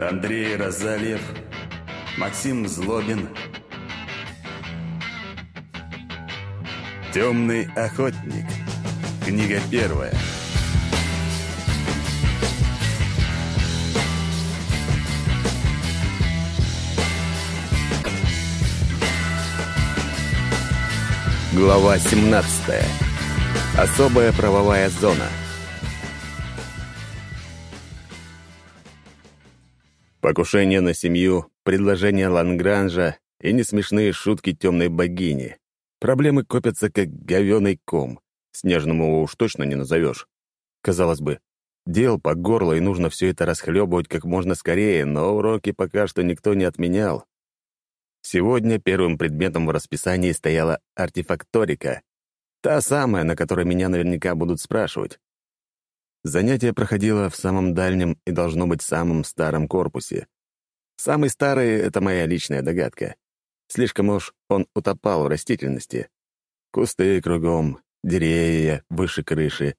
Андрей Розалев, Максим Злобин. «Темный охотник». Книга первая. Глава 17. Особая правовая зона. Покушение на семью, предложение Лангранжа и несмешные шутки темной богини. Проблемы копятся, как говёный ком. Снежным его уж точно не назовешь. Казалось бы, дел по горло, и нужно все это расхлебывать как можно скорее, но уроки пока что никто не отменял. Сегодня первым предметом в расписании стояла артефакторика. Та самая, на которой меня наверняка будут спрашивать. Занятие проходило в самом дальнем и должно быть самом старом корпусе. Самый старый — это моя личная догадка. Слишком уж он утопал в растительности. Кусты кругом, деревья выше крыши.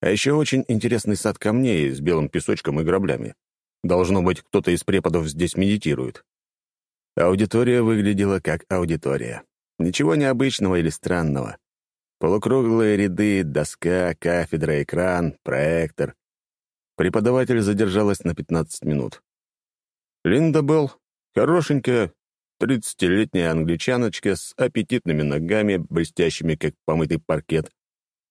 А еще очень интересный сад камней с белым песочком и граблями. Должно быть, кто-то из преподов здесь медитирует. Аудитория выглядела как аудитория. Ничего необычного или странного. Полукруглые ряды, доска, кафедра, экран, проектор. Преподаватель задержалась на 15 минут. Линда Белл, хорошенькая, тридцатилетняя англичаночка с аппетитными ногами, блестящими, как помытый паркет.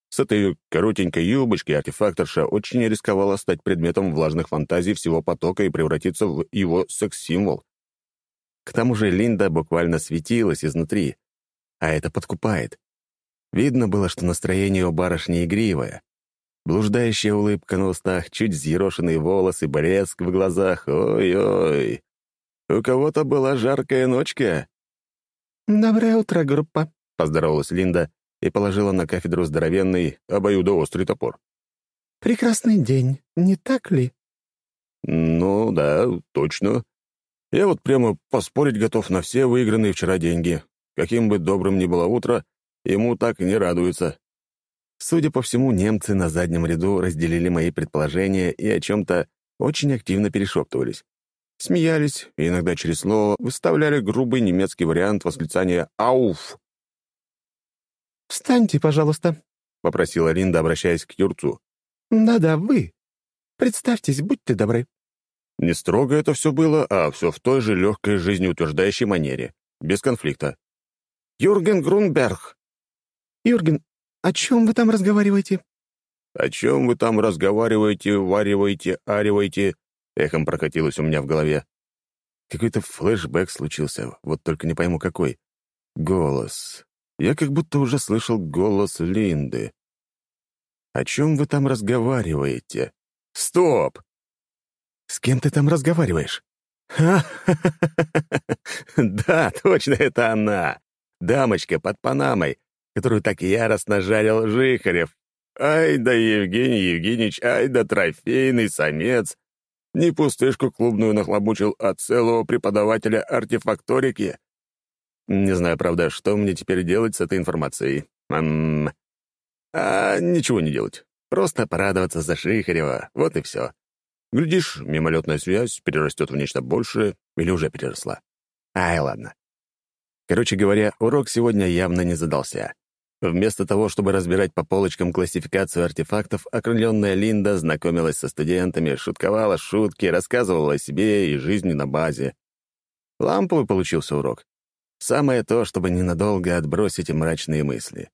С этой коротенькой юбочкой артефакторша очень рисковала стать предметом влажных фантазий всего потока и превратиться в его секс-символ. К тому же Линда буквально светилась изнутри, а это подкупает. Видно было, что настроение у барышни игривое. Блуждающая улыбка на устах, чуть взъерошенные волосы, блеск в глазах. Ой-ой. У кого-то была жаркая ночка. «Доброе утро, группа», — поздоровалась Линда и положила на кафедру здоровенный, обоюдоострый топор. «Прекрасный день, не так ли?» «Ну да, точно. Я вот прямо поспорить готов на все выигранные вчера деньги. Каким бы добрым ни было утро, Ему так и не радуются. Судя по всему, немцы на заднем ряду разделили мои предположения и о чем-то очень активно перешептывались. Смеялись и иногда через слово выставляли грубый немецкий вариант восклицания «Ауф!». «Встаньте, пожалуйста», — попросила Линда, обращаясь к Юрцу. «Да-да, вы. Представьтесь, будьте добры». Не строго это все было, а все в той же легкой жизнеутверждающей манере, без конфликта. «Юрген Грунберг», «Юрген, о чем вы там разговариваете?» «О чем вы там разговариваете, вариваете, ариваете?» Эхом прокатилось у меня в голове. Какой-то флешбэк случился, вот только не пойму какой. Голос. Я как будто уже слышал голос Линды. «О чем вы там разговариваете?» «Стоп!» «С кем ты там разговариваешь?» «Ха Да, точно это она! Дамочка под Панамой, которую так яростно жарил Жихарев. Ай да Евгений Евгеньевич, ай да трофейный самец. Не пустышку клубную нахлобучил, а целого преподавателя артефакторики. Не знаю, правда, что мне теперь делать с этой информацией. Ам... А ничего не делать. Просто порадоваться за Шихарева, вот и все. Глядишь, мимолетная связь перерастет в нечто большее или уже переросла. Ай, ладно. Короче говоря, урок сегодня явно не задался. Вместо того, чтобы разбирать по полочкам классификацию артефактов, окрыленная Линда знакомилась со студентами, шутковала шутки, рассказывала о себе и жизни на базе. Ламповый получился урок. Самое то, чтобы ненадолго отбросить мрачные мысли.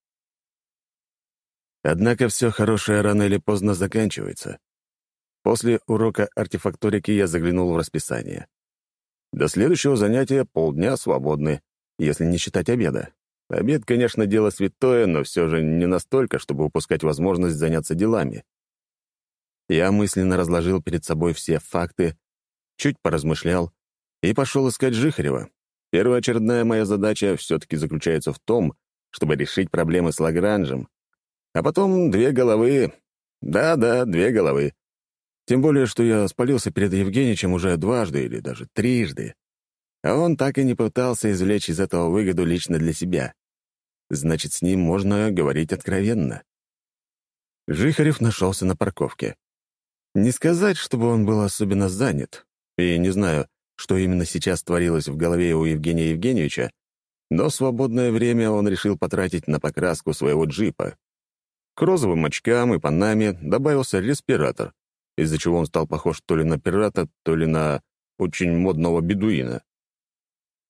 Однако все хорошее рано или поздно заканчивается. После урока артефакторики я заглянул в расписание. До следующего занятия полдня свободны, если не считать обеда. Обед, конечно, дело святое, но все же не настолько, чтобы упускать возможность заняться делами. Я мысленно разложил перед собой все факты, чуть поразмышлял и пошел искать Жихарева. Первоочередная моя задача все-таки заключается в том, чтобы решить проблемы с Лагранжем. А потом две головы. Да-да, две головы. Тем более, что я спалился перед Евгеньевичем уже дважды или даже трижды. А он так и не пытался извлечь из этого выгоду лично для себя. Значит, с ним можно говорить откровенно. Жихарев нашелся на парковке. Не сказать, чтобы он был особенно занят. И не знаю, что именно сейчас творилось в голове у Евгения Евгеньевича, но свободное время он решил потратить на покраску своего джипа. К розовым очкам и панаме добавился респиратор, из-за чего он стал похож то ли на пирата, то ли на очень модного бедуина.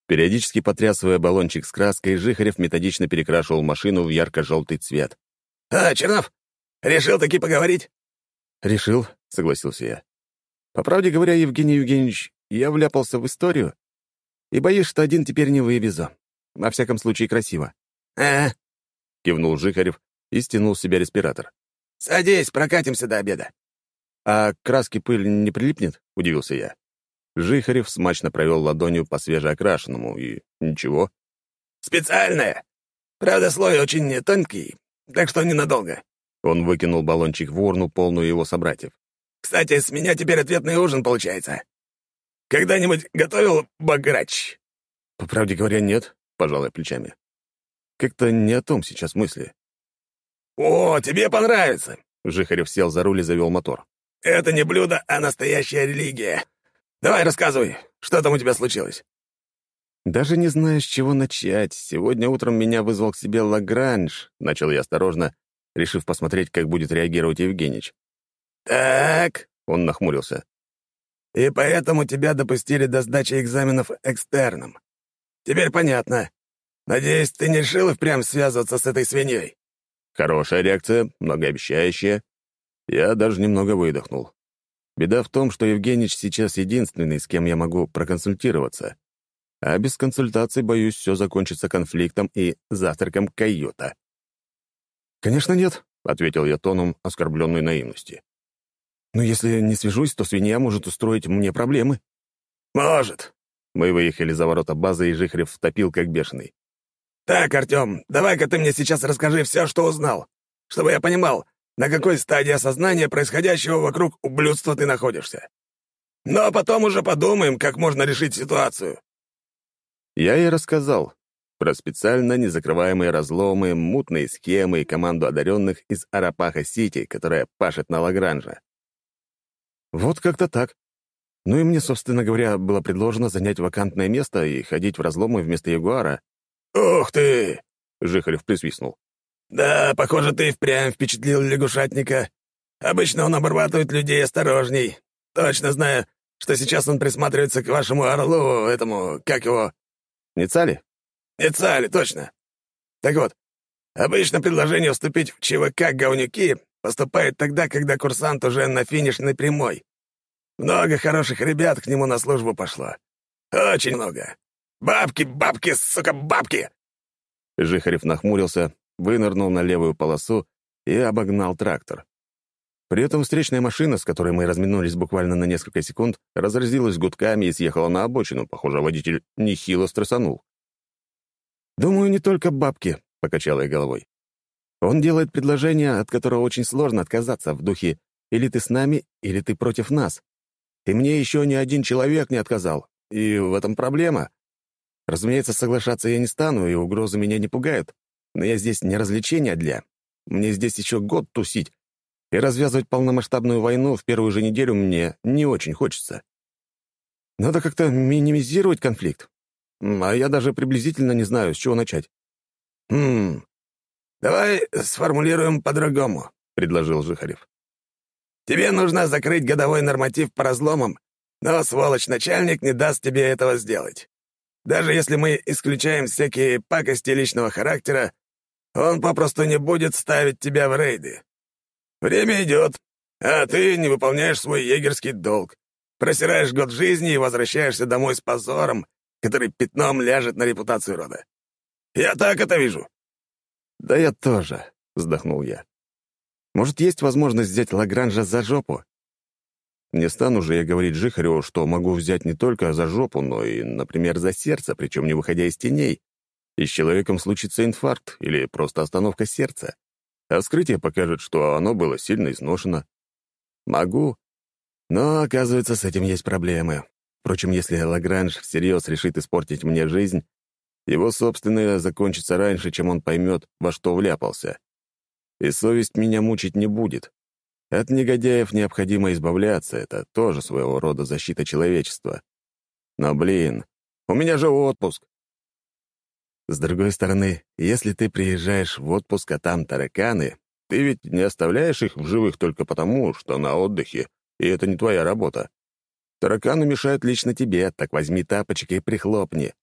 Периодически потрясывая баллончик с краской, Жихарев методично перекрашивал машину в ярко-желтый цвет. «А, Чернов, решил таки поговорить?» «Решил», — согласился я. «По правде говоря, Евгений Евгеньевич, я вляпался в историю и боюсь, что один теперь не вывезу. Во всяком случае, красиво». «А?» — кивнул Жихарев и стянул с себя респиратор. «Садись, прокатимся до обеда». «А краски пыль не прилипнет?» — удивился я. Жихарев смачно провел ладонью по свежеокрашенному, и ничего. «Специальная. Правда, слой очень тонкий, так что ненадолго». Он выкинул баллончик в урну, полную его собратьев. «Кстати, с меня теперь ответный ужин получается. Когда-нибудь готовил баграч?» «По правде говоря, нет», — пожал я плечами. «Как-то не о том сейчас мысли». «О, тебе понравится!» Жихарев сел за руль и завел мотор. «Это не блюдо, а настоящая религия. Давай рассказывай, что там у тебя случилось?» «Даже не знаю, с чего начать. Сегодня утром меня вызвал к себе Лагранж», — начал я осторожно, решив посмотреть, как будет реагировать Евгеньевич. «Так», — он нахмурился. «И поэтому тебя допустили до сдачи экзаменов экстерном. Теперь понятно. Надеюсь, ты не решил и впрямь связываться с этой свиньей?» Хорошая реакция, многообещающая. Я даже немного выдохнул. Беда в том, что Евгеньевич сейчас единственный, с кем я могу проконсультироваться. А без консультации, боюсь, все закончится конфликтом и завтраком койота. «Конечно нет», — ответил я тоном оскорбленной наивности. «Но если не свяжусь, то свинья может устроить мне проблемы». «Может». Мы выехали за ворота базы, и Жихарев втопил, как бешеный. «Так, Артем, давай-ка ты мне сейчас расскажи все, что узнал, чтобы я понимал, на какой стадии осознания происходящего вокруг ублюдства ты находишься. Ну а потом уже подумаем, как можно решить ситуацию». Я ей рассказал про специально незакрываемые разломы, мутные схемы и команду одаренных из Арапаха-Сити, которая пашет на Лагранжа. Вот как-то так. Ну и мне, собственно говоря, было предложено занять вакантное место и ходить в разломы вместо Ягуара. «Ух ты!» — Жихарев присвистнул. «Да, похоже, ты впрямь впечатлил лягушатника. Обычно он обрабатывает людей осторожней. Точно знаю, что сейчас он присматривается к вашему орлу, этому, как его...» «Не цали?» «Не цали, точно. Так вот, обычно предложение вступить в ЧВК «Говнюки» поступает тогда, когда курсант уже на финишной прямой. Много хороших ребят к нему на службу пошло. Очень много. Бабки, бабки, сука, бабки!» Жихарев нахмурился, вынырнул на левую полосу и обогнал трактор. При этом встречная машина, с которой мы разминулись буквально на несколько секунд, разразилась гудками и съехала на обочину. Похоже, водитель нехило стрессанул. «Думаю, не только бабки», — покачала я головой. «Он делает предложение, от которого очень сложно отказаться, в духе «или ты с нами, или ты против нас». И мне еще ни один человек не отказал. И в этом проблема. Разумеется, соглашаться я не стану, и угрозы меня не пугают. Но я здесь не развлечение для. Мне здесь еще год тусить. И развязывать полномасштабную войну в первую же неделю мне не очень хочется. Надо как-то минимизировать конфликт. А я даже приблизительно не знаю, с чего начать. «Хм, давай сформулируем по-другому», — предложил Жихарев. «Тебе нужно закрыть годовой норматив по разломам, но сволочь-начальник не даст тебе этого сделать. Даже если мы исключаем всякие пакости личного характера, он попросту не будет ставить тебя в рейды. Время идет, а ты не выполняешь свой егерский долг. Просираешь год жизни и возвращаешься домой с позором, который пятном ляжет на репутацию рода. Я так это вижу». «Да я тоже», — вздохнул я. «Может, есть возможность взять Лагранжа за жопу?» Не стану же я говорить Жихареву, что могу взять не только за жопу, но и, например, за сердце, причем не выходя из теней и с человеком случится инфаркт или просто остановка сердца. А вскрытие покажет, что оно было сильно изношено. Могу. Но, оказывается, с этим есть проблемы. Впрочем, если Лагранж всерьез решит испортить мне жизнь, его собственное закончится раньше, чем он поймет, во что вляпался. И совесть меня мучить не будет. От негодяев необходимо избавляться, это тоже своего рода защита человечества. Но, блин, у меня же отпуск. С другой стороны, если ты приезжаешь в отпуск, а там тараканы, ты ведь не оставляешь их в живых только потому, что на отдыхе, и это не твоя работа. Тараканы мешают лично тебе, так возьми тапочки и прихлопни.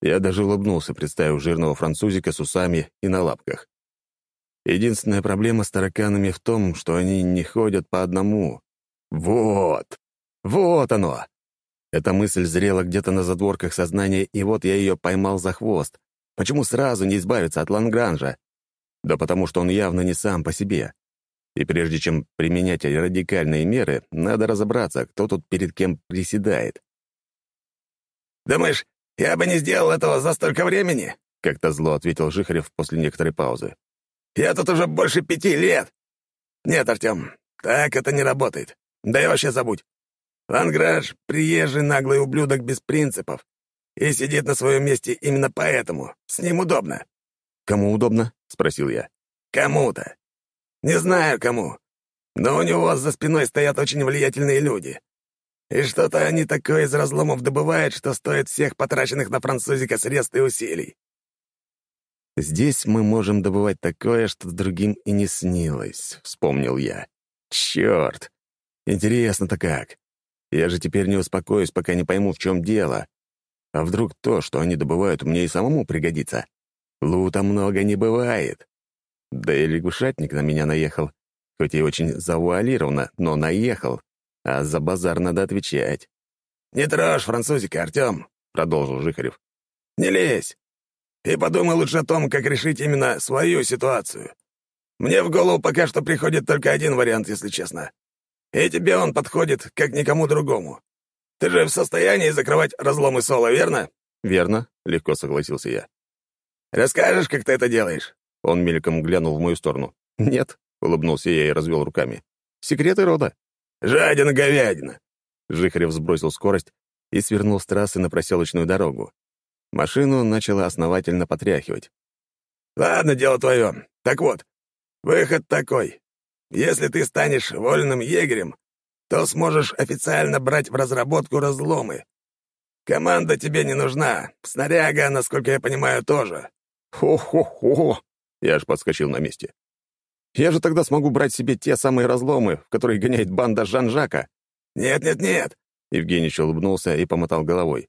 Я даже улыбнулся, представив жирного французика с усами и на лапках. Единственная проблема с тараканами в том, что они не ходят по одному. Вот! Вот оно! Эта мысль зрела где-то на задворках сознания, и вот я ее поймал за хвост. Почему сразу не избавиться от Лангранжа? Да потому что он явно не сам по себе. И прежде чем применять радикальные меры, надо разобраться, кто тут перед кем приседает. «Думаешь, я бы не сделал этого за столько времени?» — как-то зло ответил Жихарев после некоторой паузы. Я тут уже больше пяти лет. Нет, Артем, так это не работает. Да и вообще забудь. Ланграж — приезжий наглый ублюдок без принципов. И сидит на своем месте именно поэтому. С ним удобно. «Кому удобно?» — спросил я. «Кому-то. Не знаю, кому. Но у него за спиной стоят очень влиятельные люди. И что-то они такое из разломов добывают, что стоит всех потраченных на французика средств и усилий. Здесь мы можем добывать такое, что другим и не снилось», — вспомнил я. «Черт! Интересно-то как. Я же теперь не успокоюсь, пока не пойму, в чем дело. А вдруг то, что они добывают, мне и самому пригодится? Лута много не бывает. Да и лягушатник на меня наехал. Хоть и очень завуалированно, но наехал. А за базар надо отвечать. «Не трожь французика, Артем», — продолжил Жихарев. «Не лезь. Ты подумай лучше о том, как решить именно свою ситуацию. Мне в голову пока что приходит только один вариант, если честно. И тебе он подходит, как никому другому. Ты же в состоянии закрывать разломы Соло, верно?» «Верно», — легко согласился я. «Расскажешь, как ты это делаешь?» Он мельком глянул в мою сторону. «Нет», — улыбнулся я и развел руками. «Секреты рода». «Жадина-говядина!» Жихарев сбросил скорость и свернул с трассы на проселочную дорогу. Машину начало основательно потряхивать. «Ладно, дело твое. Так вот, выход такой. Если ты станешь вольным егерем, то сможешь официально брать в разработку разломы. Команда тебе не нужна. Снаряга, насколько я понимаю, тоже». «Хо-хо-хо!» Я аж подскочил на месте. «Я же тогда смогу брать себе те самые разломы, в которые гоняет банда Жан-Жака». «Нет-нет-нет!» Евгений улыбнулся и помотал головой.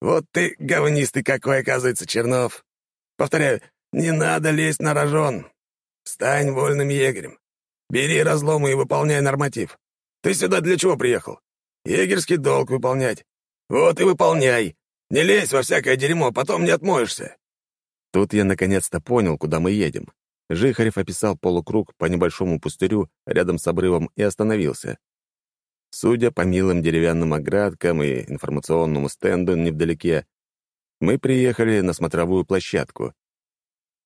Вот ты говнистый какой, оказывается, Чернов. Повторяю, не надо лезть на рожон. Стань вольным егерем. Бери разломы и выполняй норматив. Ты сюда для чего приехал? Егерский долг выполнять. Вот и выполняй. Не лезь во всякое дерьмо, потом не отмоешься. Тут я наконец-то понял, куда мы едем. Жихарев описал полукруг по небольшому пустырю рядом с обрывом и остановился. Судя по милым деревянным оградкам и информационному стенду невдалеке, мы приехали на смотровую площадку.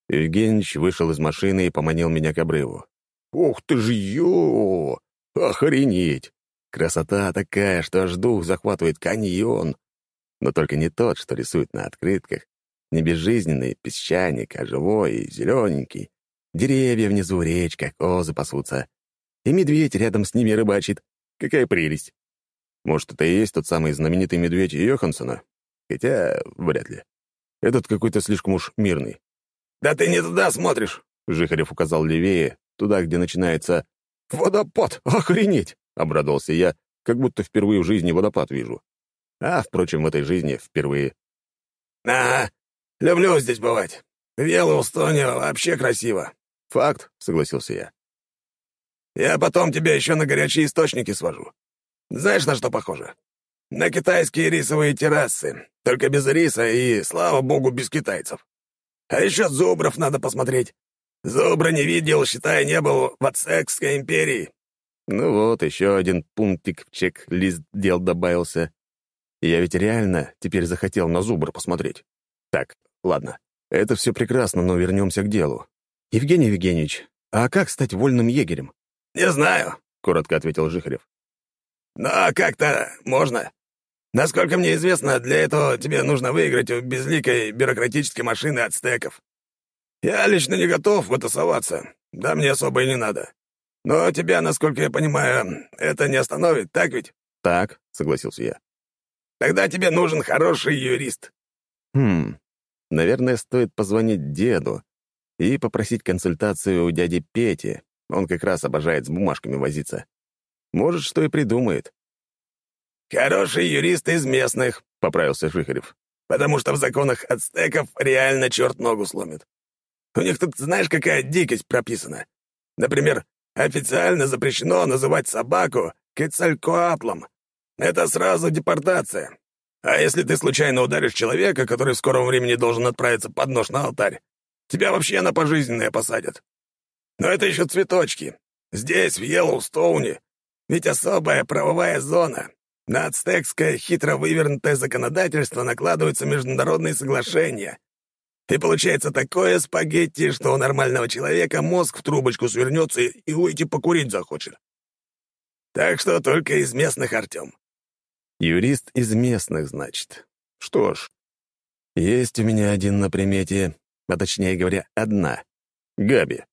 Евгеньевич вышел из машины и поманил меня к обрыву. «Ух ты ж, ё! Охренеть! Красота такая, что аж дух захватывает каньон. Но только не тот, что рисует на открытках. Не безжизненный песчаник, а живой и зелененький. Деревья внизу, речка, козы пасутся. И медведь рядом с ними рыбачит. Какая прелесть! Может, это и есть тот самый знаменитый медведь Йоханссона? Хотя, вряд ли. Этот какой-то слишком уж мирный. «Да ты не туда смотришь!» — Жихарев указал левее, туда, где начинается «Водопад! Охренеть!» — обрадовался я, как будто впервые в жизни водопад вижу. А, впрочем, в этой жизни впервые. «Ага, люблю здесь бывать. Йеллоустоне вообще красиво». «Факт», — согласился я. Я потом тебя еще на горячие источники свожу. Знаешь, на что похоже? На китайские рисовые террасы, только без риса и, слава богу, без китайцев. А еще зубров надо посмотреть. Зубра не видел, считай, не был в Ацекской империи. Ну вот, еще один пунктик в чек-лист дел добавился. Я ведь реально теперь захотел на зубра посмотреть. Так, ладно, это все прекрасно, но вернемся к делу. Евгений Евгеньевич, а как стать вольным егерем? «Не знаю», — коротко ответил Жихарев. «Но как-то можно. Насколько мне известно, для этого тебе нужно выиграть у безликой бюрократической машины ацтеков. Я лично не готов в это соваться, да мне особо и не надо. Но тебя, насколько я понимаю, это не остановит, так ведь?» «Так», — согласился я. «Тогда тебе нужен хороший юрист». «Хм, наверное, стоит позвонить деду и попросить консультацию у дяди Пети. Он как раз обожает с бумажками возиться. Может, что и придумает». «Хороший юрист из местных», — поправился Жихарев. «Потому что в законах ацтеков реально черт ногу сломит. У них тут знаешь, какая дикость прописана? Например, официально запрещено называть собаку кецалькоатлом. Это сразу депортация. А если ты случайно ударишь человека, который в скором времени должен отправиться под нож на алтарь, тебя вообще на пожизненное посадят. Но это еще цветочки. Здесь, в Йеллоустоуне, ведь особая правовая зона. На ацтекское хитро вывернутое законодательство накладываются международные соглашения. И получается такое спагетти, что у нормального человека мозг в трубочку свернется и уйти покурить захочет. Так что только из местных, Артем. Юрист из местных, значит. Что ж, есть у меня один на примете, а точнее говоря, одна. Габи.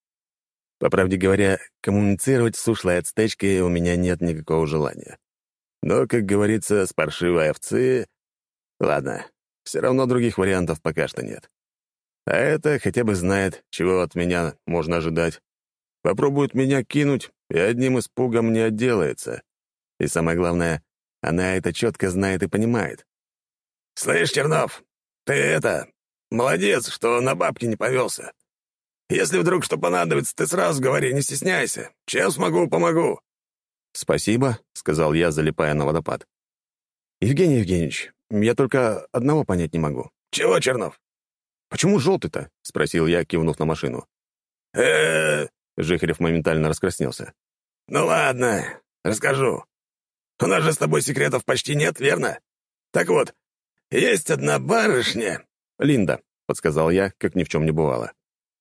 По правде говоря, коммуницировать с ушлой отстечкой у меня нет никакого желания. Но, как говорится, с паршивой овцы... Ладно, все равно других вариантов пока что нет. А это хотя бы знает, чего от меня можно ожидать. Попробует меня кинуть, и одним испугом не отделается. И самое главное, она это четко знает и понимает. «Слышь, Чернов, ты это... Молодец, что на бабки не повелся. Если вдруг что понадобится, ты сразу говори, не стесняйся. Чем смогу, помогу». «Спасибо», — сказал я, залипая на водопад. «Евгений Евгеньевич, я только одного понять не могу». «Чего, Чернов?» «Почему желтый-то?» — спросил я, кивнув на машину. э Жихарев моментально раскраснелся. «Ну ладно, расскажу. У нас же с тобой секретов почти нет, верно? Так вот, есть одна барышня...» «Линда», — подсказал я, как ни в чем не бывало.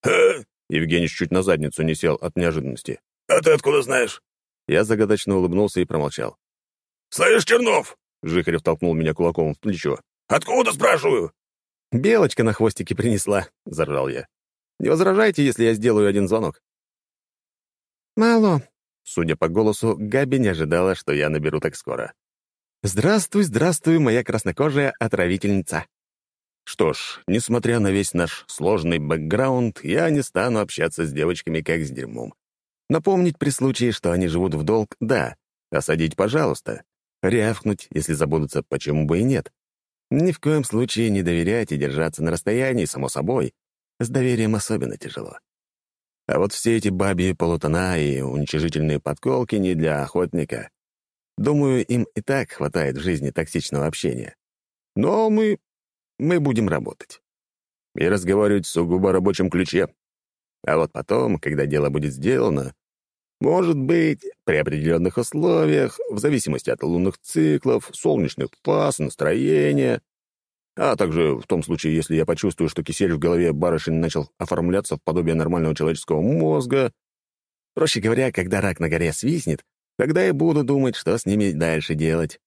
«Э?» Евгений чуть на задницу не сел от неожиданности. «А ты откуда знаешь?» Я загадочно улыбнулся и промолчал. «Слышь, Чернов!» — Жихарев толкнул меня кулаком в плечо. «Откуда, спрашиваю?» «Белочка на хвостике принесла», — заржал я. «Не возражайте, если я сделаю один звонок?» «Мало». Судя по голосу, Габи не ожидала, что я наберу так скоро. «Здравствуй, здравствуй, моя краснокожая отравительница». Что ж, несмотря на весь наш сложный бэкграунд, я не стану общаться с девочками как с дерьмом. Напомнить при случае, что они живут в долг, да. Осадить, пожалуйста. Рявкнуть, если забудутся, почему бы и нет. Ни в коем случае не доверять и держаться на расстоянии, само собой. С доверием особенно тяжело. А вот все эти бабьи полутона и уничижительные подколки не для охотника. Думаю, им и так хватает в жизни токсичного общения. Но мы... мы будем работать. И разговаривать в сугубо рабочем ключе. А вот потом, когда дело будет сделано, может быть, при определенных условиях, в зависимости от лунных циклов, солнечных фаз, настроения, а также в том случае, если я почувствую, что кисель в голове барышень начал оформляться в подобие нормального человеческого мозга. Проще говоря, когда рак на горе свистнет, тогда я буду думать, что с ними дальше делать.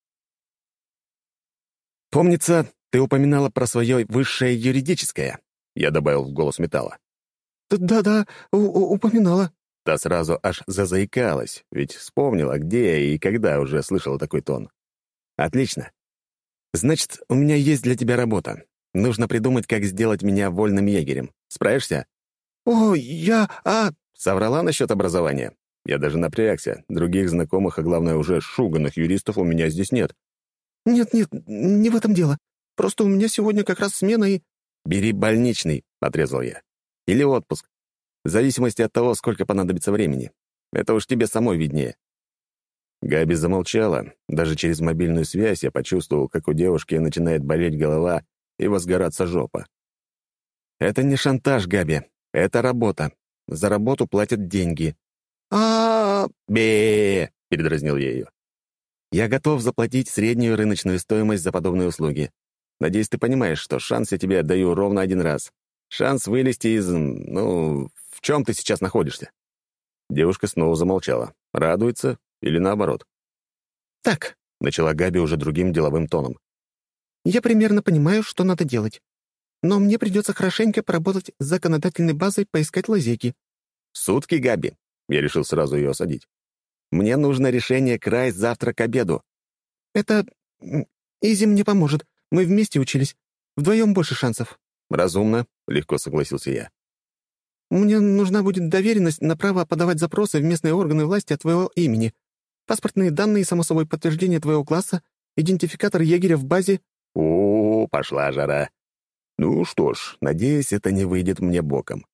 «Помнится, ты упоминала про свое высшее юридическое», — я добавил в голос металла. «Да-да, упоминала». Та сразу аж зазаикалась, ведь вспомнила, где и когда уже слышала такой тон. «Отлично. Значит, у меня есть для тебя работа. Нужно придумать, как сделать меня вольным егерем. Справишься?» «О, я... а...» Соврала насчет образования. Я даже напрягся. Других знакомых, а главное, уже шуганных юристов у меня здесь нет. «Нет-нет, не в этом дело. Просто у меня сегодня как раз смена и...» «Бери больничный», — отрезал я. «Или отпуск. В зависимости от того, сколько понадобится времени. Это уж тебе самой виднее». Габи замолчала. Даже через мобильную связь я почувствовал, как у девушки начинает болеть голова и возгораться жопа. «Это не шантаж, Габи. Это работа. За работу платят деньги». а бе передразнил я ее. «Я готов заплатить среднюю рыночную стоимость за подобные услуги. Надеюсь, ты понимаешь, что шанс я тебе отдаю ровно один раз. Шанс вылезти из... ну, в чем ты сейчас находишься?» Девушка снова замолчала. Радуется или наоборот? «Так», — начала Габи уже другим деловым тоном. «Я примерно понимаю, что надо делать. Но мне придется хорошенько поработать с законодательной базой, поискать лазейки». «Сутки, Габи. Я решил сразу ее осадить. «Мне нужно решение край завтра к обеду». «Это... Изи мне поможет. Мы вместе учились. Вдвоем больше шансов». «Разумно», — легко согласился я. «Мне нужна будет доверенность на право подавать запросы в местные органы власти от твоего имени. Паспортные данные, само собой, подтверждение твоего класса, идентификатор егеря в базе». «О, пошла жара. Ну что ж, надеюсь, это не выйдет мне боком.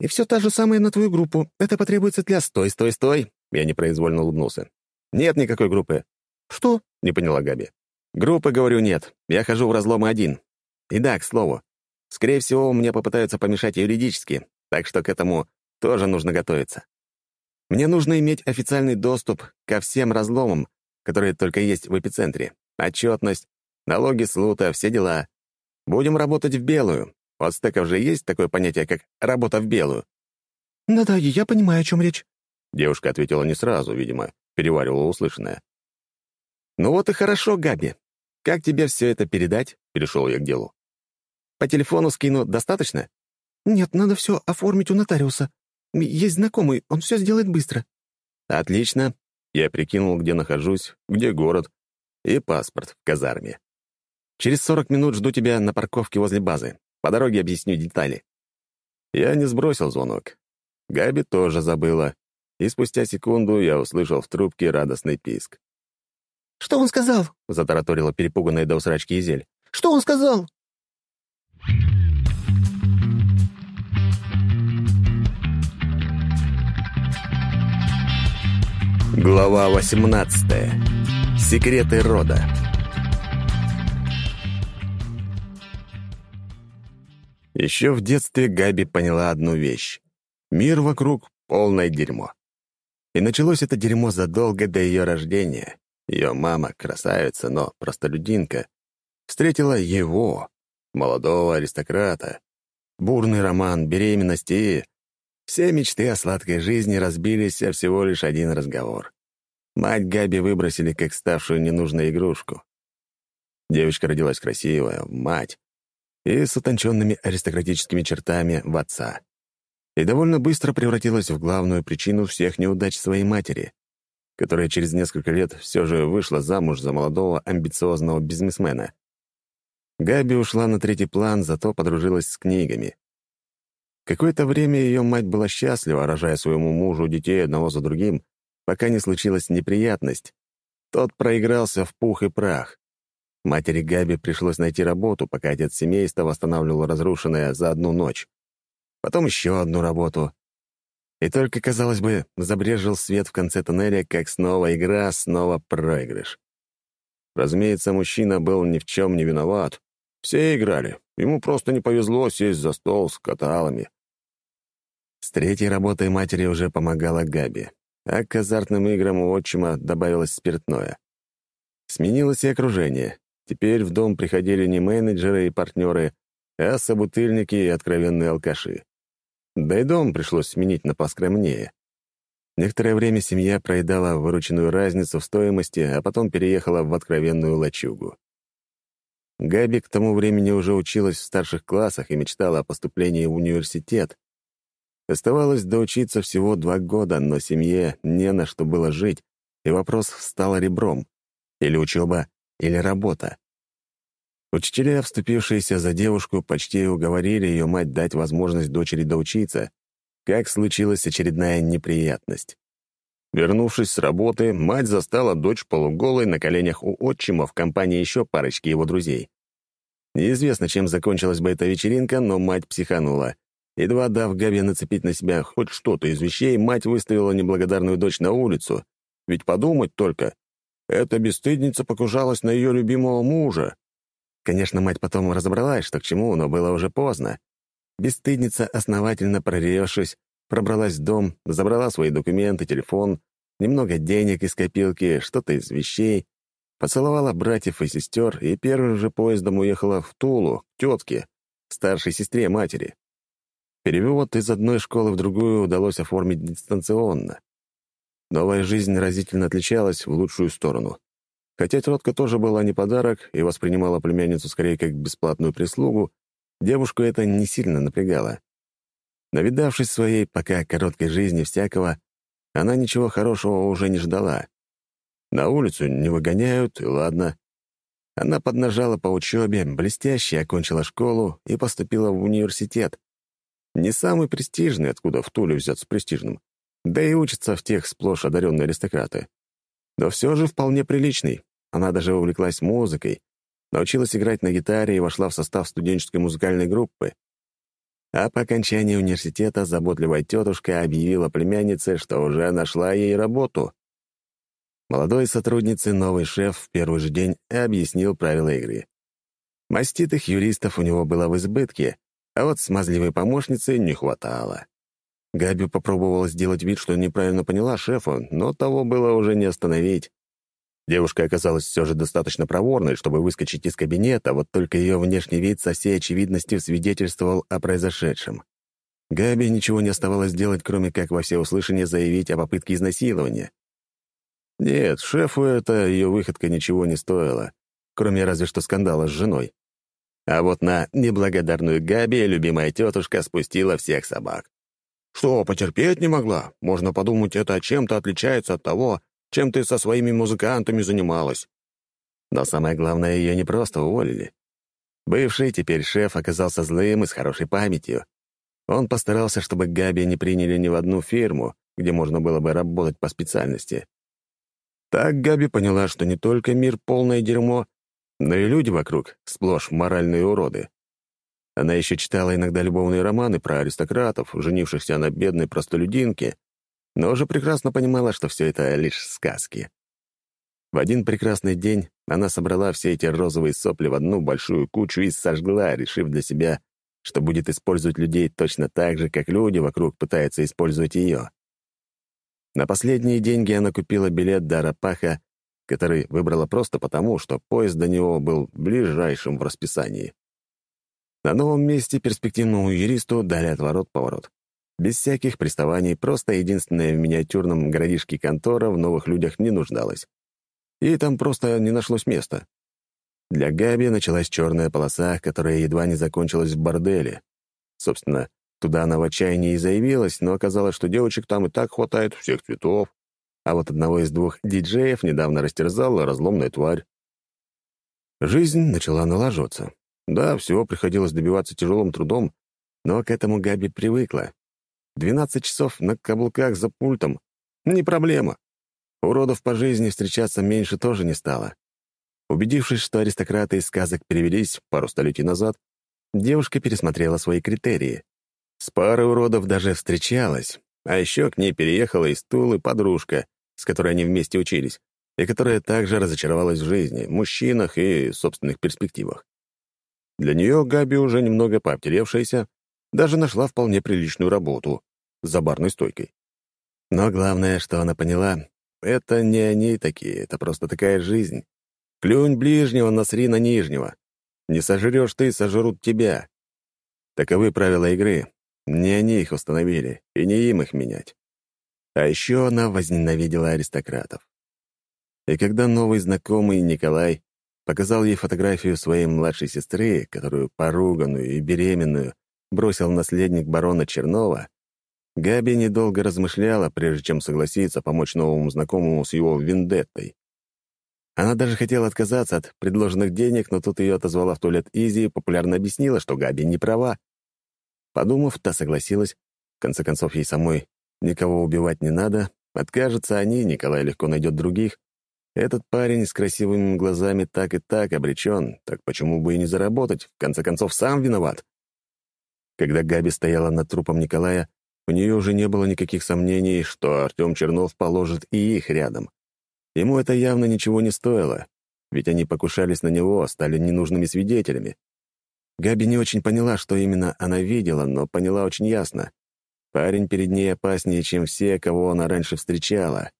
«И все та же самое на твою группу. Это потребуется для...» «Стой, стой, стой!» Я непроизвольно улыбнулся. «Нет никакой группы». «Что?» — не поняла Габи. «Группы, говорю, нет. Я хожу в разломы один. И да, к слову, скорее всего, мне попытаются помешать юридически, так что к этому тоже нужно готовиться. Мне нужно иметь официальный доступ ко всем разломам, которые только есть в эпицентре. Отчетность, налоги с лута, все дела. Будем работать в белую, у ацтеков же есть такое понятие, как «работа в белую». «Да-да, я понимаю, о чем речь». Девушка ответила не сразу, видимо, переваривала услышанное. «Ну вот и хорошо, Габи. Как тебе все это передать?» — перешел я к делу. «По телефону скину достаточно?» «Нет, надо все оформить у нотариуса. Есть знакомый, он все сделает быстро». «Отлично». Я прикинул, где нахожусь, где город, и паспорт в казарме. «Через сорок минут жду тебя на парковке возле базы. По дороге объясню детали». Я не сбросил звонок. Габи тоже забыла, и спустя секунду я услышал в трубке радостный писк. «Что он сказал?» — затараторила перепуганная до усрачки Изель. «Что он сказал?» Глава 18. Секреты рода. Еще в детстве Габи поняла одну вещь. Мир вокруг — полное дерьмо. И началось это дерьмо задолго до ее рождения. Ее мама, красавица, но простолюдинка, встретила его, молодого аристократа. Бурный роман, беременность и... Все мечты о сладкой жизни разбились о всего лишь один разговор. Мать Габи выбросили как ставшую ненужную игрушку. Девочка родилась красивая, мать, и с утонченными аристократическими чертами в отца. И довольно быстро превратилась в главную причину всех неудач своей матери, которая через несколько лет все же вышла замуж за молодого амбициозного бизнесмена. Габи ушла на третий план, зато подружилась с книгами. Какое-то время ее мать была счастлива, рожая своему мужу детей одного за другим, пока не случилась неприятность. Тот проигрался в пух и прах. Матери Габи пришлось найти работу, пока отец семейства восстанавливал разрушенное за одну ночь. Потом еще одну работу. И только, казалось бы, забрежил свет в конце тоннеля, как снова игра, снова проигрыш. Разумеется, мужчина был ни в чем не виноват. Все играли. Ему просто не повезло сесть за стол с каталами. С третьей работой матери уже помогала Габи, а к азартным играм у отчима добавилось спиртное. Сменилось и окружение. Теперь в дом приходили не менеджеры и партнеры, а собутыльники и откровенные алкаши. Да и дом пришлось сменить на поскромнее. Некоторое время семья проедала вырученную разницу в стоимости, а потом переехала в откровенную лачугу. Габи к тому времени уже училась в старших классах и мечтала о поступлении в университет. Оставалось доучиться всего два года, но семье не на что было жить, и вопрос встал ребром. Или учеба, или работа. Учителя, вступившиеся за девушку, почти уговорили ее мать дать возможность дочери доучиться, как случилась очередная неприятность. Вернувшись с работы, мать застала дочь полуголой на коленях у отчима в компании еще парочки его друзей. Неизвестно, чем закончилась бы эта вечеринка, но мать психанула. Едва дав Габе нацепить на себя хоть что-то из вещей, мать выставила неблагодарную дочь на улицу. Ведь подумать только, эта бесстыдница покушалась на ее любимого мужа. Конечно, мать потом разобралась, что к чему, но было уже поздно. Бесстыдница, основательно проревшись, пробралась в дом, забрала свои документы, телефон, немного денег из копилки, что-то из вещей, поцеловала братьев и сестер и первым же поездом уехала в Тулу, к тетке, старшей сестре матери. Перевод из одной школы в другую удалось оформить дистанционно. Новая жизнь разительно отличалась в лучшую сторону. Хотя тетка тоже была не подарок и воспринимала племянницу скорее как бесплатную прислугу, девушку это не сильно напрягало. Навидавшись своей пока короткой жизни всякого, она ничего хорошего уже не ждала. На улицу не выгоняют, и ладно. Она поднажала по учебе, блестяще окончила школу и поступила в университет. Не самый престижный, откуда в Туле взяться престижным. Да и учатся в тех сплошь одаренные аристократы. Но все же вполне приличный. Она даже увлеклась музыкой, научилась играть на гитаре и вошла в состав студенческой музыкальной группы. А по окончании университета заботливая тетушка объявила племяннице, что уже нашла ей работу. Молодой сотруднице новый шеф в первый же день объяснил правила игры. Маститых юристов у него было в избытке, а вот смазливой помощницы не хватало. Габи попробовала сделать вид, что неправильно поняла шефа, но того было уже не остановить. Девушка оказалась все же достаточно проворной, чтобы выскочить из кабинета, вот только ее внешний вид со всей очевидностью свидетельствовал о произошедшем. Габи ничего не оставалось делать, кроме как во всеуслышание заявить о попытке изнасилования. Нет, шефу это ее выходка ничего не стоила, кроме разве что скандала с женой. А вот на неблагодарную Габи любимая тетушка спустила всех собак. Что, потерпеть не могла? Можно подумать, это чем-то отличается от того, чем ты со своими музыкантами занималась. Но самое главное, ее не просто уволили. Бывший теперь шеф оказался злым и с хорошей памятью. Он постарался, чтобы Габи не приняли ни в одну фирму, где можно было бы работать по специальности. Так Габи поняла, что не только мир полное дерьмо, но и люди вокруг сплошь моральные уроды. Она еще читала иногда любовные романы про аристократов, женившихся на бедной простолюдинке, но уже прекрасно понимала, что все это лишь сказки. В один прекрасный день она собрала все эти розовые сопли в одну большую кучу и сожгла, решив для себя, что будет использовать людей точно так же, как люди вокруг пытаются использовать ее. На последние деньги она купила билет до Арапаха, который выбрала просто потому, что поезд до него был ближайшим в расписании. На новом месте перспективному юристу дали отворот-поворот. Без всяких приставаний, просто единственная в миниатюрном городишке контора в новых людях не нуждалась. Ей там просто не нашлось места. Для Габи началась черная полоса, которая едва не закончилась в борделе. Собственно, туда она в отчаянии и заявилась, но оказалось, что девочек там и так хватает всех цветов. А вот одного из двух диджеев недавно растерзала разломная тварь. Жизнь начала налаживаться. Да, всего приходилось добиваться тяжелым трудом, но к этому Габи привыкла. 12 часов на каблуках за пультом — не проблема. Уродов по жизни встречаться меньше тоже не стало. Убедившись, что аристократы из сказок перевелись пару столетий назад, девушка пересмотрела свои критерии. С парой уродов даже встречалась, а еще к ней переехала из Тулы подружка, с которой они вместе учились, и которая также разочаровалась в жизни, мужчинах и собственных перспективах. Для нее Габи, уже немного пообтеревшаяся, даже нашла вполне приличную работу за барной стойкой. Но главное, что она поняла, это не они такие, это просто такая жизнь. Клюнь ближнего, насри на нижнего. Не сожрешь ты, сожрут тебя. Таковы правила игры. Не они их установили, и не им их менять. А еще она возненавидела аристократов. И когда новый знакомый Николай показал ей фотографию своей младшей сестры, которую поруганную и беременную бросил наследник барона Чернова, Габи недолго размышляла, прежде чем согласиться помочь новому знакомому с его вендеттой. Она даже хотела отказаться от предложенных денег, но тут ее отозвала в туалет Изи и популярно объяснила, что Габи не права. Подумав, та согласилась. В конце концов, ей самой никого убивать не надо. Откажется они, Николай легко найдет других. Этот парень с красивыми глазами так и так обречен, так почему бы и не заработать? В конце концов, сам виноват. Когда Габи стояла над трупом Николая, у нее уже не было никаких сомнений, что Артем Чернов положит и их рядом. Ему это явно ничего не стоило, ведь они покушались на него, стали ненужными свидетелями. Габи не очень поняла, что именно она видела, но поняла очень ясно. Парень перед ней опаснее, чем все, кого она раньше встречала.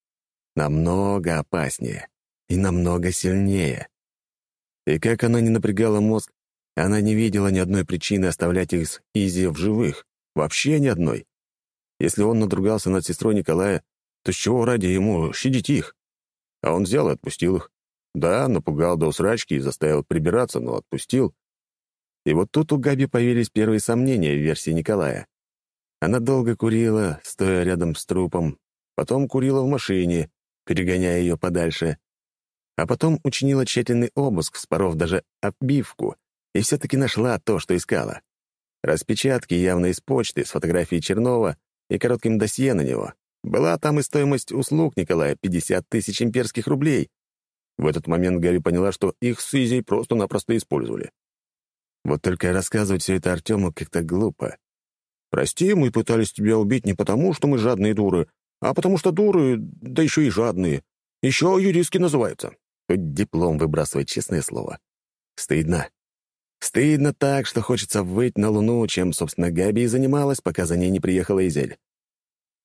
Намного опаснее и намного сильнее. И как она не напрягала мозг, она не видела ни одной причины оставлять их с Изи в живых. Вообще ни одной. Если он надругался над сестрой Николая, то с чего ради ему щадить их? А он взял и отпустил их. Да, напугал до усрачки и заставил прибираться, но отпустил. И вот тут у Габи появились первые сомнения в версии Николая. Она долго курила, стоя рядом с трупом, потом курила в машине, перегоняя ее подальше, а потом учинила тщательный обыск, вспоров даже обивку, и все-таки нашла то, что искала. Распечатки явно из почты с фотографией Чернова и коротким досье на него. Была там и стоимость услуг Николая — 50 тысяч имперских рублей. В этот момент Гарри поняла, что их с Изей просто-напросто использовали. Вот только рассказывать все это Артему как-то глупо. «Прости, мы пытались тебя убить не потому, что мы жадные дуры, а потому что дуры, да еще и жадные. Еще юристки называются». Хоть диплом выбрасывать, честное слово. Стыдно. Стыдно так, что хочется выть на луну, чем, собственно, Габи и занималась, пока за ней не приехала Изель.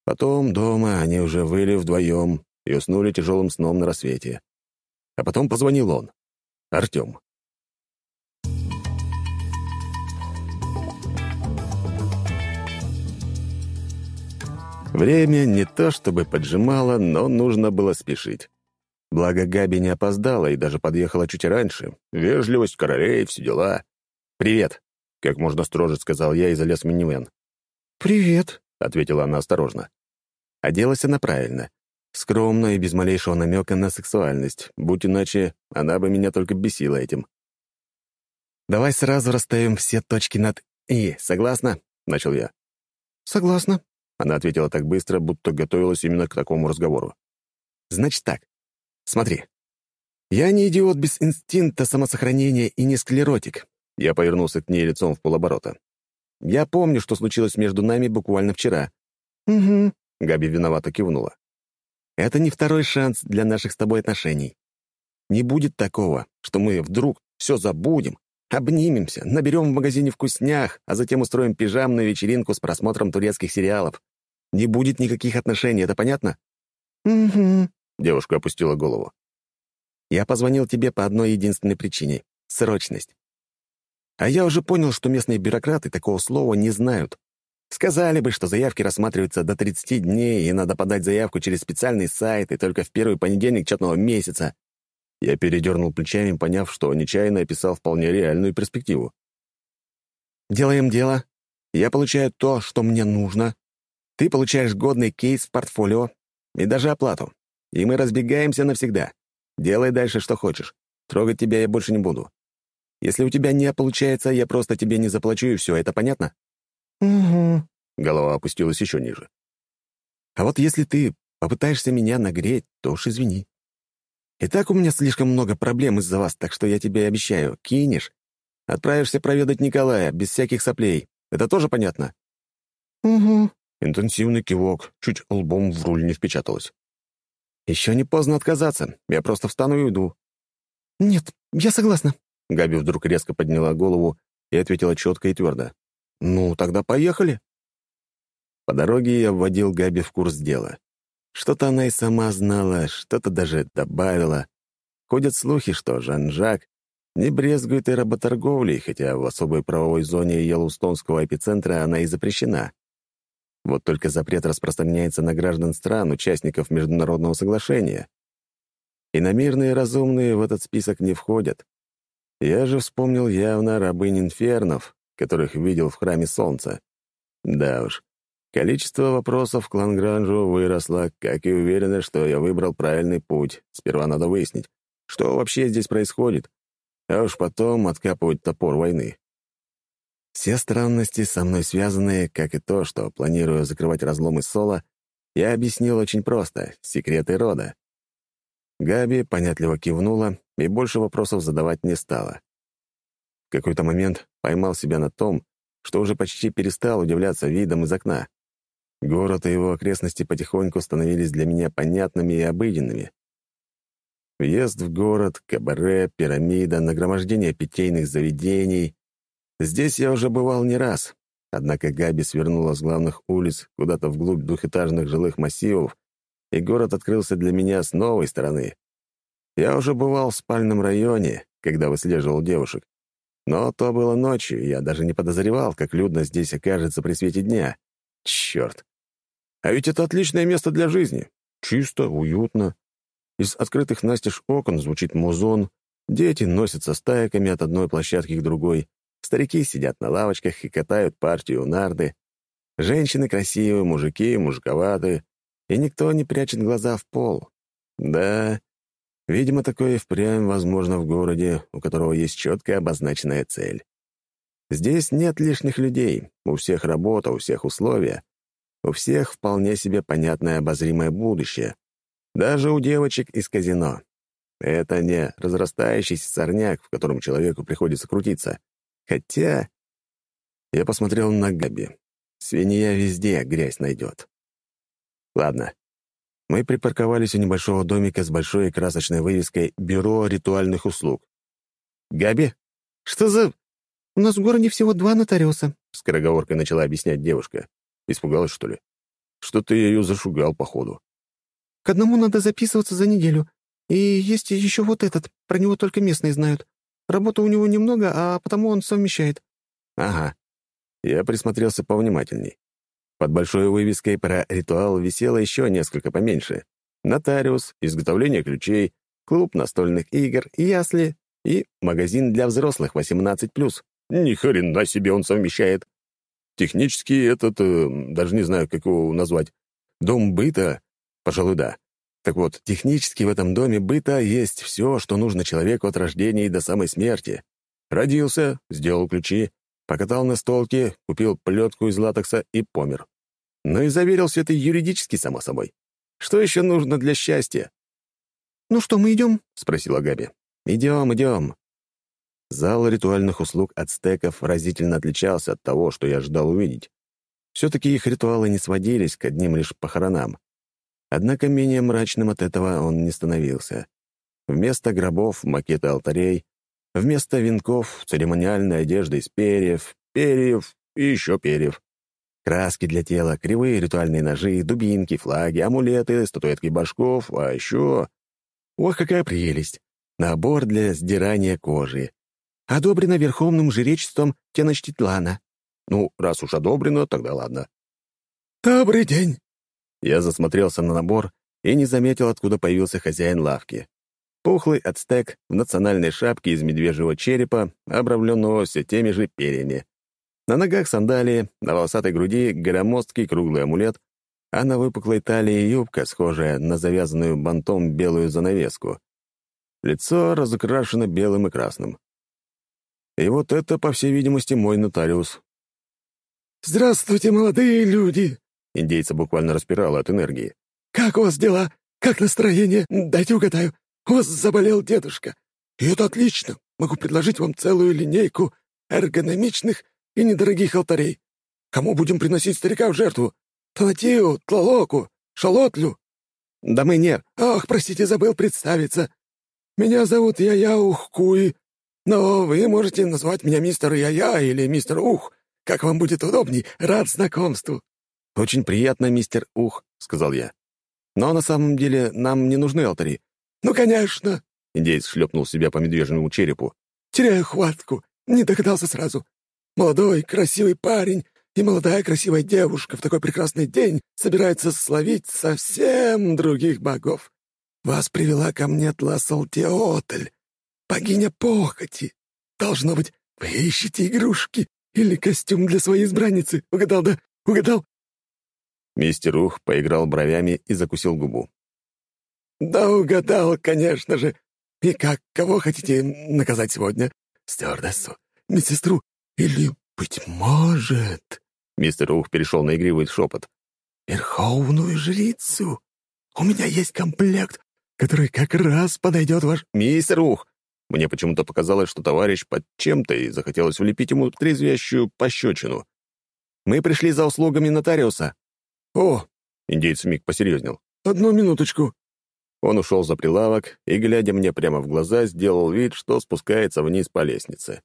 Потом дома они уже выли вдвоем и уснули тяжелым сном на рассвете. А потом позвонил он, Артем. Время не то чтобы поджимало, но нужно было спешить. Благо Габи не опоздала и даже подъехала чуть раньше. Вежливость королей, все дела. «Привет», — как можно строже сказал я и залез в минивэн. «Привет», — ответила она осторожно. Оделась она правильно. Скромно и без малейшего намека на сексуальность. Будь иначе, она бы меня только бесила этим. «Давай сразу расставим все точки над «и». Согласна?» — начал я. «Согласна», — она ответила так быстро, будто готовилась именно к такому разговору. «Значит так. Смотри. Я не идиот без инстинкта самосохранения и не склеротик. Я повернулся к ней лицом в полоборота. Я помню, что случилось между нами буквально вчера. «Угу», — Габи виновато кивнула. «Это не второй шанс для наших с тобой отношений. Не будет такого, что мы вдруг все забудем, обнимемся, наберем в магазине вкуснях, а затем устроим пижамную вечеринку с просмотром турецких сериалов. Не будет никаких отношений, это понятно?» «Угу», Девушка опустила голову. «Я позвонил тебе по одной единственной причине — срочность. А я уже понял, что местные бюрократы такого слова не знают. Сказали бы, что заявки рассматриваются до 30 дней, и надо подать заявку через специальный сайт, и только в первый понедельник четного месяца. Я передернул плечами, поняв, что нечаянно описал вполне реальную перспективу. «Делаем дело. Я получаю то, что мне нужно. Ты получаешь годный кейс в портфолио и даже оплату и мы разбегаемся навсегда. Делай дальше, что хочешь. Трогать тебя я больше не буду. Если у тебя не получается, я просто тебе не заплачу, и все, это понятно?» «Угу». Голова опустилась еще ниже. «А вот если ты попытаешься меня нагреть, то уж извини. И так у меня слишком много проблем из-за вас, так что я тебе обещаю, кинешь, отправишься проведать Николая, без всяких соплей. Это тоже понятно?» «Угу». Интенсивный кивок, чуть лбом в руль не впечаталось. Еще не поздно отказаться. Я просто встану и уйду». «Нет, я согласна». Габи вдруг резко подняла голову и ответила четко и твердо. «Ну, тогда поехали». По дороге я вводил Габи в курс дела. Что-то она и сама знала, что-то даже добавила. Ходят слухи, что Жан-Жак не брезгует и работорговлей, хотя в особой правовой зоне Йеллоустонского эпицентра она и запрещена. Вот только запрет распространяется на граждан стран, участников международного соглашения. И намирные разумные в этот список не входят. Я же вспомнил явно рабынь инфернов, которых видел в храме солнца. Да уж, количество вопросов к Лангранжу выросло, как и уверенность, что я выбрал правильный путь. Сперва надо выяснить, что вообще здесь происходит, а уж потом откапывать топор войны. Все странности, со мной связанные, как и то, что планирую закрывать разломы Соло, я объяснил очень просто — секреты рода. Габи понятливо кивнула и больше вопросов задавать не стала. В какой-то момент поймал себя на том, что уже почти перестал удивляться видом из окна. Город и его окрестности потихоньку становились для меня понятными и обыденными. Въезд в город, кабаре, пирамида, нагромождение питейных заведений, Здесь я уже бывал не раз, однако Габи свернула с главных улиц куда-то вглубь двухэтажных жилых массивов, и город открылся для меня с новой стороны. Я уже бывал в спальном районе, когда выслеживал девушек. Но то было ночью, и я даже не подозревал, как людно здесь окажется при свете дня. Черт! А ведь это отличное место для жизни. Чисто, уютно. Из открытых настежь окон звучит музон, дети носятся стайками от одной площадки к другой, Старики сидят на лавочках и катают партию нарды. Женщины красивые, мужики мужиковаты, и никто не прячет глаза в пол. Да, видимо, такое впрямь возможно в городе, у которого есть четкая обозначенная цель. Здесь нет лишних людей, у всех работа, у всех условия, у всех вполне себе понятное обозримое будущее. Даже у девочек из казино. Это не разрастающийся сорняк, в котором человеку приходится крутиться. Хотя... Я посмотрел на Габи. Свинья везде грязь найдет. Ладно. Мы припарковались у небольшого домика с большой красочной вывеской «Бюро ритуальных услуг». «Габи? Что за...» «У нас в городе всего два нотариуса», — скороговоркой начала объяснять девушка. Испугалась, что ли? Что-то я ее зашугал, походу. «К одному надо записываться за неделю. И есть еще вот этот, про него только местные знают. Работы у него немного, а потому он совмещает». «Ага. Я присмотрелся повнимательней. Под большой вывеской про ритуал висело еще несколько поменьше. Нотариус, изготовление ключей, клуб настольных игр, ясли и магазин для взрослых 18+. Ни хрена себе он совмещает. Технически этот, э, даже не знаю, как его назвать, дом быта, пожалуй, да. Так вот, технически в этом доме быта есть все, что нужно человеку от рождения и до самой смерти. Родился, сделал ключи, покатал на столке, купил плетку из латекса и помер. Ну и заверился это юридически, само собой. Что еще нужно для счастья? «Ну что, мы идем?» — спросила Габи. «Идем, идем». Зал ритуальных услуг ацтеков разительно отличался от того, что я ждал увидеть. Все-таки их ритуалы не сводились к одним лишь похоронам. Однако менее мрачным от этого он не становился. Вместо гробов — макеты алтарей, Вместо венков — церемониальная одежда из перьев, перьев и еще перьев. Краски для тела, кривые ритуальные ножи, дубинки, флаги, амулеты, статуэтки башков, а еще... Ох, какая прелесть! Набор для сдирания кожи. Одобрено Верховным Жречеством Теночтитлана. Ну, раз уж одобрено, тогда ладно. «Добрый день!» Я засмотрелся на набор и не заметил, откуда появился хозяин лавки. Пухлый ацтек в национальной шапке из медвежьего черепа, обрамленного все теми же перьями. На ногах сандалии, на волосатой груди громоздкий круглый амулет, а на выпуклой талии юбка, схожая на завязанную бантом белую занавеску. Лицо разукрашено белым и красным. И вот это, по всей видимости, мой нотариус. «Здравствуйте, молодые люди!» Индейца буквально распирало от энергии. «Как у вас дела? Как настроение? Дайте угадаю. У вас заболел дедушка. И это отлично. Могу предложить вам целую линейку эргономичных и недорогих алтарей. Кому будем приносить старика в жертву? Талатию, Тлалоку, Шалотлю?» «Да мы нет». «Ах, простите, забыл представиться. Меня зовут Яя Ухкуи, но вы можете назвать меня мистер Яя или мистер Ух, как вам будет удобней. Рад знакомству». «Очень приятно, мистер Ух», — сказал я. «Но на самом деле нам не нужны алтари. «Ну, конечно!» — индейец шлепнул себя по медвежьему черепу. «Теряю хватку. Не догадался сразу. Молодой, красивый парень и молодая красивая девушка в такой прекрасный день собираются словить совсем других богов. Вас привела ко мне Тласалтеотль, богиня похоти. Должно быть, вы ищете игрушки или костюм для своей избранницы. Угадал, да? Угадал?» Мистер Ух поиграл бровями и закусил губу. «Да угадал, конечно же. И как, кого хотите наказать сегодня? Стюардессу, медсестру или, быть может...» Мистер Ух перешел на игривый шепот. «Верховную жрицу. У меня есть комплект, который как раз подойдет ваш...» «Мистер Ух!» Мне почему-то показалось, что товарищ под чем-то, и захотелось влепить ему трезвящую пощечину. «Мы пришли за услугами нотариуса». «О!» — индейец миг посерьезнел. «Одну минуточку». Он ушел за прилавок и, глядя мне прямо в глаза, сделал вид, что спускается вниз по лестнице.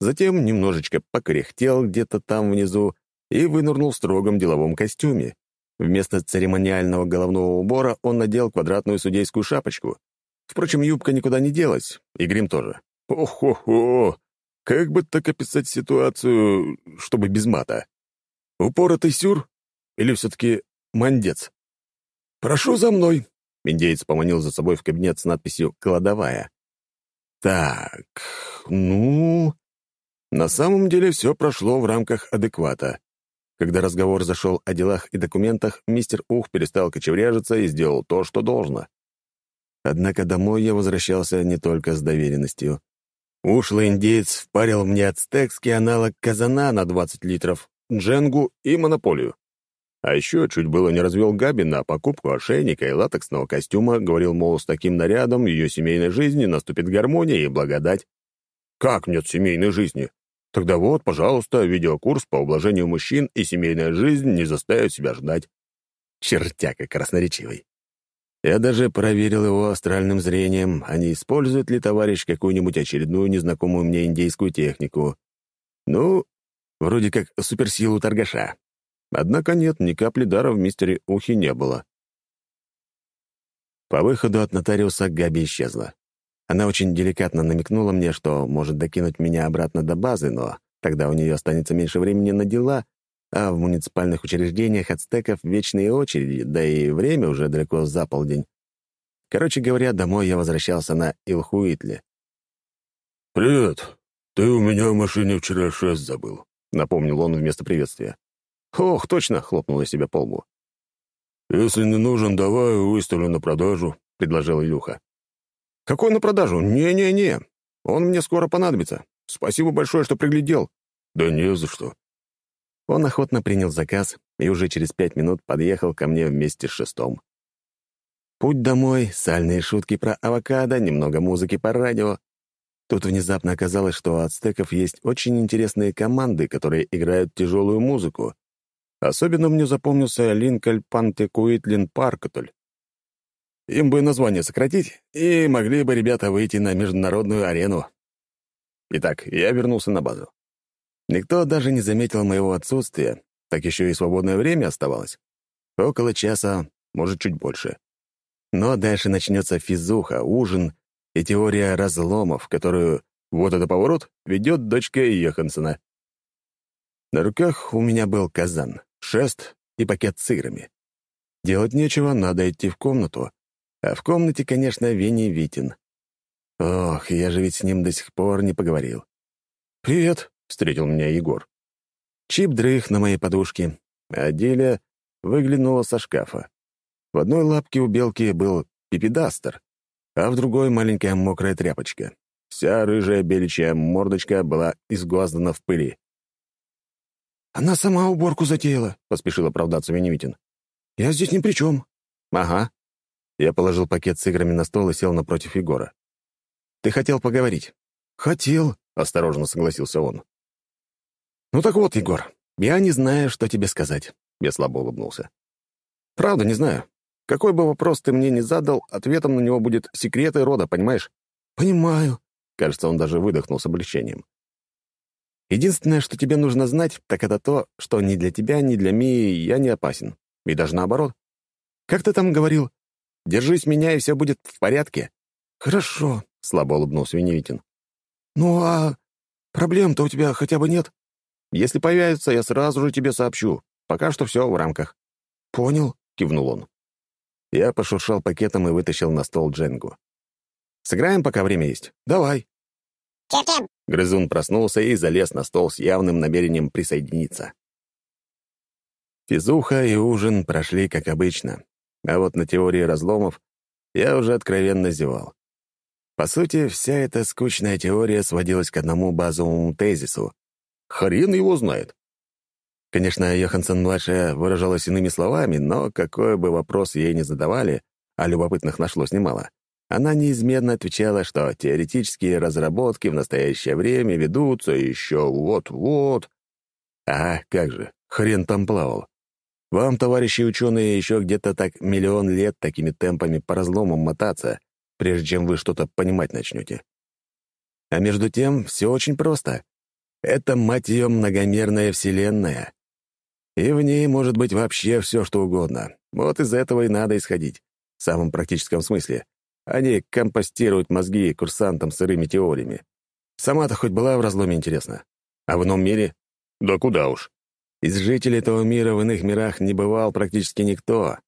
Затем немножечко покряхтел где-то там внизу и вынырнул в строгом деловом костюме. Вместо церемониального головного убора он надел квадратную судейскую шапочку. Впрочем, юбка никуда не делась, и грим тоже. Ох-хо-хо! Как бы так описать ситуацию, чтобы без мата? Упоротый сюр? Или все-таки мандец? «Прошу за мной», Индеец поманил за собой в кабинет с надписью «Кладовая». «Так, ну...» На самом деле все прошло в рамках адеквата. Когда разговор зашел о делах и документах, мистер Ух перестал кочевряжиться и сделал то, что должно. Однако домой я возвращался не только с доверенностью. Ушлый индеец впарил мне ацтекский аналог казана на 20 литров, дженгу и монополию. А еще чуть было не развел Габи на покупку ошейника и латексного костюма, говорил, мол, с таким нарядом ее семейной жизни наступит гармония и благодать. Как нет семейной жизни? Тогда вот, пожалуйста, видеокурс по ублажению мужчин и семейная жизнь не заставит себя ждать. Чертяка красноречивый. Я даже проверил его астральным зрением, а не использует ли товарищ какую-нибудь очередную незнакомую мне индейскую технику. Ну, вроде как суперсилу торгаша. Однако нет, ни капли дара в мистере Ухи не было. По выходу от нотариуса Габи исчезла. Она очень деликатно намекнула мне, что может докинуть меня обратно до базы, но тогда у нее останется меньше времени на дела, а в муниципальных учреждениях ацтеков вечные очереди, да и время уже далеко за полдень. Короче говоря, домой я возвращался на Илхуитле. «Привет. Ты у меня в машине вчера шест забыл», — напомнил он вместо приветствия. «Ох, точно!» — хлопнул я себя по лбу. «Если не нужен, давай выставлю на продажу», — предложил Илюха. «Какой на продажу? Не-не-не. Он мне скоро понадобится. Спасибо большое, что приглядел». «Да не за что». Он охотно принял заказ и уже через пять минут подъехал ко мне вместе с шестом. Путь домой, сальные шутки про авокадо, немного музыки по радио. Тут внезапно оказалось, что у ацтеков есть очень интересные команды, которые играют тяжелую музыку, Особенно мне запомнился Линкольн Пантекуитлин Паркотль. Им бы название сократить, и могли бы ребята выйти на международную арену. Итак, я вернулся на базу. Никто даже не заметил моего отсутствия, так еще и свободное время оставалось. Около часа, может, чуть больше. Но дальше начнется физуха, ужин и теория разломов, которую, вот это поворот, ведет дочка Йохансона. На руках у меня был казан шест и пакет с играми. Делать нечего, надо идти в комнату. А в комнате, конечно, Винни Витин. Ох, я же ведь с ним до сих пор не поговорил. «Привет», — встретил меня Егор. Чип дрых на моей подушке, а Диля выглянула со шкафа. В одной лапке у белки был пипедастер, а в другой — маленькая мокрая тряпочка. Вся рыжая беличья мордочка была изглаздана в пыли. «Она сама уборку затеяла», — поспешил оправдаться Веневитин. «Я здесь ни при чем». «Ага». Я положил пакет с играми на стол и сел напротив Егора. «Ты хотел поговорить?» «Хотел», — осторожно согласился он. «Ну так вот, Егор, я не знаю, что тебе сказать», — я слабо улыбнулся. «Правда, не знаю. Какой бы вопрос ты мне ни задал, ответом на него будет секреты рода, понимаешь?» «Понимаю». Кажется, он даже выдохнул с облегчением. Единственное, что тебе нужно знать, так это то, что ни для тебя, ни для Мии я не опасен. И даже наоборот. Как ты там говорил? Держись меня, и все будет в порядке. Хорошо, — слабо улыбнулся Веневитин. Ну а проблем-то у тебя хотя бы нет? Если появится, я сразу же тебе сообщу. Пока что все в рамках. Понял, — кивнул он. Я пошуршал пакетом и вытащил на стол Дженгу. «Сыграем, пока время есть?» «Давай». «Кем-кем?» Грызун проснулся и залез на стол с явным намерением присоединиться. Физуха и ужин прошли как обычно, а вот на теории разломов я уже откровенно зевал. По сути, вся эта скучная теория сводилась к одному базовому тезису. Хрен его знает. Конечно, Йоханссон-младшая выражалась иными словами, но какой бы вопрос ей ни задавали, а любопытных нашлось немало, она неизменно отвечала, что теоретические разработки в настоящее время ведутся еще вот-вот. А как же, хрен там плавал. Вам, товарищи ученые, еще где-то так миллион лет такими темпами по разломам мотаться, прежде чем вы что-то понимать начнете. А между тем, все очень просто. Это, мать ее, многомерная вселенная. И в ней может быть вообще все, что угодно. Вот из этого и надо исходить. В самом практическом смысле. Они компостируют мозги курсантам сырыми теориями. Сама-то хоть была в разломе, интересно. А в ином мире? Да куда уж. Из жителей этого мира в иных мирах не бывал практически никто.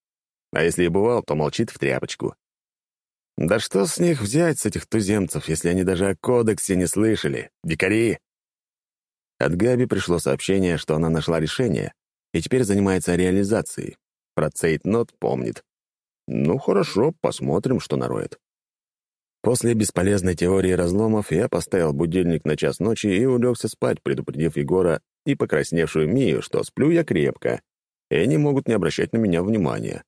А если и бывал, то молчит в тряпочку. Да что с них взять, с этих туземцев, если они даже о кодексе не слышали? Дикари! От Габи пришло сообщение, что она нашла решение, и теперь занимается реализацией. Про цейтнот помнит. Ну, хорошо, посмотрим, что нароет. После бесполезной теории разломов я поставил будильник на час ночи и улегся спать, предупредив Егора и покрасневшую Мию, что сплю я крепко, и они могут не обращать на меня внимания.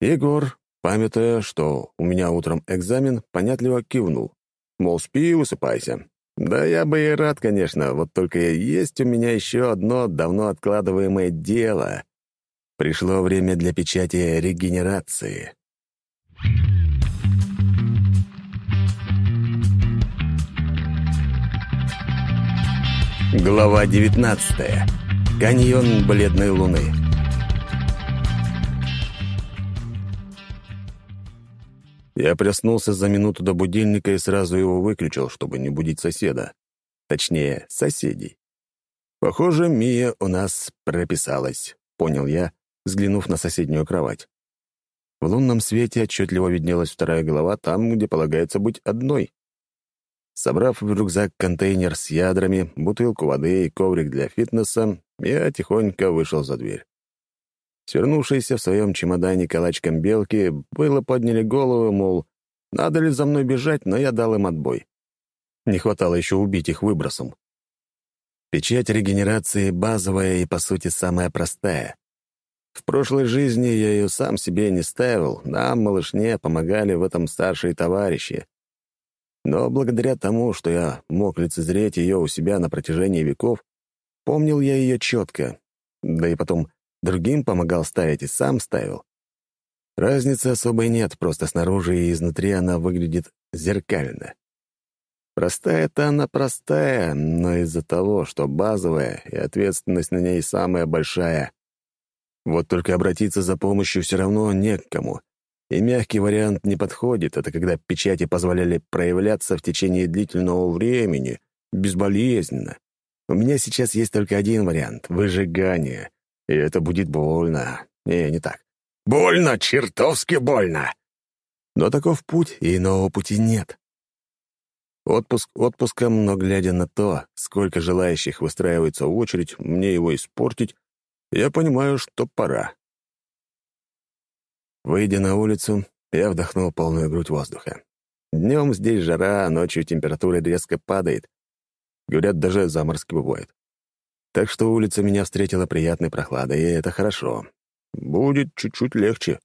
Егор, памятая, что у меня утром экзамен, понятливо кивнул. Мол, спи и высыпайся. Да я бы и рад, конечно, вот только есть у меня еще одно давно откладываемое дело. Пришло время для печати регенерации. Глава 19. Каньон бледной луны. Я проснулся за минуту до будильника и сразу его выключил, чтобы не будить соседа. Точнее, соседей. Похоже, Мия у нас прописалась, понял я, взглянув на соседнюю кровать. В лунном свете отчетливо виднелась вторая голова там, где полагается быть одной. Собрав в рюкзак контейнер с ядрами, бутылку воды и коврик для фитнеса, я тихонько вышел за дверь. Свернувшиеся в своем чемодане калачком белки было подняли голову, мол, надо ли за мной бежать, но я дал им отбой. Не хватало еще убить их выбросом. Печать регенерации базовая и, по сути, самая простая. В прошлой жизни я ее сам себе не ставил, нам, малышне, помогали в этом старшие товарищи. Но благодаря тому, что я мог лицезреть ее у себя на протяжении веков, помнил я ее четко, да и потом Другим помогал ставить и сам ставил. Разницы особой нет, просто снаружи и изнутри она выглядит зеркально. Простая-то она простая, но из-за того, что базовая, и ответственность на ней самая большая. Вот только обратиться за помощью все равно не к кому. И мягкий вариант не подходит, это когда печати позволяли проявляться в течение длительного времени, безболезненно. У меня сейчас есть только один вариант — выжигание. И это будет больно. Не, не так. Больно, чертовски больно. Но таков путь, и иного пути нет. Отпуск отпуском, но глядя на то, сколько желающих выстраивается в очередь мне его испортить, я понимаю, что пора. Выйдя на улицу, я вдохнул полную грудь воздуха. Днем здесь жара, а ночью температура резко падает. Говорят, даже заморозки бывает. Так что улица меня встретила приятной прохладой, и это хорошо. Будет чуть-чуть легче.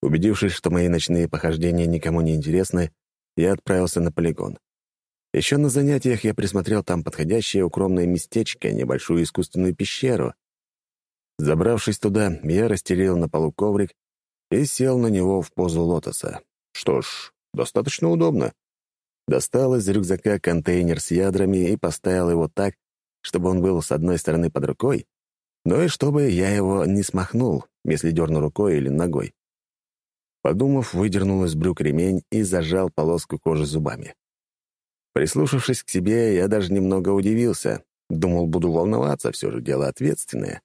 Убедившись, что мои ночные похождения никому не интересны, я отправился на полигон. Еще на занятиях я присмотрел там подходящее укромное местечко, небольшую искусственную пещеру. Забравшись туда, я расстелил на полу коврик и сел на него в позу лотоса. Что ж, достаточно удобно. Достал из рюкзака контейнер с ядрами и поставил его так, чтобы он был с одной стороны под рукой, но и чтобы я его не смахнул, если дерну рукой или ногой. Подумав, выдернул из брюк ремень и зажал полоску кожи зубами. Прислушавшись к себе, я даже немного удивился. Думал, буду волноваться, все же дело ответственное.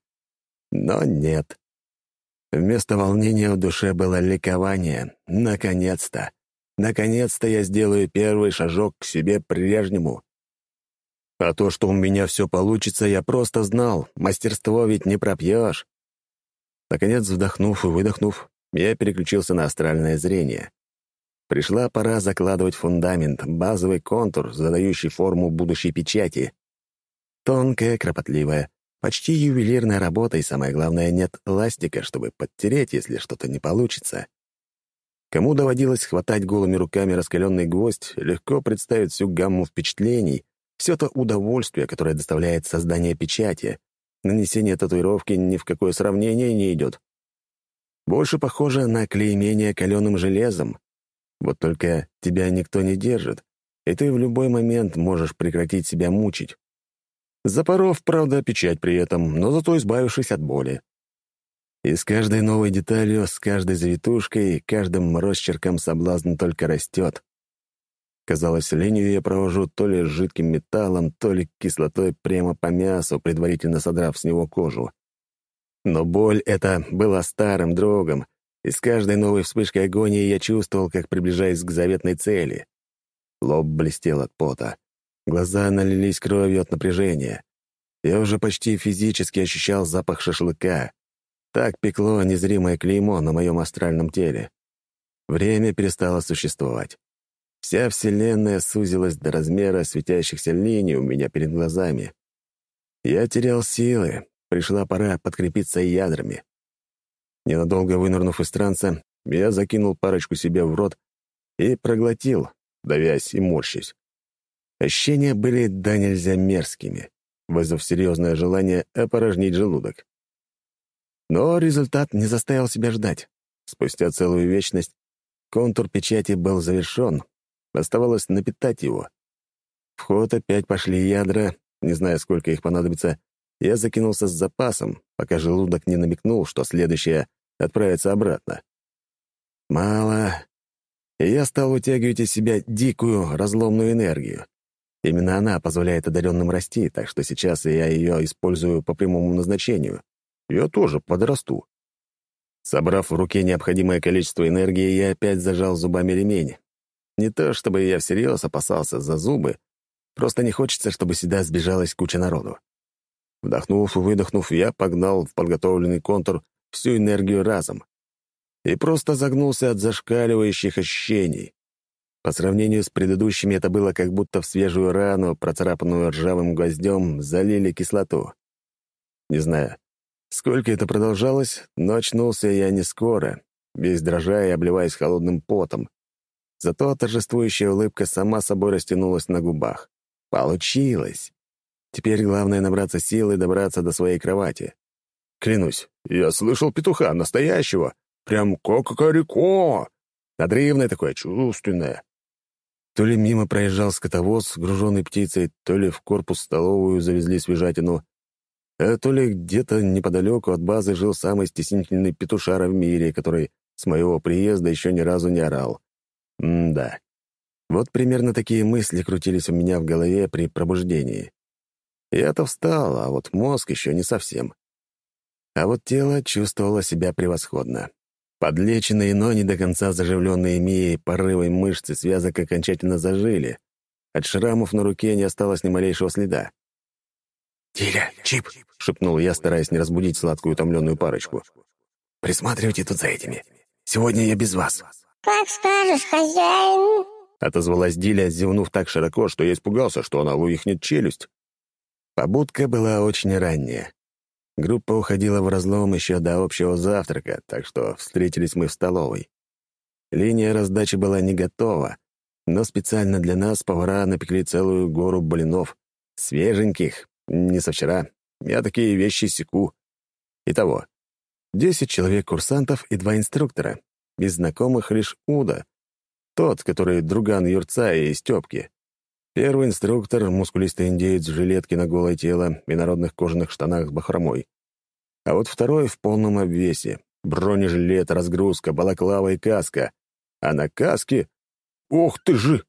Но нет. Вместо волнения в душе было ликование. Наконец-то! Наконец-то я сделаю первый шажок к себе прежнему. А то, что у меня все получится, я просто знал. Мастерство ведь не пропьешь. Наконец, вздохнув и выдохнув, я переключился на астральное зрение. Пришла пора закладывать фундамент, базовый контур, задающий форму будущей печати. Тонкая, кропотливая, почти ювелирная работа, и самое главное, нет ластика, чтобы подтереть, если что-то не получится. Кому доводилось хватать голыми руками раскаленный гвоздь, легко представить всю гамму впечатлений, все то удовольствие, которое доставляет создание печати. Нанесение татуировки ни в какое сравнение не идет. Больше похоже на клеймение каленым железом. Вот только тебя никто не держит, и ты в любой момент можешь прекратить себя мучить. Запоров, правда, печать при этом, но зато избавившись от боли. И с каждой новой деталью, с каждой завитушкой, каждым росчерком соблазн только растет. Казалось, линию я провожу то ли жидким металлом, то ли кислотой прямо по мясу, предварительно содрав с него кожу. Но боль эта была старым другом, и с каждой новой вспышкой агонии я чувствовал, как приближаюсь к заветной цели. Лоб блестел от пота. Глаза налились кровью от напряжения. Я уже почти физически ощущал запах шашлыка. Так пекло незримое клеймо на моем астральном теле. Время перестало существовать. Вся Вселенная сузилась до размера светящихся линий у меня перед глазами. Я терял силы, пришла пора подкрепиться ядрами. Ненадолго вынырнув из транса, я закинул парочку себе в рот и проглотил, давясь и морщись. Ощущения были да нельзя мерзкими, вызвав серьезное желание опорожнить желудок. Но результат не заставил себя ждать. Спустя целую вечность контур печати был завершен, оставалось напитать его. В ход опять пошли ядра, не зная, сколько их понадобится, я закинулся с запасом, пока желудок не намекнул, что следующее отправится обратно. Мало. И я стал вытягивать из себя дикую, разломную энергию. Именно она позволяет одаренным расти, так что сейчас я ее использую по прямому назначению. Я тоже подрасту. Собрав в руке необходимое количество энергии, я опять зажал зубами ремень. Не то чтобы я всерьез опасался за зубы, просто не хочется, чтобы сюда сбежалась куча народу. Вдохнув и выдохнув, я погнал в подготовленный контур всю энергию разом и просто загнулся от зашкаливающих ощущений. По сравнению с предыдущими это было как будто в свежую рану, процарапанную ржавым гвоздем, залили кислоту. Не знаю, сколько это продолжалось, но очнулся я не скоро, весь дрожа и обливаясь холодным потом. Зато торжествующая улыбка сама собой растянулась на губах. Получилось! Теперь главное набраться сил и добраться до своей кровати. Клянусь, я слышал петуха, настоящего. Прям ко-ко-ко-ко. Надрывное такое, чувственное. То ли мимо проезжал скотовоз, груженный птицей, то ли в корпус столовую завезли свежатину, а то ли где-то неподалеку от базы жил самый стеснительный петушара в мире, который с моего приезда еще ни разу не орал. М-да. Вот примерно такие мысли крутились у меня в голове при пробуждении. Я-то встал, а вот мозг еще не совсем. А вот тело чувствовало себя превосходно. Подлеченные, но не до конца заживленные Мией порывы мышцы связок окончательно зажили. От шрамов на руке не осталось ни малейшего следа. «Тиля, Чип!» — шепнул я, стараясь не разбудить сладкую утомленную парочку. «Присматривайте тут за этими. Сегодня я без вас». «Как скажешь, хозяин!» — отозвалась Диля, зевнув так широко, что я испугался, что она вывихнет челюсть. Побудка была очень ранняя. Группа уходила в разлом еще до общего завтрака, так что встретились мы в столовой. Линия раздачи была не готова, но специально для нас повара напекли целую гору блинов. Свеженьких, не со вчера. Я такие вещи секу. Итого, десять человек-курсантов и два инструктора. Без знакомых лишь Уда. Тот, который друган Юрца и Степки. Первый инструктор — мускулистый индеец в жилетке на голое тело и народных кожаных штанах с бахромой. А вот второй в полном обвесе. Бронежилет, разгрузка, балаклава и каска. А на каске... Ух ты же!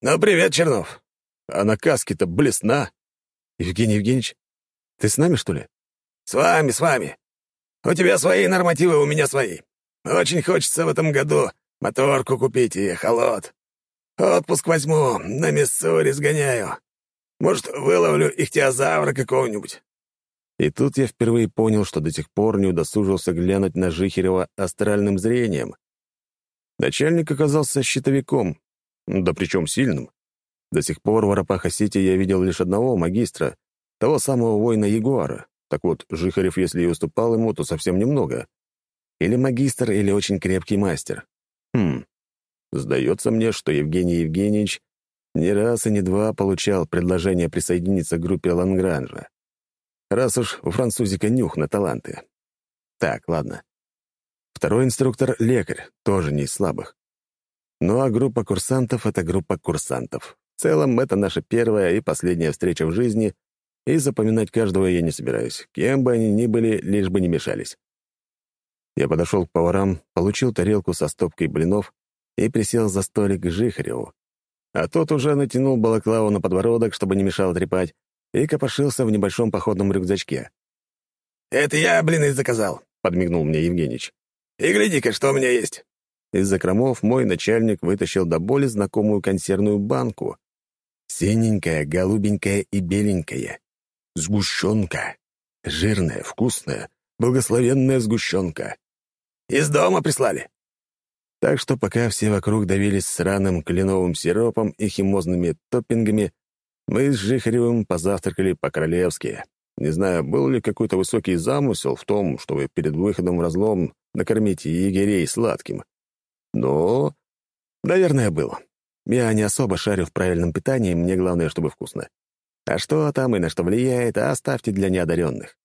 «Ну, привет, Чернов!» А на каске-то блесна. Евгений Евгеньевич, ты с нами, что ли? «С вами, с вами. У тебя свои нормативы, у меня свои. Очень хочется в этом году моторку купить и холод. Отпуск возьму, на Миссури сгоняю. Может, выловлю ихтиозавра какого-нибудь». И тут я впервые понял, что до сих пор не удосужился глянуть на Жихерева астральным зрением. Начальник оказался щитовиком, да причем сильным. До сих пор в Арапаха-Сити я видел лишь одного магистра, того самого воина Ягуара. Так вот, Жихарев, если и уступал ему, то совсем немного. Или магистр, или очень крепкий мастер. Хм, Сдается мне, что Евгений Евгеньевич не раз и не два получал предложение присоединиться к группе Лангранжа. Раз уж у французика нюх на таланты. Так, ладно. Второй инструктор — лекарь, тоже не из слабых. Ну а группа курсантов — это группа курсантов. В целом, это наша первая и последняя встреча в жизни, и запоминать каждого я не собираюсь, кем бы они ни были, лишь бы не мешались. Я подошел к поварам, получил тарелку со стопкой блинов и присел за столик к Жихареву. А тот уже натянул балаклаву на подбородок, чтобы не мешал трепать, и копошился в небольшом походном рюкзачке. «Это я блины заказал», — подмигнул мне Евгеньевич. «И гляди-ка, что у меня есть». Из закромов мой начальник вытащил до боли знакомую консервную банку. Синенькая, голубенькая и беленькая. Сгущенка. Жирная, вкусная, благословенная сгущенка. Из дома прислали. Так что пока все вокруг давились сраным кленовым сиропом и химозными топпингами, мы с Жихаревым позавтракали по-королевски. Не знаю, был ли какой-то высокий замысел в том, чтобы перед выходом в разлом накормить егерей сладким. Но, наверное, был. Я не особо шарю в правильном питании, мне главное, чтобы вкусно. А что там и на что влияет, оставьте для неодаренных.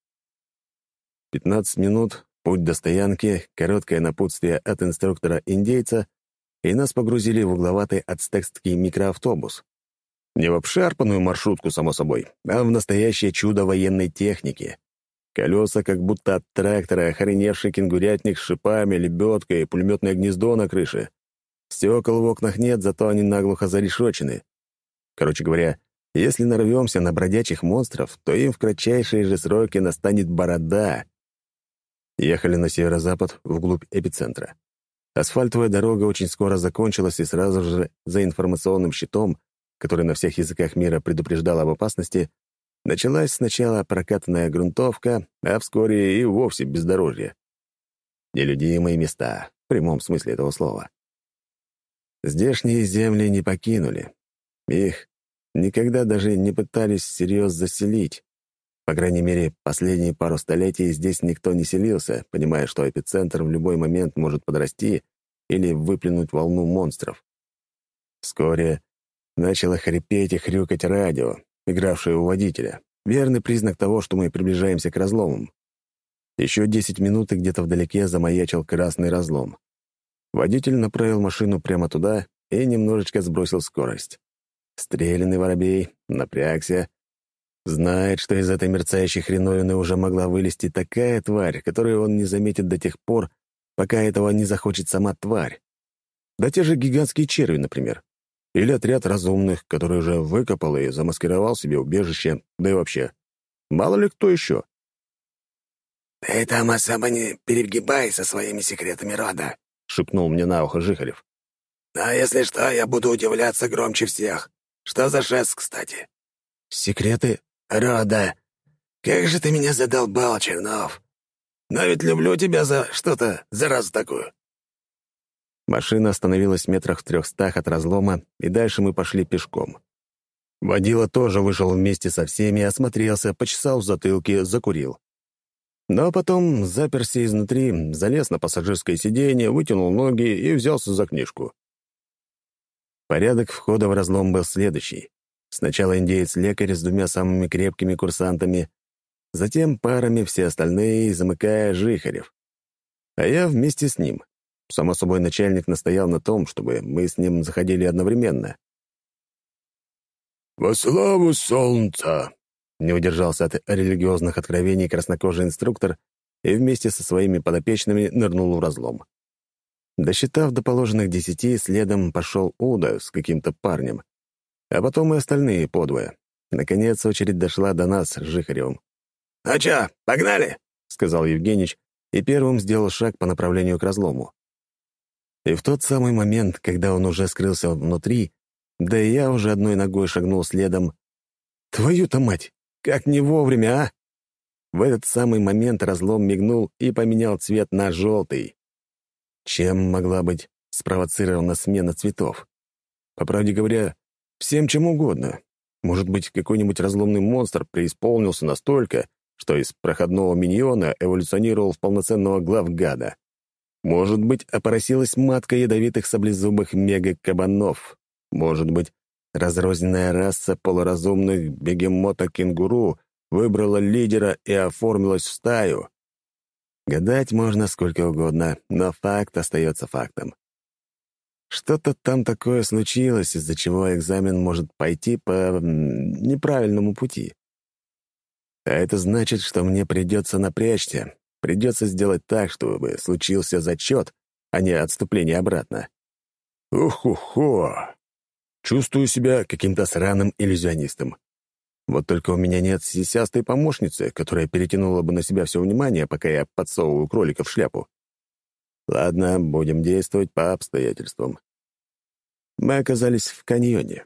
15 минут, путь до стоянки, короткое напутствие от инструктора-индейца, и нас погрузили в угловатый ацтекский микроавтобус. Не в обшарпанную маршрутку, само собой, а в настоящее чудо военной техники. Колеса как будто от трактора, охреневший кенгурятник с шипами, лебедкой и пулеметное гнездо на крыше. Стекол в окнах нет, зато они наглухо зарешочены. Короче говоря, если нарвемся на бродячих монстров, то им в кратчайшие же сроки настанет борода. Ехали на северо-запад, вглубь эпицентра. Асфальтовая дорога очень скоро закончилась, и сразу же за информационным щитом, который на всех языках мира предупреждал об опасности, началась сначала прокатанная грунтовка, а вскоре и вовсе бездорожье. Нелюдимые места, в прямом смысле этого слова. Здешние земли не покинули. Их никогда даже не пытались всерьез заселить. По крайней мере, последние пару столетий здесь никто не селился, понимая, что эпицентр в любой момент может подрасти или выплюнуть волну монстров. Вскоре начало хрипеть и хрюкать радио, игравшее у водителя. Верный признак того, что мы приближаемся к разломам. Еще десять минут и где-то вдалеке замаячил красный разлом. Водитель направил машину прямо туда и немножечко сбросил скорость. Стрелянный воробей напрягся. Знает, что из этой мерцающей хреновины уже могла вылезти такая тварь, которую он не заметит до тех пор, пока этого не захочет сама тварь. Да те же гигантские черви, например. Или отряд разумных, который уже выкопал и замаскировал себе убежище, да и вообще. Мало ли кто еще. «Ты там особо не перегибай со своими секретами рода», — шепнул мне на ухо Жихарев. «А если что, я буду удивляться громче всех. Что за жест, кстати?» «Секреты рода. Как же ты меня задолбал, Чернов. Но ведь люблю тебя за что-то, за раз такую». Машина остановилась в метрах в трехстах от разлома, и дальше мы пошли пешком. Водила тоже вышел вместе со всеми, осмотрелся, почесал в затылке, закурил. Но потом заперся изнутри, залез на пассажирское сиденье, вытянул ноги и взялся за книжку. Порядок входа в разлом был следующий. Сначала индеец-лекарь с двумя самыми крепкими курсантами, затем парами все остальные, замыкая Жихарев. А я вместе с ним. Само собой, начальник настоял на том, чтобы мы с ним заходили одновременно. «Во славу солнца!» — не удержался от религиозных откровений краснокожий инструктор и вместе со своими подопечными нырнул в разлом. Досчитав до положенных десяти, следом пошел Уда с каким-то парнем, а потом и остальные подвое. Наконец очередь дошла до нас с Жихаревым. «Ну чё, погнали?» — сказал Евгеньевич и первым сделал шаг по направлению к разлому. И в тот самый момент, когда он уже скрылся внутри, да и я уже одной ногой шагнул следом. Твою-то мать! Как не вовремя, а! В этот самый момент разлом мигнул и поменял цвет на желтый. Чем могла быть спровоцирована смена цветов? По правде говоря, всем чем угодно. Может быть, какой-нибудь разломный монстр преисполнился настолько, что из проходного миньона эволюционировал в полноценного главгада. Может быть, опоросилась матка ядовитых саблезубых мега-кабанов. Может быть, разрозненная раса полуразумных бегемота-кенгуру выбрала лидера и оформилась в стаю. Гадать можно сколько угодно, но факт остается фактом. Что-то там такое случилось, из-за чего экзамен может пойти по неправильному пути. А это значит, что мне придется напрячься, Придется сделать так, чтобы случился зачет, а не отступление обратно. Ух-хо-хо! Чувствую себя каким-то сраным иллюзионистом. Вот только у меня нет сисястой помощницы, которая перетянула бы на себя все внимание, пока я подсовываю кролика в шляпу. Ладно, будем действовать по обстоятельствам. Мы оказались в каньоне.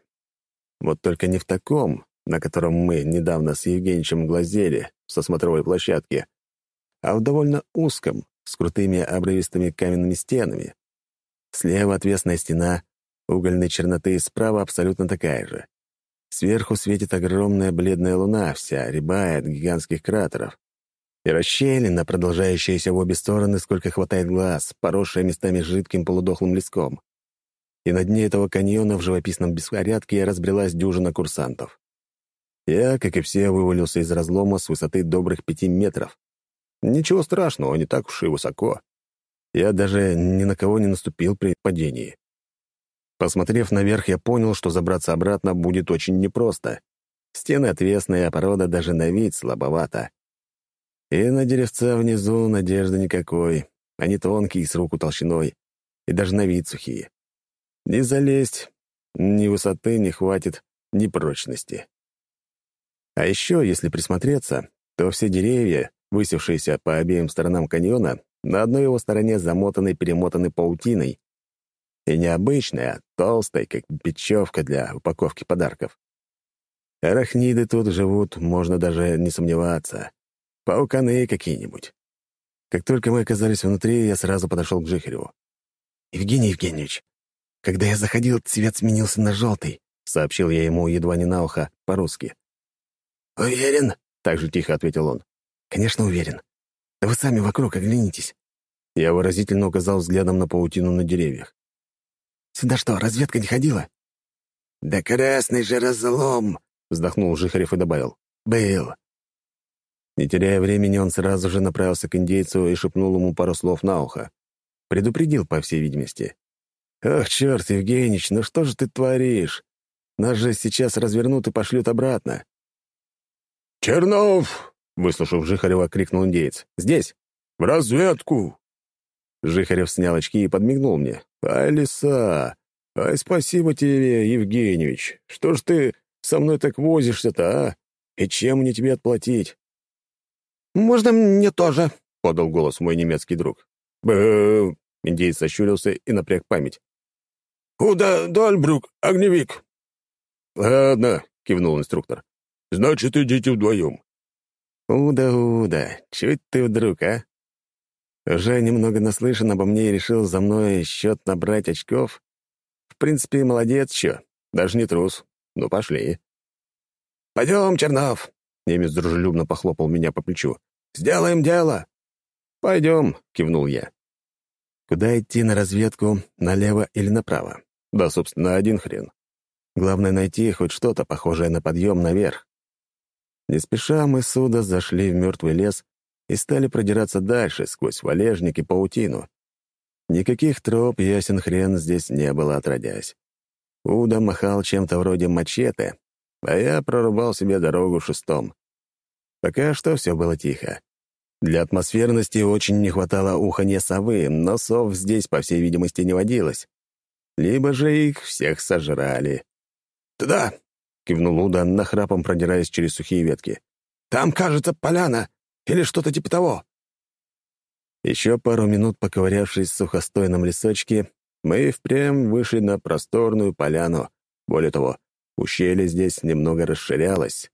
Вот только не в таком, на котором мы недавно с Евгеньевичем глазели со смотровой площадки, а в довольно узком, с крутыми обрывистыми каменными стенами. Слева отвесная стена, угольной черноты, справа абсолютно такая же. Сверху светит огромная бледная луна, вся рябая от гигантских кратеров. И расщелина, продолжающаяся в обе стороны, сколько хватает глаз, поросшая местами жидким полудохлым леском. И на дне этого каньона в живописном беспорядке разбрелась дюжина курсантов. Я, как и все, вывалился из разлома с высоты добрых пяти метров. Ничего страшного, не так уж и высоко. Я даже ни на кого не наступил при падении. Посмотрев наверх, я понял, что забраться обратно будет очень непросто. Стены отвесные, а порода даже на вид слабовата. И на деревца внизу надежды никакой. Они тонкие, с руку толщиной, и даже на вид сухие. Не залезть, ни высоты не хватит, ни прочности. А еще, если присмотреться, то все деревья, высевшиеся по обеим сторонам каньона, на одной его стороне замотаны-перемотаны паутиной. И не обычной, а толстой, как бечевка для упаковки подарков. Арахниды тут живут, можно даже не сомневаться. Пауканы какие-нибудь. Как только мы оказались внутри, я сразу подошел к Жихареву. «Евгений Евгеньевич, когда я заходил, цвет сменился на желтый», — сообщил я ему едва не на ухо, по-русски. «Уверен?» — так же тихо ответил он. «Конечно, уверен. Вы сами вокруг оглянитесь». Я выразительно указал взглядом на паутину на деревьях. «Сюда что, разведка не ходила?» «Да красный же разлом!» — вздохнул Жихарев и добавил. «Был. Не теряя времени, он сразу же направился к индейцу и шепнул ему пару слов на ухо. Предупредил, по всей видимости. «Ох, черт, Евгеньевич, ну что же ты творишь? Нас же сейчас развернут и пошлют обратно». «Чернов!» — выслушав Жихарева, крикнул индеец. «Здесь!» «В разведку!» Жихарев снял очки и подмигнул мне. «Ай, лиса! Ай, спасибо тебе, Евгеньевич! Что ж ты со мной так возишься-то, а? И чем мне тебе отплатить?» «Можно мне тоже?» — подал голос мой немецкий друг. б Индеец сощурился и напряг память. «Уда Дальбрук, огневик!» «Ладно», — кивнул инструктор. «Значит, идите вдвоем». «Уда-Уда, чуть ты вдруг, а? Уже немного наслышан обо мне и решил за мной счет набрать очков. В принципе, молодец чё, даже не трус. Ну, пошли». «Пойдем, Чернов!» Немец дружелюбно похлопал меня по плечу. «Сделаем дело!» «Пойдем», — кивнул я. Куда идти на разведку, налево или направо? Да, собственно, один хрен. Главное — найти хоть что-то похожее на подъем наверх. Не спеша мы суда зашли в мертвый лес и стали продираться дальше, сквозь валежник и паутину. Никаких троп, ясен хрен, здесь не было отродясь. Уда махал чем-то вроде мачете, а я прорубал себе дорогу шестом. Пока что все было тихо. Для атмосферности очень не хватало уханья совы, но сов здесь, по всей видимости, не водилось. Либо же их всех сожрали. «Туда!» — кивнул Уда, нахрапом продираясь через сухие ветки. «Там, кажется, поляна или что-то типа того». Еще пару минут поковырявшись в сухостойном лесочке, мы впрямь вышли на просторную поляну. Более того, Ущелье здесь немного расширялось.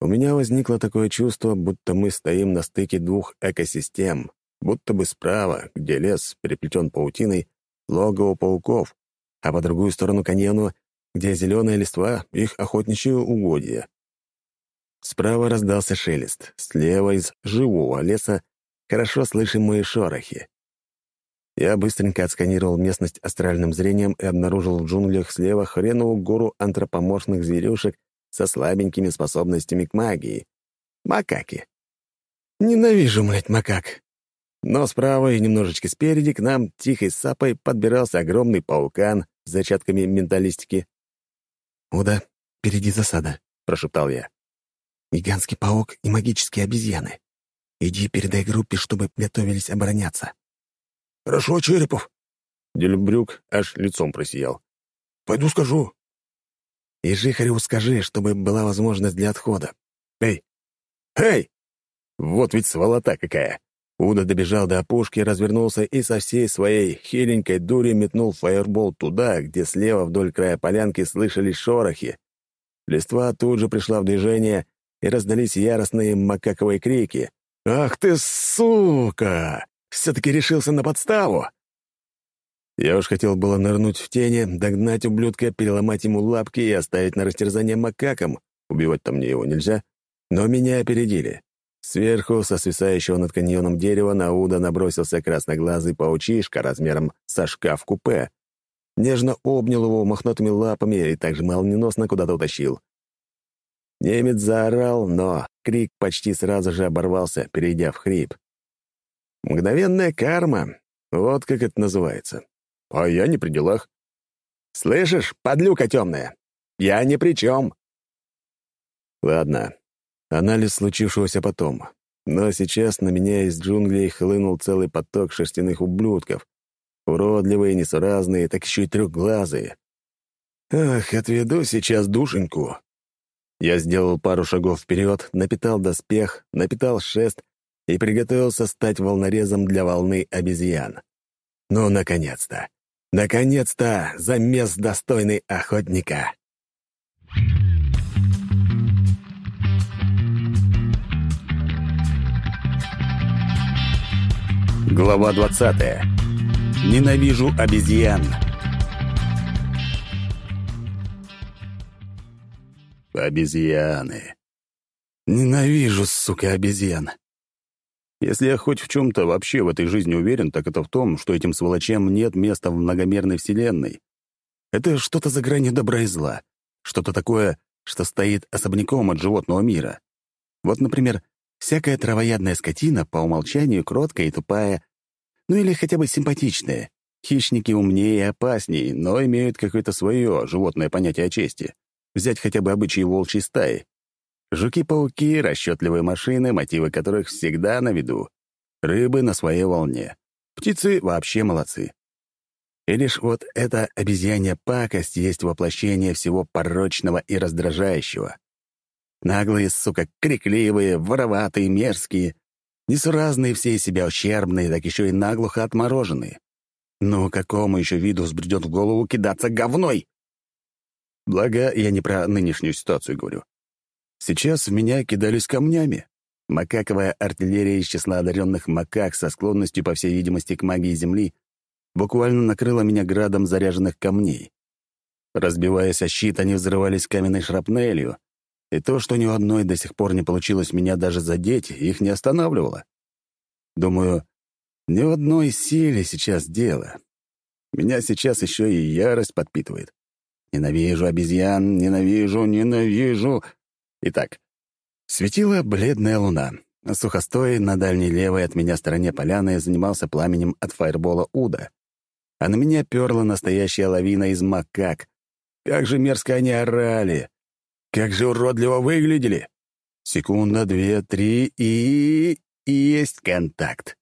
У меня возникло такое чувство, будто мы стоим на стыке двух экосистем, будто бы справа, где лес переплетен паутиной, логово пауков, а по другую сторону каньону, где зеленая листва, их охотничье угодья. Справа раздался шелест, слева из живого леса хорошо слышимые шорохи. Я быстренько отсканировал местность астральным зрением и обнаружил в джунглях слева хреновую гору антропоморфных зверюшек со слабенькими способностями к магии. Макаки. Ненавижу, млядь, макак. Но справа и немножечко спереди к нам тихой сапой подбирался огромный паукан с зачатками менталистики. «Уда, впереди засада», — прошептал я. «Гигантский паук и магические обезьяны. Иди передай группе, чтобы готовились обороняться». «Хорошо, Черепов». Дельбрюк аж лицом просиял. «Пойду скажу». «И Жихареву скажи, чтобы была возможность для отхода. Эй! Эй! Вот ведь сволота какая!» Уда добежал до опушки, развернулся и со всей своей хиленькой дури метнул фаербол туда, где слева вдоль края полянки слышались шорохи. Листва тут же пришла в движение, и раздались яростные макаковые крики. «Ах ты, сука! Все-таки решился на подставу!» Я уж хотел было нырнуть в тени, догнать ублюдка, переломать ему лапки и оставить на растерзание макакам. Убивать-то мне его нельзя. Но меня опередили. Сверху, со свисающего над каньоном дерева, на Уда набросился красноглазый паучишка размером со шкаф-купе. Нежно обнял его мохнатыми лапами и также молниеносно куда-то утащил. Немец заорал, но крик почти сразу же оборвался, перейдя в хрип. Мгновенная карма, вот как это называется. А я не при делах. «Слышишь, подлюка темная? Я ни при чем!» Ладно, анализ случившегося потом. Но сейчас на меня из джунглей хлынул целый поток шерстяных ублюдков. Уродливые, несуразные, так еще и трехглазые. Ах, отведу сейчас душеньку. Я сделал пару шагов вперед, напитал доспех, напитал шест и приготовился стать волнорезом для волны обезьян. Ну, наконец-то! Наконец-то замес достойный охотника. Глава 20. Ненавижу обезьян. Обезьяны. Ненавижу, сука, обезьян. Если я хоть в чем-то вообще в этой жизни уверен, так это в том, что этим сволочам нет места в многомерной вселенной. Это что-то за гранью добра и зла. Что-то такое, что стоит особняком от животного мира. Вот, например, всякая травоядная скотина по умолчанию кроткая и тупая, ну или хотя бы симпатичная. Хищники умнее и опаснее, но имеют какое-то свое животное понятие о чести. Взять хотя бы обычаи волчьей стаи. Жуки-пауки — расчетливые машины, мотивы которых всегда на виду. Рыбы на своей волне. Птицы вообще молодцы. И лишь вот эта обезьянья пакость есть воплощение всего порочного и раздражающего. Наглые, сука, крикливые, вороватые, мерзкие, несуразные все из себя ущербные, так еще и наглухо отмороженные. Ну, какому еще виду взбредет в голову кидаться говной? Благо, я не про нынешнюю ситуацию говорю. Сейчас в меня кидались камнями. Макаковая артиллерия из числа одаренных макак со склонностью, по всей видимости, к магии Земли буквально накрыла меня градом заряженных камней. Разбиваясь о щит, они взрывались каменной шрапнелью, и то, что ни у одной до сих пор не получилось меня даже задеть, их не останавливало. Думаю, ни в одной силе сейчас дело. Меня сейчас еще и ярость подпитывает. Ненавижу обезьян, ненавижу, ненавижу. Итак, светила бледная луна. Сухостой на дальней левой от меня стороне поляны занимался пламенем от фаербола Уда. А на меня перла настоящая лавина из макак. Как же мерзко они орали! Как же уродливо выглядели! Секунда, две, три и... есть контакт.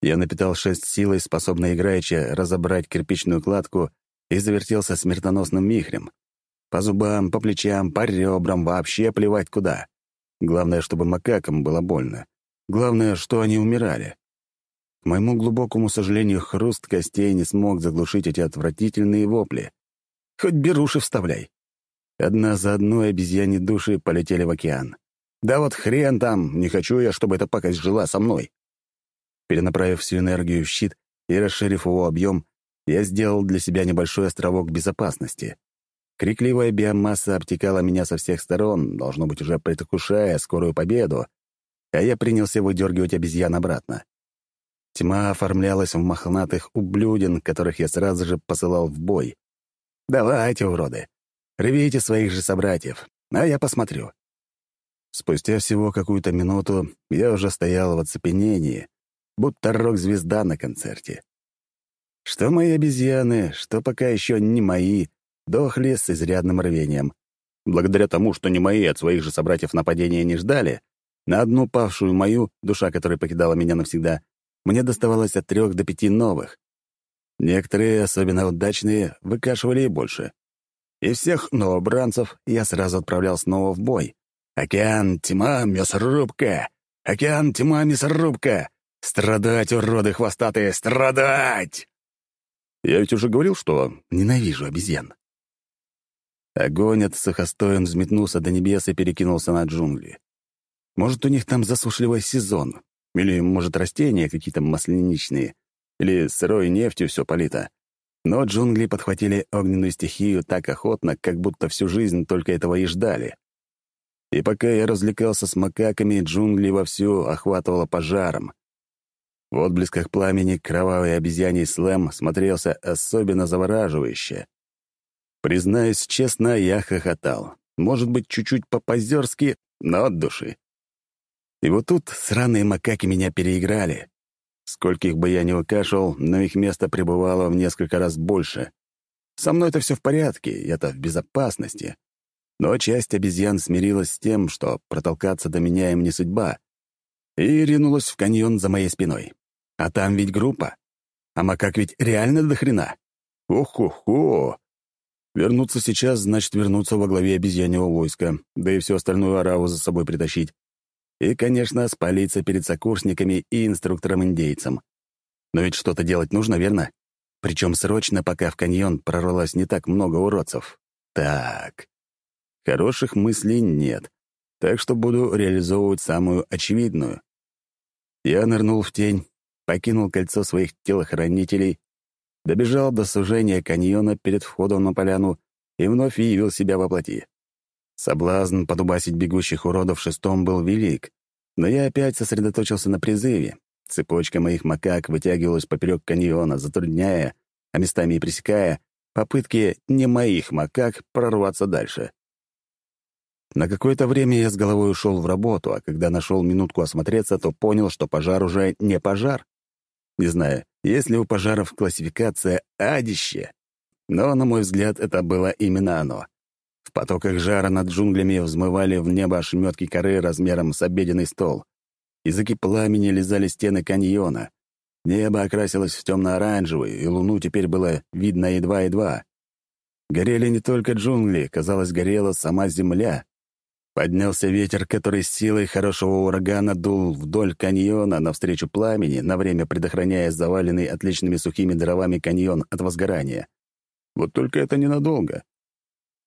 Я напитал шесть силой, способной играючи разобрать кирпичную кладку, и завертелся смертоносным вихрем. По зубам, по плечам, по ребрам, вообще плевать куда. Главное, чтобы макакам было больно. Главное, что они умирали. К моему глубокому сожалению, хруст костей не смог заглушить эти отвратительные вопли. Хоть беруши вставляй. Одна за одной обезьяне души полетели в океан. Да вот хрен там, не хочу я, чтобы эта пакость жила со мной. Перенаправив всю энергию в щит и расширив его объем, я сделал для себя небольшой островок безопасности. Крикливая биомасса обтекала меня со всех сторон, должно быть, уже предвкушая скорую победу, а я принялся выдергивать обезьян обратно. Тьма оформлялась в мохнатых ублюдин, которых я сразу же посылал в бой. «Давайте, уроды, рвите своих же собратьев, а я посмотрю». Спустя всего какую-то минуту я уже стоял в оцепенении, будто рок-звезда на концерте. Что мои обезьяны, что пока еще не мои, дохли с изрядным рвением. Благодаря тому, что не мои от своих же собратьев нападения не ждали, на одну павшую мою, душа которой покидала меня навсегда, мне доставалось от трех до пяти новых. Некоторые, особенно удачные, выкашивали и больше. И всех новобранцев я сразу отправлял снова в бой. «Океан, тьма, мясорубка! Океан, тьма, мясорубка! Страдать, уроды хвостатые, страдать!» Я ведь уже говорил, что ненавижу обезьян. Огонь от сухостоен взметнулся до небес и перекинулся на джунгли. Может, у них там засушливый сезон, или, может, растения какие-то масляничные, или сырой нефтью все полито. Но джунгли подхватили огненную стихию так охотно, как будто всю жизнь только этого и ждали. И пока я развлекался с макаками, джунгли вовсю охватывало пожаром. В отблесках пламени кровавый обезьяний слэм смотрелся особенно завораживающе. Признаюсь честно, я хохотал. Может быть, чуть-чуть по-позерски, но от души. И вот тут сраные макаки меня переиграли. Скольких бы я ни выкашивал, но их место пребывало в несколько раз больше. Со мной это все в порядке, я-то в безопасности. Но часть обезьян смирилась с тем, что протолкаться до меня им не судьба, и ринулась в каньон за моей спиной. А там ведь группа. А макак ведь реально до хрена. Ох-хо-хо! Вернуться сейчас значит вернуться во главе обезьяньего войска, да и всю остальную ораву за собой притащить. И, конечно, спалиться перед сокурсниками и инструктором-индейцем. Но ведь что-то делать нужно, верно? Причем срочно, пока в каньон прорвалось не так много уродцев. Так. Хороших мыслей нет, так что буду реализовывать самую очевидную. Я нырнул в тень, покинул кольцо своих телохранителей добежал до сужения каньона перед входом на поляну и вновь явил себя во плоти. Соблазн подубасить бегущих уродов шестом был велик, но я опять сосредоточился на призыве. Цепочка моих макак вытягивалась поперек каньона, затрудняя, а местами и пресекая, попытки не моих макак прорваться дальше. На какое-то время я с головой ушел в работу, а когда нашел минутку осмотреться, то понял, что пожар уже не пожар. Не знаю, есть ли у пожаров классификация «адище», но, на мой взгляд, это было именно оно. В потоках жара над джунглями взмывали в небо ошметки коры размером с обеденный стол. Языки пламени лизали стены каньона. Небо окрасилось в темно-оранжевый, и луну теперь было видно едва-едва. Горели не только джунгли, казалось, горела сама земля. Поднялся ветер, который силой хорошего урагана дул вдоль каньона навстречу пламени, на время предохраняя заваленный отличными сухими дровами каньон от возгорания. Вот только это ненадолго.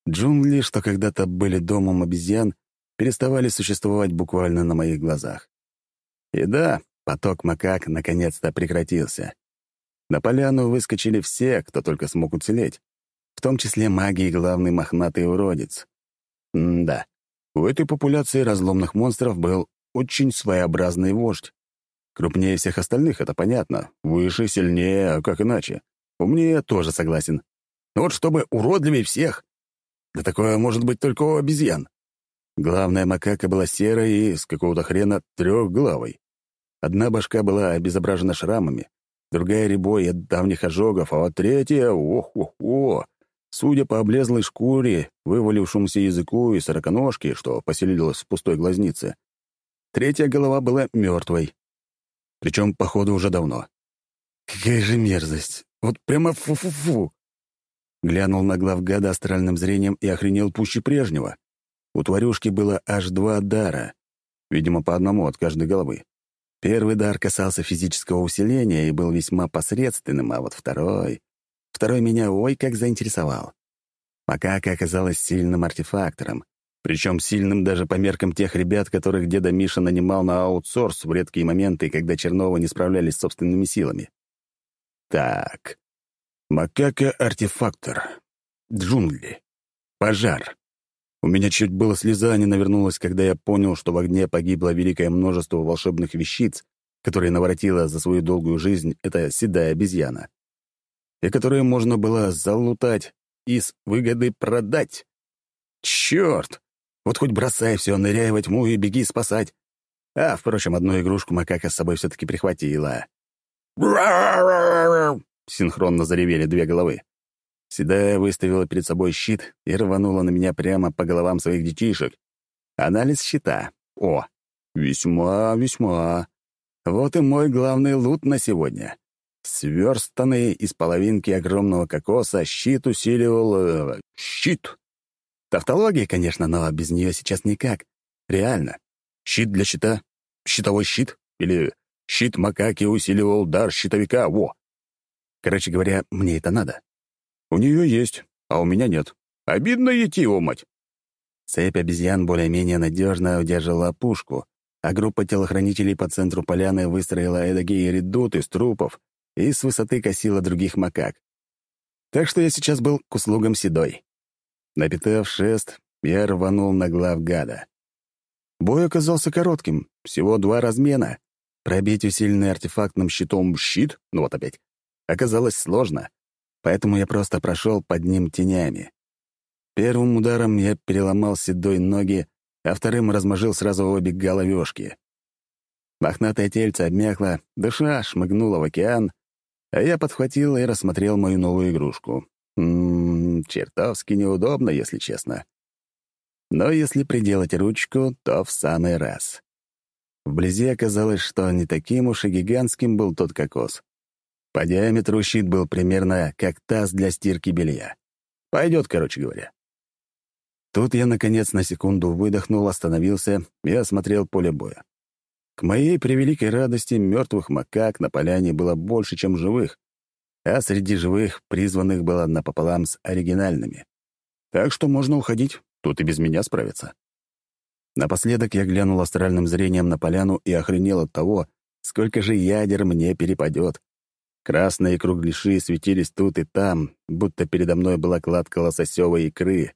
Джунгли, что когда-то были домом обезьян, переставали существовать буквально на моих глазах. И да, поток макак наконец-то прекратился. На поляну выскочили все, кто только смог уцелеть, в том числе маги и главный мохнатый уродец. М да. У этой популяции разломных монстров был очень своеобразный вождь. Крупнее всех остальных, это понятно. Выше, сильнее, а как иначе? Умнее тоже согласен. Но вот чтобы уродливее всех. Да такое может быть только у обезьян. Главная макака была серой и с какого-то хрена трехглавой. Одна башка была обезображена шрамами, другая — рябой от давних ожогов, а вот третья — ох-ох-ох! Судя по облезлой шкуре, вывалившемуся языку и сороконожке, что поселилась в пустой глазнице, третья голова была мертвой. Причем, походу, уже давно. Какая же мерзость! Вот прямо фу-фу-фу! Глянул на главгада астральным зрением и охренел пуще прежнего. У тварюшки было аж два дара, видимо, по одному от каждой головы. Первый дар касался физического усиления и был весьма посредственным, а вот второй... Второй меня ой как заинтересовал. Макака оказалась сильным артефактором, причем сильным даже по меркам тех ребят, которых деда Миша нанимал на аутсорс в редкие моменты, когда Черновы не справлялись с собственными силами. Так, макака-артефактор, джунгли, пожар. У меня чуть было слеза не навернулась, когда я понял, что в огне погибло великое множество волшебных вещиц, которые наворотила за свою долгую жизнь эта седая обезьяна и которые можно было залутать и с выгодой продать. Черт! Вот хоть бросай все, ныряй во тьму и беги спасать. А, впрочем, одну игрушку макака с собой все-таки прихватила. Синхронно заревели две головы. Седая выставила перед собой щит и рванула на меня прямо по головам своих детишек. Анализ щита. О, весьма, весьма. Вот и мой главный лут на сегодня. Сверстанный из половинки огромного кокоса щит усиливал... Э, щит! Тавтология, конечно, но без нее сейчас никак. Реально. Щит для щита? Щитовой щит? Или щит макаки усиливал дар щитовика? Во! Короче говоря, мне это надо. У нее есть, а у меня нет. Обидно идти его, мать. Цепь обезьян более-менее надежно удерживала пушку, а группа телохранителей по центру поляны выстроила эдакий редут из трупов и с высоты косила других макак. Так что я сейчас был к услугам седой. Напитав шест, я рванул на глав гада. Бой оказался коротким, всего два размена. Пробить усиленный артефактным щитом щит, ну вот опять, оказалось сложно, поэтому я просто прошел под ним тенями. Первым ударом я переломал седой ноги, а вторым размажил сразу обе головешки. Мохнатое тельце обмякло, душа шмыгнула в океан, а я подхватил и рассмотрел мою новую игрушку. Ммм, чертовски неудобно, если честно. Но если приделать ручку, то в самый раз. Вблизи оказалось, что не таким уж и гигантским был тот кокос. По диаметру щит был примерно как таз для стирки белья. Пойдет, короче говоря. Тут я, наконец, на секунду выдохнул, остановился и осмотрел поле боя. К моей превеликой радости мертвых макак на поляне было больше, чем живых, а среди живых призванных было напополам с оригинальными. Так что можно уходить, тут и без меня справиться. Напоследок я глянул астральным зрением на поляну и охренел от того, сколько же ядер мне перепадет. Красные кругляши светились тут и там, будто передо мной была кладка лососевой икры.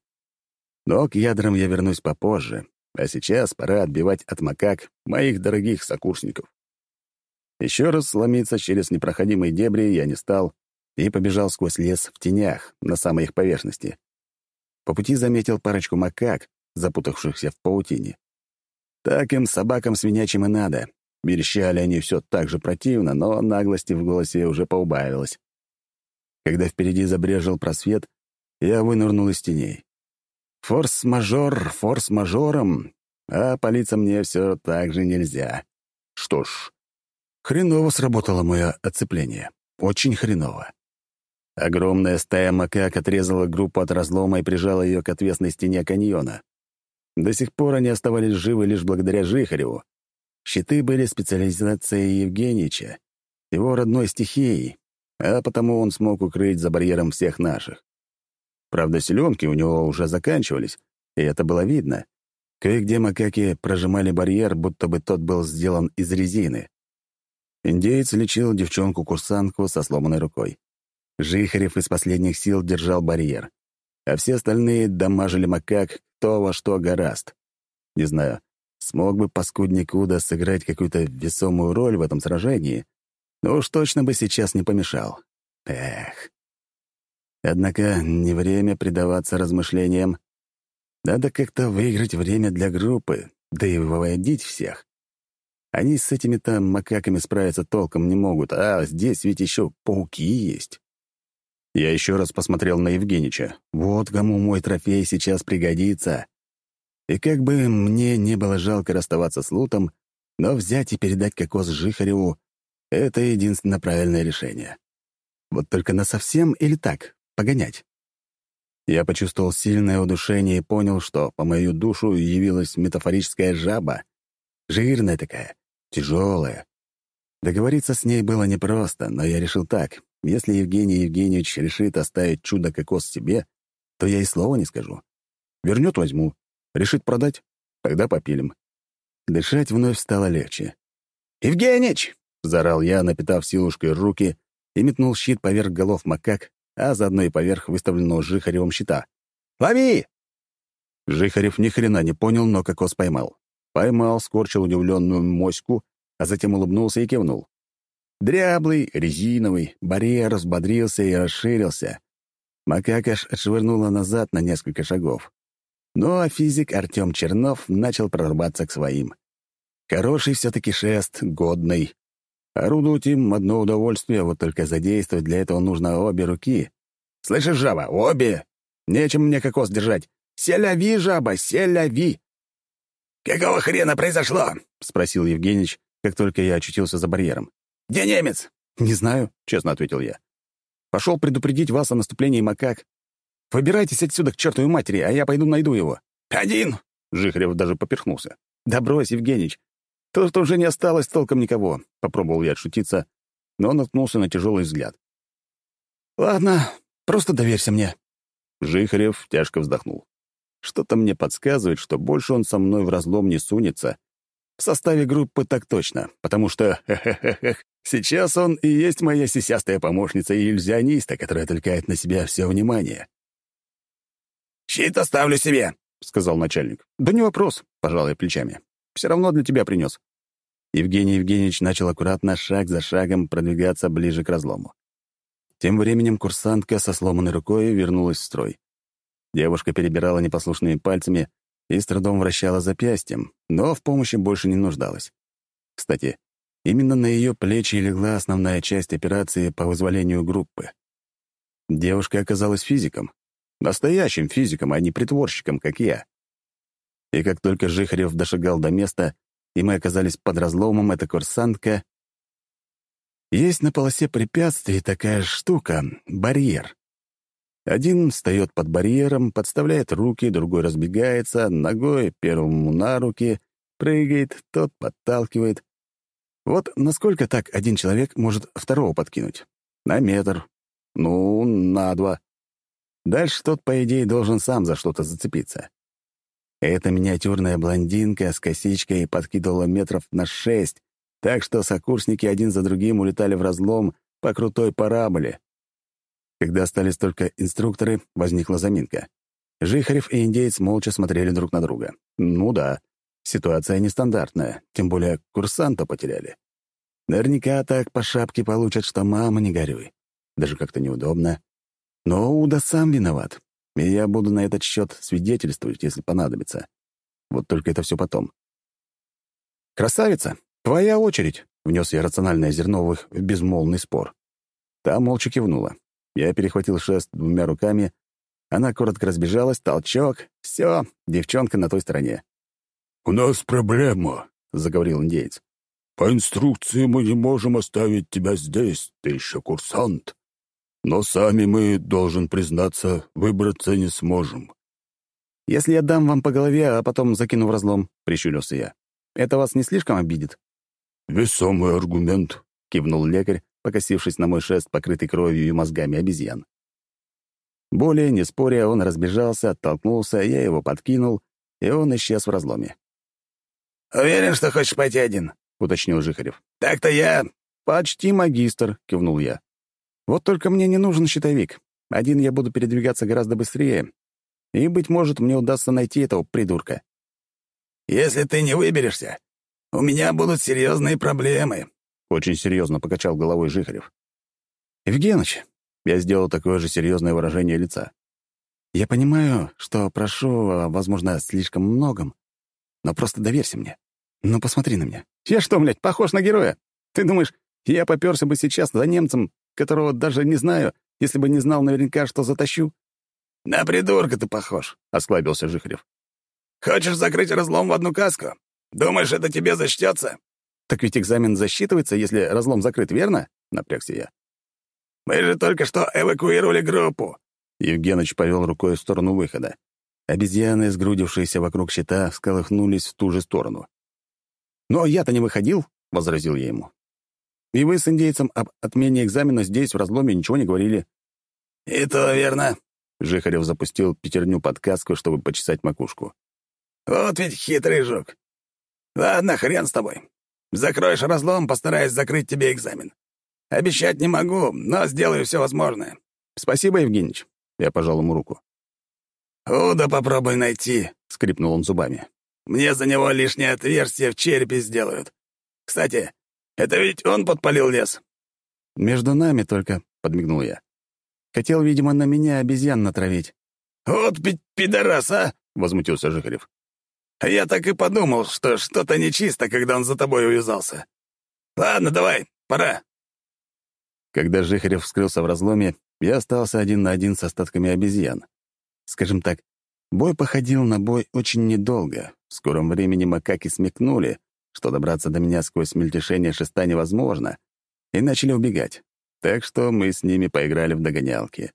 Но к ядрам я вернусь попозже, а сейчас пора отбивать от макак моих дорогих сокурсников. Еще раз сломиться через непроходимые дебри я не стал и побежал сквозь лес в тенях, на самой их поверхности. По пути заметил парочку макак, запутавшихся в паутине. Так им, собакам свинячим и надо. Верещали они все так же противно, но наглости в голосе уже поубавилось. Когда впереди забрежил просвет, я вынырнул из теней. Форс-мажор форс-мажором, а палиться мне все так же нельзя. Что ж, хреново сработало мое оцепление. Очень хреново. Огромная стая макак отрезала группу от разлома и прижала ее к отвесной стене каньона. До сих пор они оставались живы лишь благодаря Жихареву. Щиты были специализацией Евгеньевича, его родной стихией, а потому он смог укрыть за барьером всех наших. Правда, селенки у него уже заканчивались, и это было видно. Кое-где макаки прожимали барьер, будто бы тот был сделан из резины. Индеец лечил девчонку-курсантку со сломанной рукой. Жихарев из последних сил держал барьер, а все остальные дамажили макак кто во что гораст. Не знаю, смог бы паскудник Уда сыграть какую-то весомую роль в этом сражении, но уж точно бы сейчас не помешал. Эх. Однако не время предаваться размышлениям. Надо как-то выиграть время для группы, да и выводить всех. Они с этими-то макаками справиться толком не могут, а здесь ведь еще пауки есть. Я еще раз посмотрел на Евгенича. Вот кому мой трофей сейчас пригодится. И как бы мне не было жалко расставаться с лутом, но взять и передать кокос Жихареву — это единственно правильное решение. Вот только на совсем или так, погонять. Я почувствовал сильное удушение и понял, что по мою душу явилась метафорическая жаба. Жирная такая, тяжелая. Договориться с ней было непросто, но я решил так. Если Евгений Евгеньевич решит оставить чудо-кокос себе, то я и слова не скажу. Вернет — возьму. Решит продать — тогда попилим. Дышать вновь стало легче. «Евгенич!» — заорал я, напитав силушкой руки, и метнул щит поверх голов макак, а заодно и поверх выставленного Жихаревым щита. «Лови!» Жихарев ни хрена не понял, но кокос поймал. Поймал, скорчил удивленную моську, а затем улыбнулся и кивнул. Дряблый, резиновый, барьер взбодрился и расширился. Макакаш отшвырнула назад на несколько шагов. Ну а физик Артем Чернов начал прорубаться к своим. Хороший все-таки шест, годный. Орудовать им одно удовольствие, вот только задействовать для этого нужно обе руки. «Слышишь, жаба, обе! Нечем мне кокос держать! Селяви, жаба, селяви!» «Какого хрена произошло?» — спросил Евгеньевич, как только я очутился за барьером. «Где немец?» «Не знаю», — честно ответил я. «Пошел предупредить вас о наступлении макак. Выбирайтесь отсюда к чертовой матери, а я пойду найду его». «Один!» — Жихарев даже поперхнулся. «Да брось, Евгеньевич, Тут уже не осталось толком никого. Попробовал я отшутиться, но он наткнулся на тяжелый взгляд. «Ладно, просто доверься мне». Жихарев тяжко вздохнул. Что-то мне подсказывает, что больше он со мной в разлом не сунется. В составе группы так точно, потому что, сейчас он и есть моя сисястая помощница и иллюзиониста, которая отвлекает на себя все внимание. «Щит оставлю себе», — сказал начальник. «Да не вопрос», — пожал я плечами. «Все равно для тебя принес». Евгений Евгеньевич начал аккуратно, шаг за шагом, продвигаться ближе к разлому. Тем временем курсантка со сломанной рукой вернулась в строй. Девушка перебирала непослушными пальцами и с трудом вращала запястьем, но в помощи больше не нуждалась. Кстати, именно на ее плечи легла основная часть операции по вызволению группы. Девушка оказалась физиком. Настоящим физиком, а не притворщиком, как я. И как только Жихарев дошагал до места, и мы оказались под разломом, эта курсантка есть на полосе препятствий такая штука — барьер. Один встает под барьером, подставляет руки, другой разбегается, ногой первому на руки, прыгает, тот подталкивает. Вот насколько так один человек может второго подкинуть? На метр. Ну, на два. Дальше тот, по идее, должен сам за что-то зацепиться. Эта миниатюрная блондинка с косичкой подкидывала метров на шесть, так что сокурсники один за другим улетали в разлом по крутой параболе. Когда остались только инструкторы, возникла заминка. Жихарев и индеец молча смотрели друг на друга. Ну да, ситуация нестандартная, тем более курсанта потеряли. Наверняка так по шапке получат, что мама не горюй. Даже как-то неудобно. Но Уда сам виноват, и я буду на этот счет свидетельствовать, если понадобится. Вот только это все потом. «Красавица!» «Твоя очередь», — внес я рациональное зерно в их безмолвный спор. Та молча кивнула. Я перехватил шест двумя руками. Она коротко разбежалась, толчок. Все, девчонка на той стороне. «У нас проблема», — заговорил индейец. «По инструкции мы не можем оставить тебя здесь, ты еще курсант. Но сами мы, должен признаться, выбраться не сможем». «Если я дам вам по голове, а потом закину в разлом», — прищурился я, — «это вас не слишком обидит?» «Весомый аргумент», — кивнул лекарь, покосившись на мой шест, покрытый кровью и мозгами обезьян. Более не споря, он разбежался, оттолкнулся, я его подкинул, и он исчез в разломе. «Уверен, что хочешь пойти один?» — уточнил Жихарев. «Так-то я...» «Почти магистр», — кивнул я. «Вот только мне не нужен щитовик. Один я буду передвигаться гораздо быстрее, и, быть может, мне удастся найти этого придурка». «Если ты не выберешься, у меня будут серьезные проблемы», — очень серьезно покачал головой Жихарев. «Евгеныч», — я сделал такое же серьезное выражение лица, «я понимаю, что прошу, возможно, слишком многом, но просто доверься мне. Ну, посмотри на меня. Я что, блядь, похож на героя? Ты думаешь, я попёрся бы сейчас за немцем, которого даже не знаю, если бы не знал наверняка, что затащу?» «На придурка ты похож», — осклабился Жихарев. «Хочешь закрыть разлом в одну каску? Думаешь, это тебе зачтется?» «Так ведь экзамен засчитывается, если разлом закрыт, верно?» — напрягся я. «Мы же только что эвакуировали группу!» Евгеныч повел рукой в сторону выхода. Обезьяны, сгрудившиеся вокруг щита, всколыхнулись в ту же сторону. «Но я-то не выходил», — возразил я ему. «И вы с индейцем об отмене экзамена здесь, в разломе, ничего не говорили». «И то верно», — Жихарев запустил пятерню под каску, чтобы почесать макушку. «Вот ведь хитрый жук. Ладно, хрен с тобой. Закроешь разлом, постараюсь закрыть тебе экзамен. Обещать не могу, но сделаю все возможное. Спасибо, Евгеньевич. Я пожал ему руку. «Уда попробуй найти», — скрипнул он зубами. «Мне за него лишнее отверстие в черепе сделают. Кстати, это ведь он подпалил лес». «Между нами только», — подмигнул я. «Хотел, видимо, на меня обезьян натравить». «Вот ведь пидорас, а!» — возмутился Жихарев. Я так и подумал, что что-то нечисто, когда он за тобой увязался. Ладно, давай, пора. Когда Жихарев скрылся в разломе, я остался один на один с остатками обезьян. Скажем так, бой походил на бой очень недолго. В скором времени макаки смекнули, что добраться до меня сквозь мельтешение шеста невозможно, и начали убегать. Так что мы с ними поиграли в догонялки.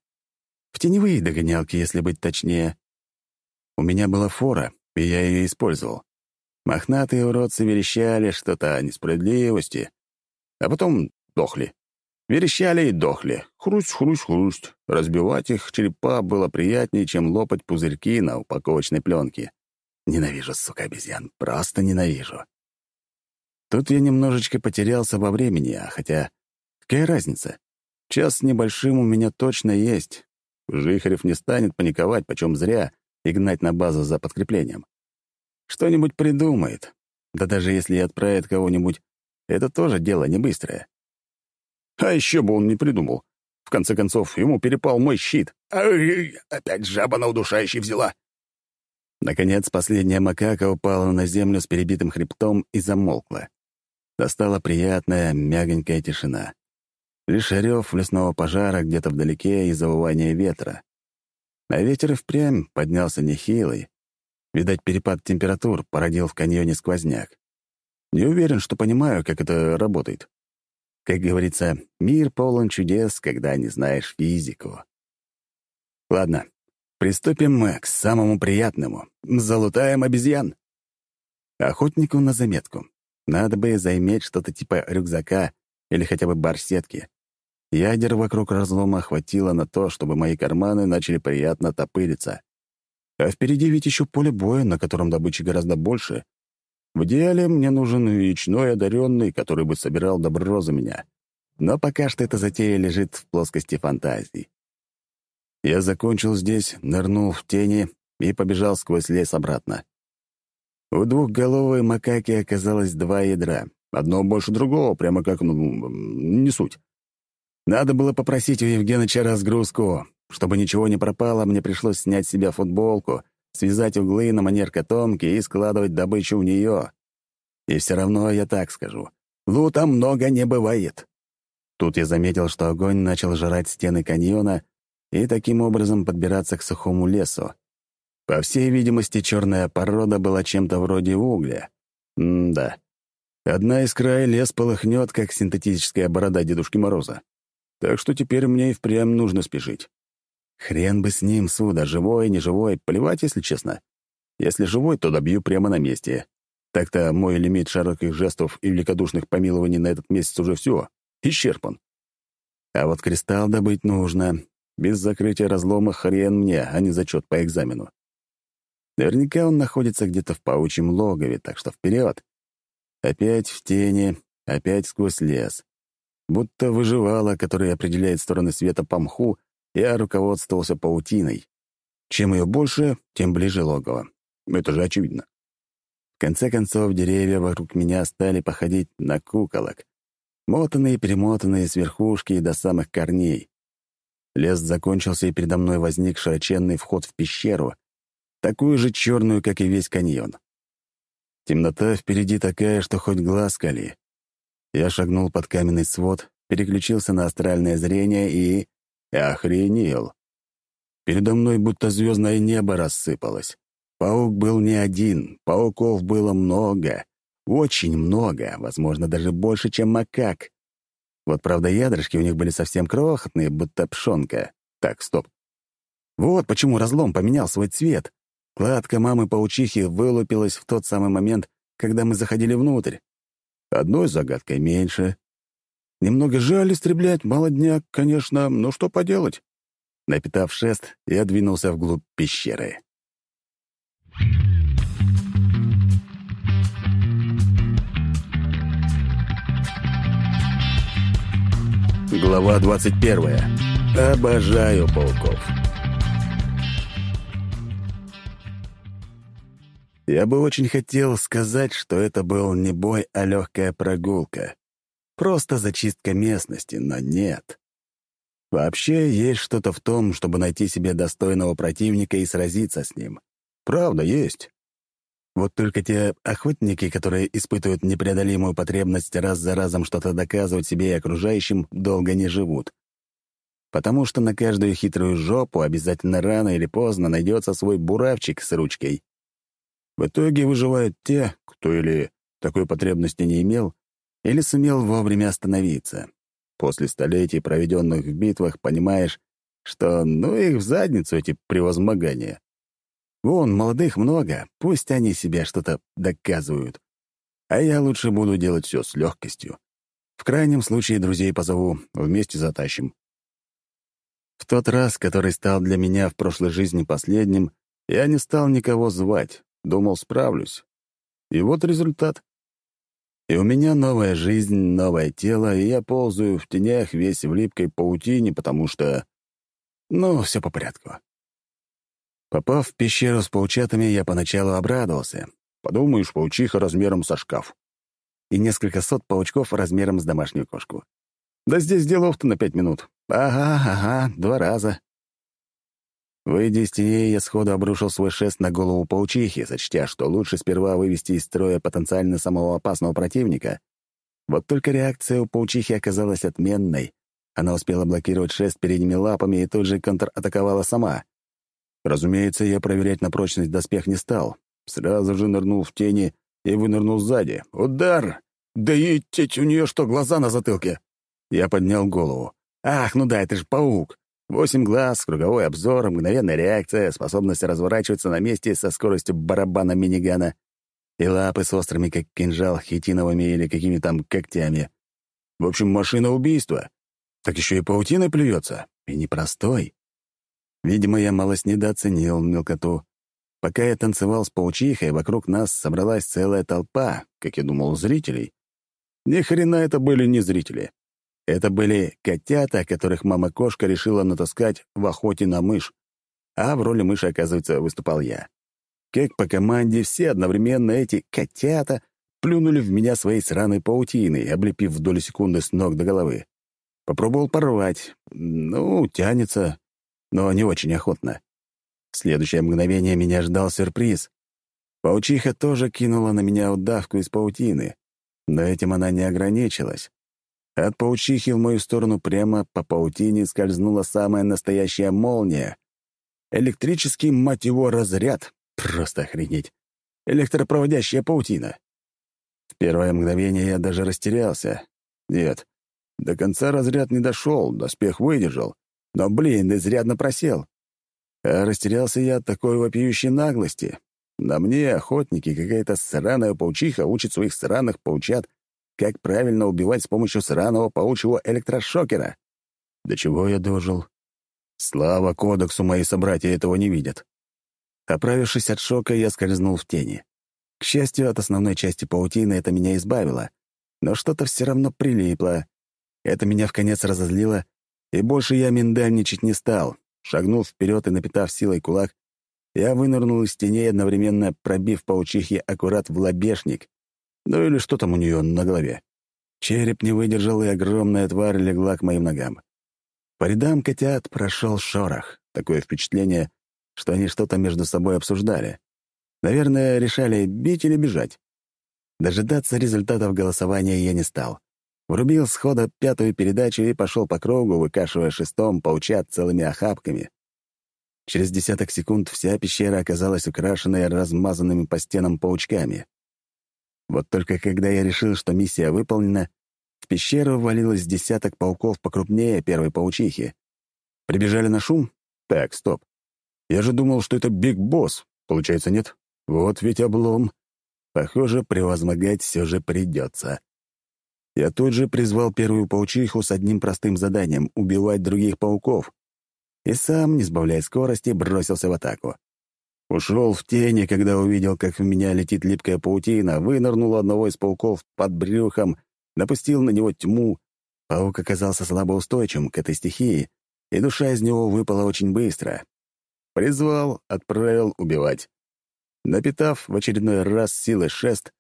В теневые догонялки, если быть точнее. У меня была фора, и я ее использовал. Мохнатые уродцы верещали что-то о несправедливости, а потом дохли. Верещали и дохли. Хрусть-хрусть-хрусть. Разбивать их черепа было приятнее, чем лопать пузырьки на упаковочной пленке. Ненавижу, сука, обезьян. Просто ненавижу. Тут я немножечко потерялся во времени, а хотя... Какая разница? Час с небольшим у меня точно есть. Жихарев не станет паниковать, почем зря, и гнать на базу за подкреплением. Что-нибудь придумает. Да даже если и отправит кого-нибудь, это тоже дело не быстрое. А еще бы он не придумал. В конце концов, ему перепал мой щит. Ай, опять жаба на удушающий взяла. Наконец, последняя макака упала на землю с перебитым хребтом и замолкла. Достала приятная, мягонькая тишина. Лишь рев лесного пожара где-то вдалеке и завывание ветра. А ветер и впрямь поднялся нехилый. Видать, перепад температур породил в каньоне сквозняк. Не уверен, что понимаю, как это работает. Как говорится, мир полон чудес, когда не знаешь физику. Ладно, приступим мы к самому приятному. Залутаем обезьян. Охотнику на заметку. Надо бы заиметь что-то типа рюкзака или хотя бы барсетки. Ядер вокруг разлома хватило на то, чтобы мои карманы начали приятно топыриться. А впереди ведь еще поле боя, на котором добычи гораздо больше, в идеале мне нужен вечной одаренный, который бы собирал добро за меня. Но пока что эта затея лежит в плоскости фантазий. Я закончил здесь, нырнул в тени и побежал сквозь лес обратно. У двухголовой макаки оказалось два ядра. Одно больше другого, прямо как, ну, не суть. Надо было попросить у Евгеныча разгрузку. Чтобы ничего не пропало, мне пришлось снять с себя футболку — связать углы на манер котомки и складывать добычу в нее. И все равно я так скажу. Лута много не бывает. Тут я заметил, что огонь начал жрать стены каньона и таким образом подбираться к сухому лесу. По всей видимости, черная порода была чем-то вроде угля. М-да. Одна искра и лес полыхнет, как синтетическая борода Дедушки Мороза. Так что теперь мне и впрямь нужно спешить. Хрен бы с ним, Суда, живой, не живой, плевать, если честно. Если живой, то добью прямо на месте. Так-то мой лимит широких жестов и великодушных помилований на этот месяц уже все, исчерпан. А вот кристалл добыть нужно. Без закрытия разлома хрен мне, а не зачет по экзамену. Наверняка он находится где-то в паучьем логове, так что вперед. Опять в тени, опять сквозь лес. Будто выживала, которая определяет стороны света по мху, я руководствовался паутиной. Чем ее больше, тем ближе логово. Это же очевидно. В конце концов, деревья вокруг меня стали походить на куколок. Мотанные, перемотанные с верхушки до самых корней. Лес закончился, и передо мной возник широченный вход в пещеру, такую же черную, как и весь каньон. Темнота впереди такая, что хоть глаз кали. Я шагнул под каменный свод, переключился на астральное зрение и... Охренел. Передо мной будто звездное небо рассыпалось. Паук был не один, пауков было много. Очень много, возможно, даже больше, чем макак. Вот, правда, ядрышки у них были совсем крохотные, будто пшонка. Так, стоп. Вот почему разлом поменял свой цвет. Кладка мамы-паучихи вылупилась в тот самый момент, когда мы заходили внутрь. Одной загадкой меньше, Немного жаль истреблять молодняк, конечно, но что поделать? Напитав шест, я двинулся вглубь пещеры. Глава 21. Обожаю пауков. Я бы очень хотел сказать, что это был не бой, а легкая прогулка. Просто зачистка местности, но нет. Вообще есть что-то в том, чтобы найти себе достойного противника и сразиться с ним. Правда, есть. Вот только те охотники, которые испытывают непреодолимую потребность раз за разом что-то доказывать себе и окружающим, долго не живут. Потому что на каждую хитрую жопу обязательно рано или поздно найдется свой буравчик с ручкой. В итоге выживают те, кто или такой потребности не имел, или сумел вовремя остановиться. После столетий, проведенных в битвах, понимаешь, что ну их в задницу эти превозмогания. Вон, молодых много, пусть они себе что-то доказывают. А я лучше буду делать все с легкостью. В крайнем случае друзей позову, вместе затащим. В тот раз, который стал для меня в прошлой жизни последним, я не стал никого звать, думал, справлюсь. И вот результат. И у меня новая жизнь, новое тело, и я ползаю в тенях весь в липкой паутине, потому что... Ну, все по порядку. Попав в пещеру с паучатами, я поначалу обрадовался. Подумаешь, паучиха размером со шкаф. И несколько сот паучков размером с домашнюю кошку. Да здесь делов-то на пять минут. Ага, ага, два раза. Выйдя из теней, я сходу обрушил свой шест на голову паучихи, сочтя, что лучше сперва вывести из строя потенциально самого опасного противника. Вот только реакция у паучихи оказалась отменной. Она успела блокировать шест передними лапами и тут же контратаковала сама. Разумеется, я проверять на прочность доспех не стал. Сразу же нырнул в тени и вынырнул сзади. «Удар! Да и у нее что, глаза на затылке?» Я поднял голову. «Ах, ну да, это же паук!» Восемь глаз, круговой обзор, мгновенная реакция, способность разворачиваться на месте со скоростью барабана минигана и лапы с острыми, как кинжал, хитиновыми или какими там когтями. В общем, машина убийства. Так еще и паутиной плюется. И непростой. Видимо, я малость недооценил мелкоту. Пока я танцевал с паучихой, вокруг нас собралась целая толпа, как я думал, зрителей. Ни хрена это были не зрители. Это были котята, которых мама-кошка решила натаскать в охоте на мышь. А в роли мыши, оказывается, выступал я. Как по команде, все одновременно эти котята плюнули в меня своей сраной паутиной, облепив в долю секунды с ног до головы. Попробовал порвать. Ну, тянется, но не очень охотно. В следующее мгновение меня ждал сюрприз. Паучиха тоже кинула на меня удавку из паутины, но этим она не ограничилась. От паучихи в мою сторону прямо по паутине скользнула самая настоящая молния. Электрический, мать его, разряд. Просто охренеть. Электропроводящая паутина. В первое мгновение я даже растерялся. Нет, до конца разряд не дошел, доспех выдержал. Но, блин, изрядно просел. А растерялся я от такой вопиющей наглости. На мне, охотники, какая-то сраная паучиха учит своих сраных паучат как правильно убивать с помощью сраного паучьего электрошокера. До чего я дожил? Слава кодексу, мои собратья этого не видят. Оправившись от шока, я скользнул в тени. К счастью, от основной части паутины это меня избавило, но что-то все равно прилипло. Это меня в конец разозлило, и больше я миндальничать не стал. Шагнув вперед и напитав силой кулак, я вынырнул из теней, одновременно пробив паучихе аккурат в лобешник. Ну или что там у нее на голове. Череп не выдержал, и огромная тварь легла к моим ногам. По рядам котят прошел шорох. Такое впечатление, что они что-то между собой обсуждали. Наверное, решали, бить или бежать. Дожидаться результатов голосования я не стал. Врубил схода пятую передачу и пошел по кругу, выкашивая шестом паучат целыми охапками. Через десяток секунд вся пещера оказалась украшенной размазанными по стенам паучками. Вот только когда я решил, что миссия выполнена, в пещеру ввалилось десяток пауков покрупнее первой паучихи. Прибежали на шум? Так, стоп. Я же думал, что это Биг Босс. Получается, нет? Вот ведь облом. Похоже, превозмогать все же придется. Я тут же призвал первую паучиху с одним простым заданием — убивать других пауков. И сам, не сбавляя скорости, бросился в атаку. Ушел в тени, когда увидел, как в меня летит липкая паутина, вынырнул одного из пауков под брюхом, напустил на него тьму. Паук оказался слабоустойчивым к этой стихии, и душа из него выпала очень быстро. Призвал, отправил убивать. Напитав в очередной раз силы шест,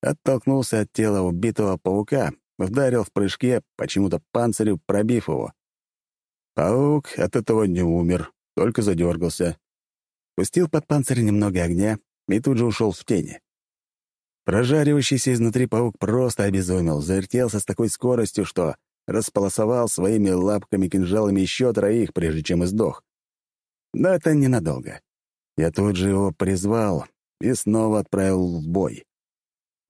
оттолкнулся от тела убитого паука, вдарил в прыжке почему-то панцирю, пробив его. Паук от этого не умер, только задергался. Пустил под панцирь немного огня и тут же ушел в тени. Прожаривающийся изнутри паук просто обезумел, завертелся с такой скоростью, что располосовал своими лапками-кинжалами еще троих, прежде чем издох. Но это ненадолго. Я тут же его призвал и снова отправил в бой.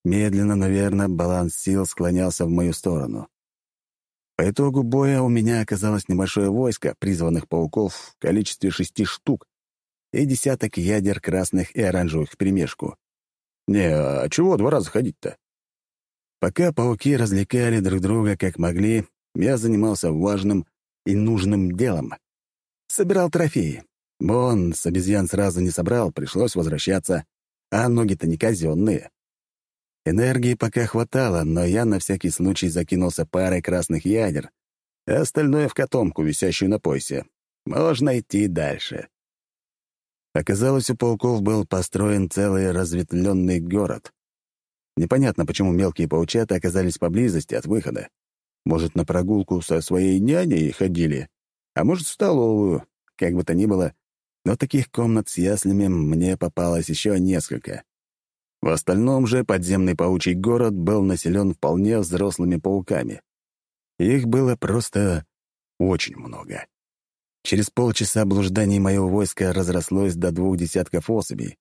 Медленно, наверное, баланс сил склонялся в мою сторону. По итогу боя у меня оказалось небольшое войско призванных пауков в количестве шести штук, и десяток ядер красных и оранжевых вперемешку. Не, а чего два раза ходить-то? Пока пауки развлекали друг друга как могли, я занимался важным и нужным делом. Собирал трофеи. Вон, с обезьян сразу не собрал, пришлось возвращаться. А ноги-то не казенные. Энергии пока хватало, но я на всякий случай закинулся парой красных ядер, а остальное в котомку, висящую на поясе. Можно идти дальше. Оказалось, у пауков был построен целый разветвленный город. Непонятно, почему мелкие паучата оказались поблизости от выхода. Может, на прогулку со своей няней ходили, а может, в столовую. Как бы то ни было, но таких комнат с яслями мне попалось еще несколько. В остальном же подземный паучий город был населен вполне взрослыми пауками. Их было просто очень много. Через полчаса блужданий моего войска разрослось до двух десятков особей.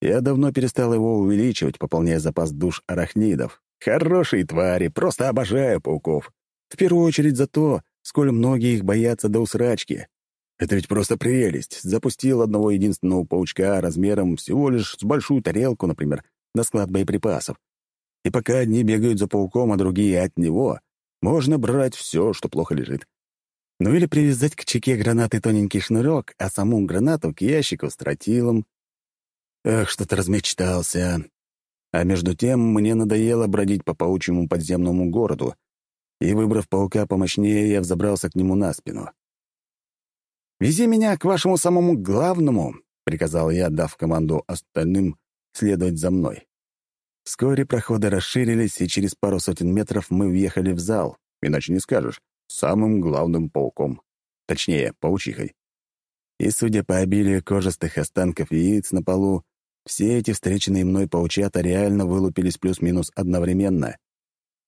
Я давно перестал его увеличивать, пополняя запас душ арахнидов. Хорошие твари, просто обожаю пауков. В первую очередь за то, сколь многие их боятся до усрачки. Это ведь просто прелесть. Запустил одного единственного паучка размером всего лишь с большую тарелку, например, на склад боеприпасов. И пока одни бегают за пауком, а другие от него, можно брать все, что плохо лежит. Ну или привязать к чеке гранаты тоненький шнурок, а саму гранату к ящику с тротилом. Эх, что-то размечтался. А между тем мне надоело бродить по паучьему подземному городу, и, выбрав паука помощнее, я взобрался к нему на спину. «Вези меня к вашему самому главному», — приказал я, дав команду остальным следовать за мной. Вскоре проходы расширились, и через пару сотен метров мы въехали в зал, иначе не скажешь, самым главным пауком. Точнее, паучихой. И, судя по обилию кожистых останков яиц на полу, все эти встреченные мной паучата реально вылупились плюс-минус одновременно.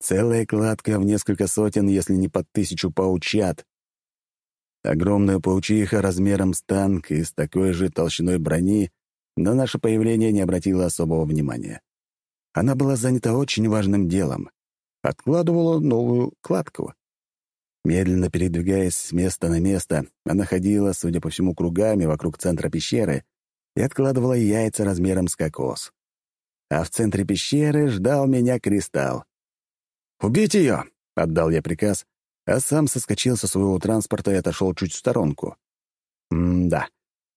Целая кладка в несколько сотен, если не под тысячу паучат. Огромная паучиха размером с танк и с такой же толщиной брони на наше появление не обратила особого внимания. Она была занята очень важным делом. Откладывала новую кладку. Медленно передвигаясь с места на место, она ходила, судя по всему, кругами вокруг центра пещеры и откладывала яйца размером с кокос. А в центре пещеры ждал меня кристалл. «Убить ее!» — отдал я приказ, а сам соскочил со своего транспорта и отошел чуть в сторонку. М-да,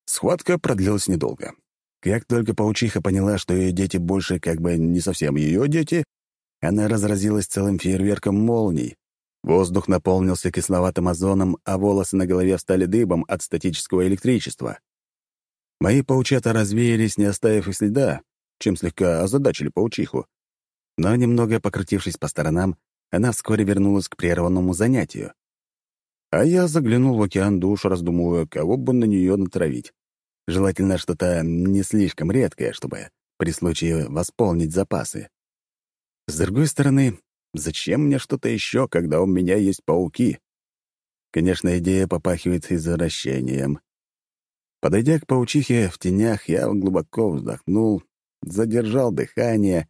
схватка продлилась недолго. Как только паучиха поняла, что ее дети больше как бы не совсем ее дети, она разразилась целым фейерверком молний. Воздух наполнился кисловатым озоном, а волосы на голове встали дыбом от статического электричества. Мои паучата развеялись, не оставив и следа, чем слегка озадачили паучиху. Но немного покрутившись по сторонам, она вскоре вернулась к прерванному занятию. А я заглянул в океан душ, раздумывая, кого бы на нее натравить. Желательно что-то не слишком редкое, чтобы при случае восполнить запасы. С другой стороны, зачем мне что-то еще, когда у меня есть пауки? Конечно, идея попахивает извращением. Подойдя к паучихе в тенях, я глубоко вздохнул, задержал дыхание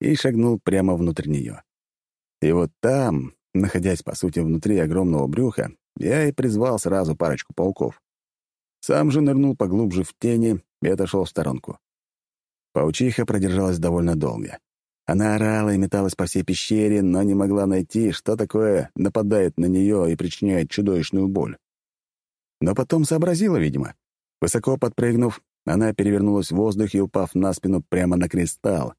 и шагнул прямо внутрь нее. И вот там, находясь, по сути, внутри огромного брюха, я и призвал сразу парочку пауков. Сам же нырнул поглубже в тени и отошел в сторонку. Паучиха продержалась довольно долго. Она орала и металась по всей пещере, но не могла найти, что такое нападает на нее и причиняет чудовищную боль. Но потом сообразила, видимо. Высоко подпрыгнув, она перевернулась в воздухе, упав на спину прямо на кристалл,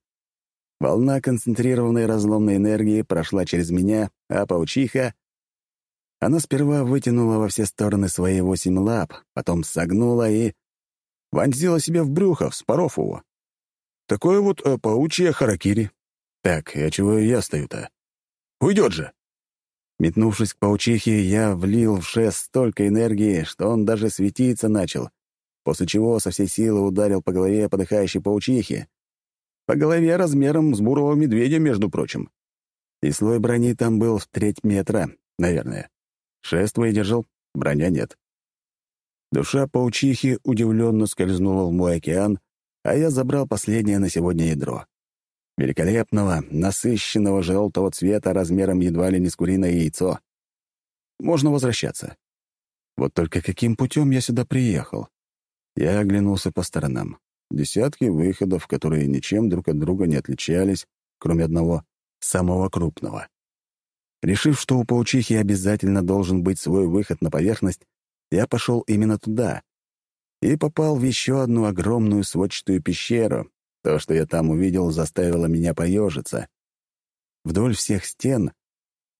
Волна концентрированной разломной энергии прошла через меня, а паучиха... Она сперва вытянула во все стороны свои восемь лап, потом согнула и... вонзила себе в брюхо, вспоров его. Такое вот э, паучье харакири. Так, а чего я стою-то? Уйдет же! Метнувшись к паучихе, я влил в шест столько энергии, что он даже светиться начал, после чего со всей силы ударил по голове подыхающей паучихи, по голове размером с бурого медведя, между прочим. И слой брони там был в треть метра, наверное. Шест выдержал, броня нет. Душа паучихи удивленно скользнула в мой океан, а я забрал последнее на сегодня ядро. Великолепного, насыщенного желтого цвета размером едва ли не с куриное яйцо. Можно возвращаться. Вот только каким путем я сюда приехал? Я оглянулся по сторонам. Десятки выходов, которые ничем друг от друга не отличались, кроме одного самого крупного. Решив, что у паучихи обязательно должен быть свой выход на поверхность, я пошел именно туда и попал в еще одну огромную сводчатую пещеру. То, что я там увидел, заставило меня поежиться. Вдоль всех стен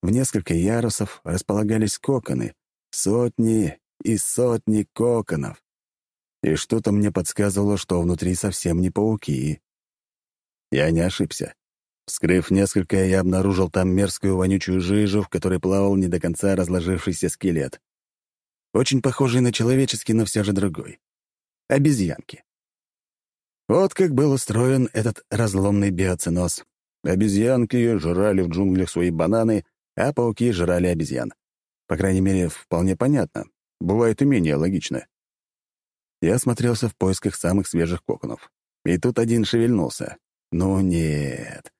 в несколько ярусов располагались коконы, сотни и сотни коконов. И что-то мне подсказывало, что внутри совсем не пауки. Я не ошибся. Вскрыв несколько, я обнаружил там мерзкую вонючую жижу, в которой плавал не до конца разложившийся скелет. Очень похожий на человеческий, но все же другой. Обезьянки. Вот как был устроен этот разломный биоценоз. Обезьянки жрали в джунглях свои бананы, а пауки жрали обезьян. По крайней мере, вполне понятно. Бывает и менее логично. Я осмотрелся в поисках самых свежих коконов. И тут один шевельнулся. Ну нет.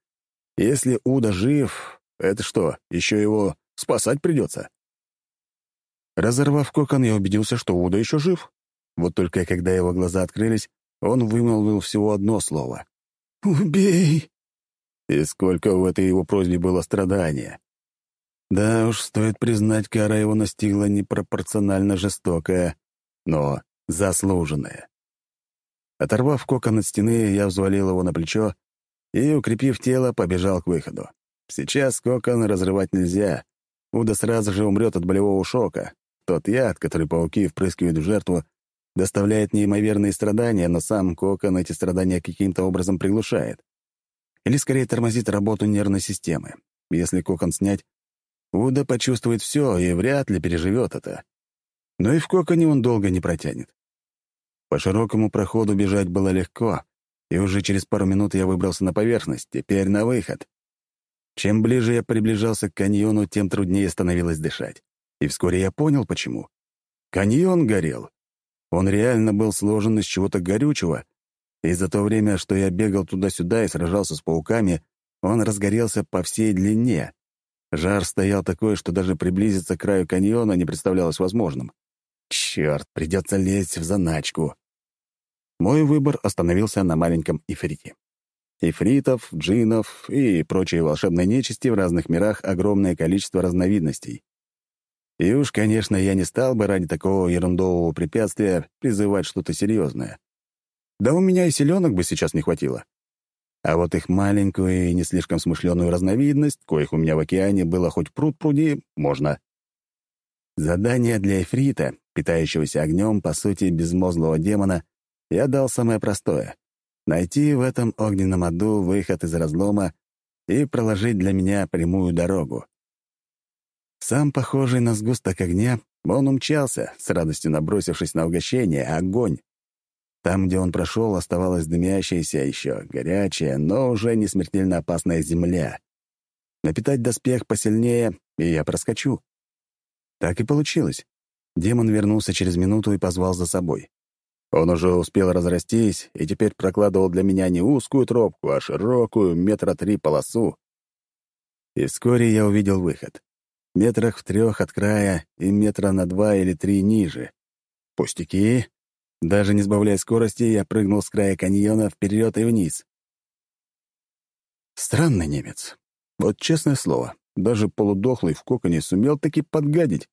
Если Уда жив, это что, еще его спасать придется? Разорвав кокон, я убедился, что Уда еще жив. Вот только когда его глаза открылись, он вымолвил всего одно слово. «Убей!» И сколько в этой его просьбе было страдания. Да уж, стоит признать, кара его настигла непропорционально жестокая, но заслуженная. Оторвав кокон от стены, я взвалил его на плечо и, укрепив тело, побежал к выходу. Сейчас кокон разрывать нельзя. Уда сразу же умрет от болевого шока. Тот яд, который пауки впрыскивают в жертву, доставляет неимоверные страдания, но сам кокон эти страдания каким-то образом приглушает. Или скорее тормозит работу нервной системы. Если кокон снять, Уда почувствует все и вряд ли переживет это. Но и в коконе он долго не протянет. По широкому проходу бежать было легко, и уже через пару минут я выбрался на поверхность, теперь на выход. Чем ближе я приближался к каньону, тем труднее становилось дышать. И вскоре я понял, почему. Каньон горел. Он реально был сложен из чего-то горючего, и за то время, что я бегал туда-сюда и сражался с пауками, он разгорелся по всей длине. Жар стоял такой, что даже приблизиться к краю каньона не представлялось возможным. Черт, придется лезть в заначку. Мой выбор остановился на маленьком ифрите. Ифритов, джинов и прочей волшебной нечисти в разных мирах огромное количество разновидностей. И уж, конечно, я не стал бы ради такого ерундового препятствия призывать что-то серьезное. Да у меня и селенок бы сейчас не хватило. А вот их маленькую и не слишком смышленую разновидность, коих у меня в океане было хоть пруд пруди, можно. Задание для эфрита, питающегося огнем, по сути, безмозглого демона, я дал самое простое — найти в этом огненном аду выход из разлома и проложить для меня прямую дорогу. Сам похожий на сгусток огня, он умчался, с радостью набросившись на угощение, огонь. Там, где он прошел, оставалась дымящаяся еще, горячая, но уже не смертельно опасная земля. Напитать доспех посильнее, и я проскочу. Так и получилось. Демон вернулся через минуту и позвал за собой. Он уже успел разрастись и теперь прокладывал для меня не узкую тропку, а широкую, метра три полосу. И вскоре я увидел выход. Метрах в трех от края и метра на два или три ниже. Пустяки. Даже не сбавляя скорости, я прыгнул с края каньона вперед и вниз. Странный немец. Вот честное слово, даже полудохлый в коконе сумел таки подгадить.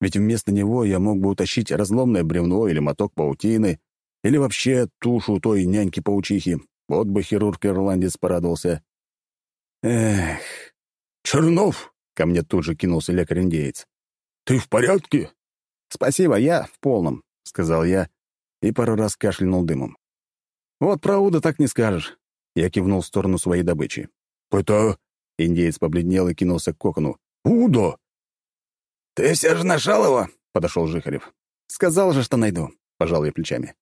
Ведь вместо него я мог бы утащить разломное бревно или моток паутины, или вообще тушу той няньки-паучихи. Вот бы хирург-ирландец порадовался. Эх, «Чернов!» — ко мне тут же кинулся лекарь-индеец. «Ты в порядке?» «Спасибо, я в полном», — сказал я и пару раз кашлянул дымом. «Вот про Уда так не скажешь». Я кивнул в сторону своей добычи. «Это...» — индеец побледнел и кинулся к кокону. «Уда!» «Ты все же нашел его?» — подошел Жихарев. «Сказал же, что найду», — пожал я плечами.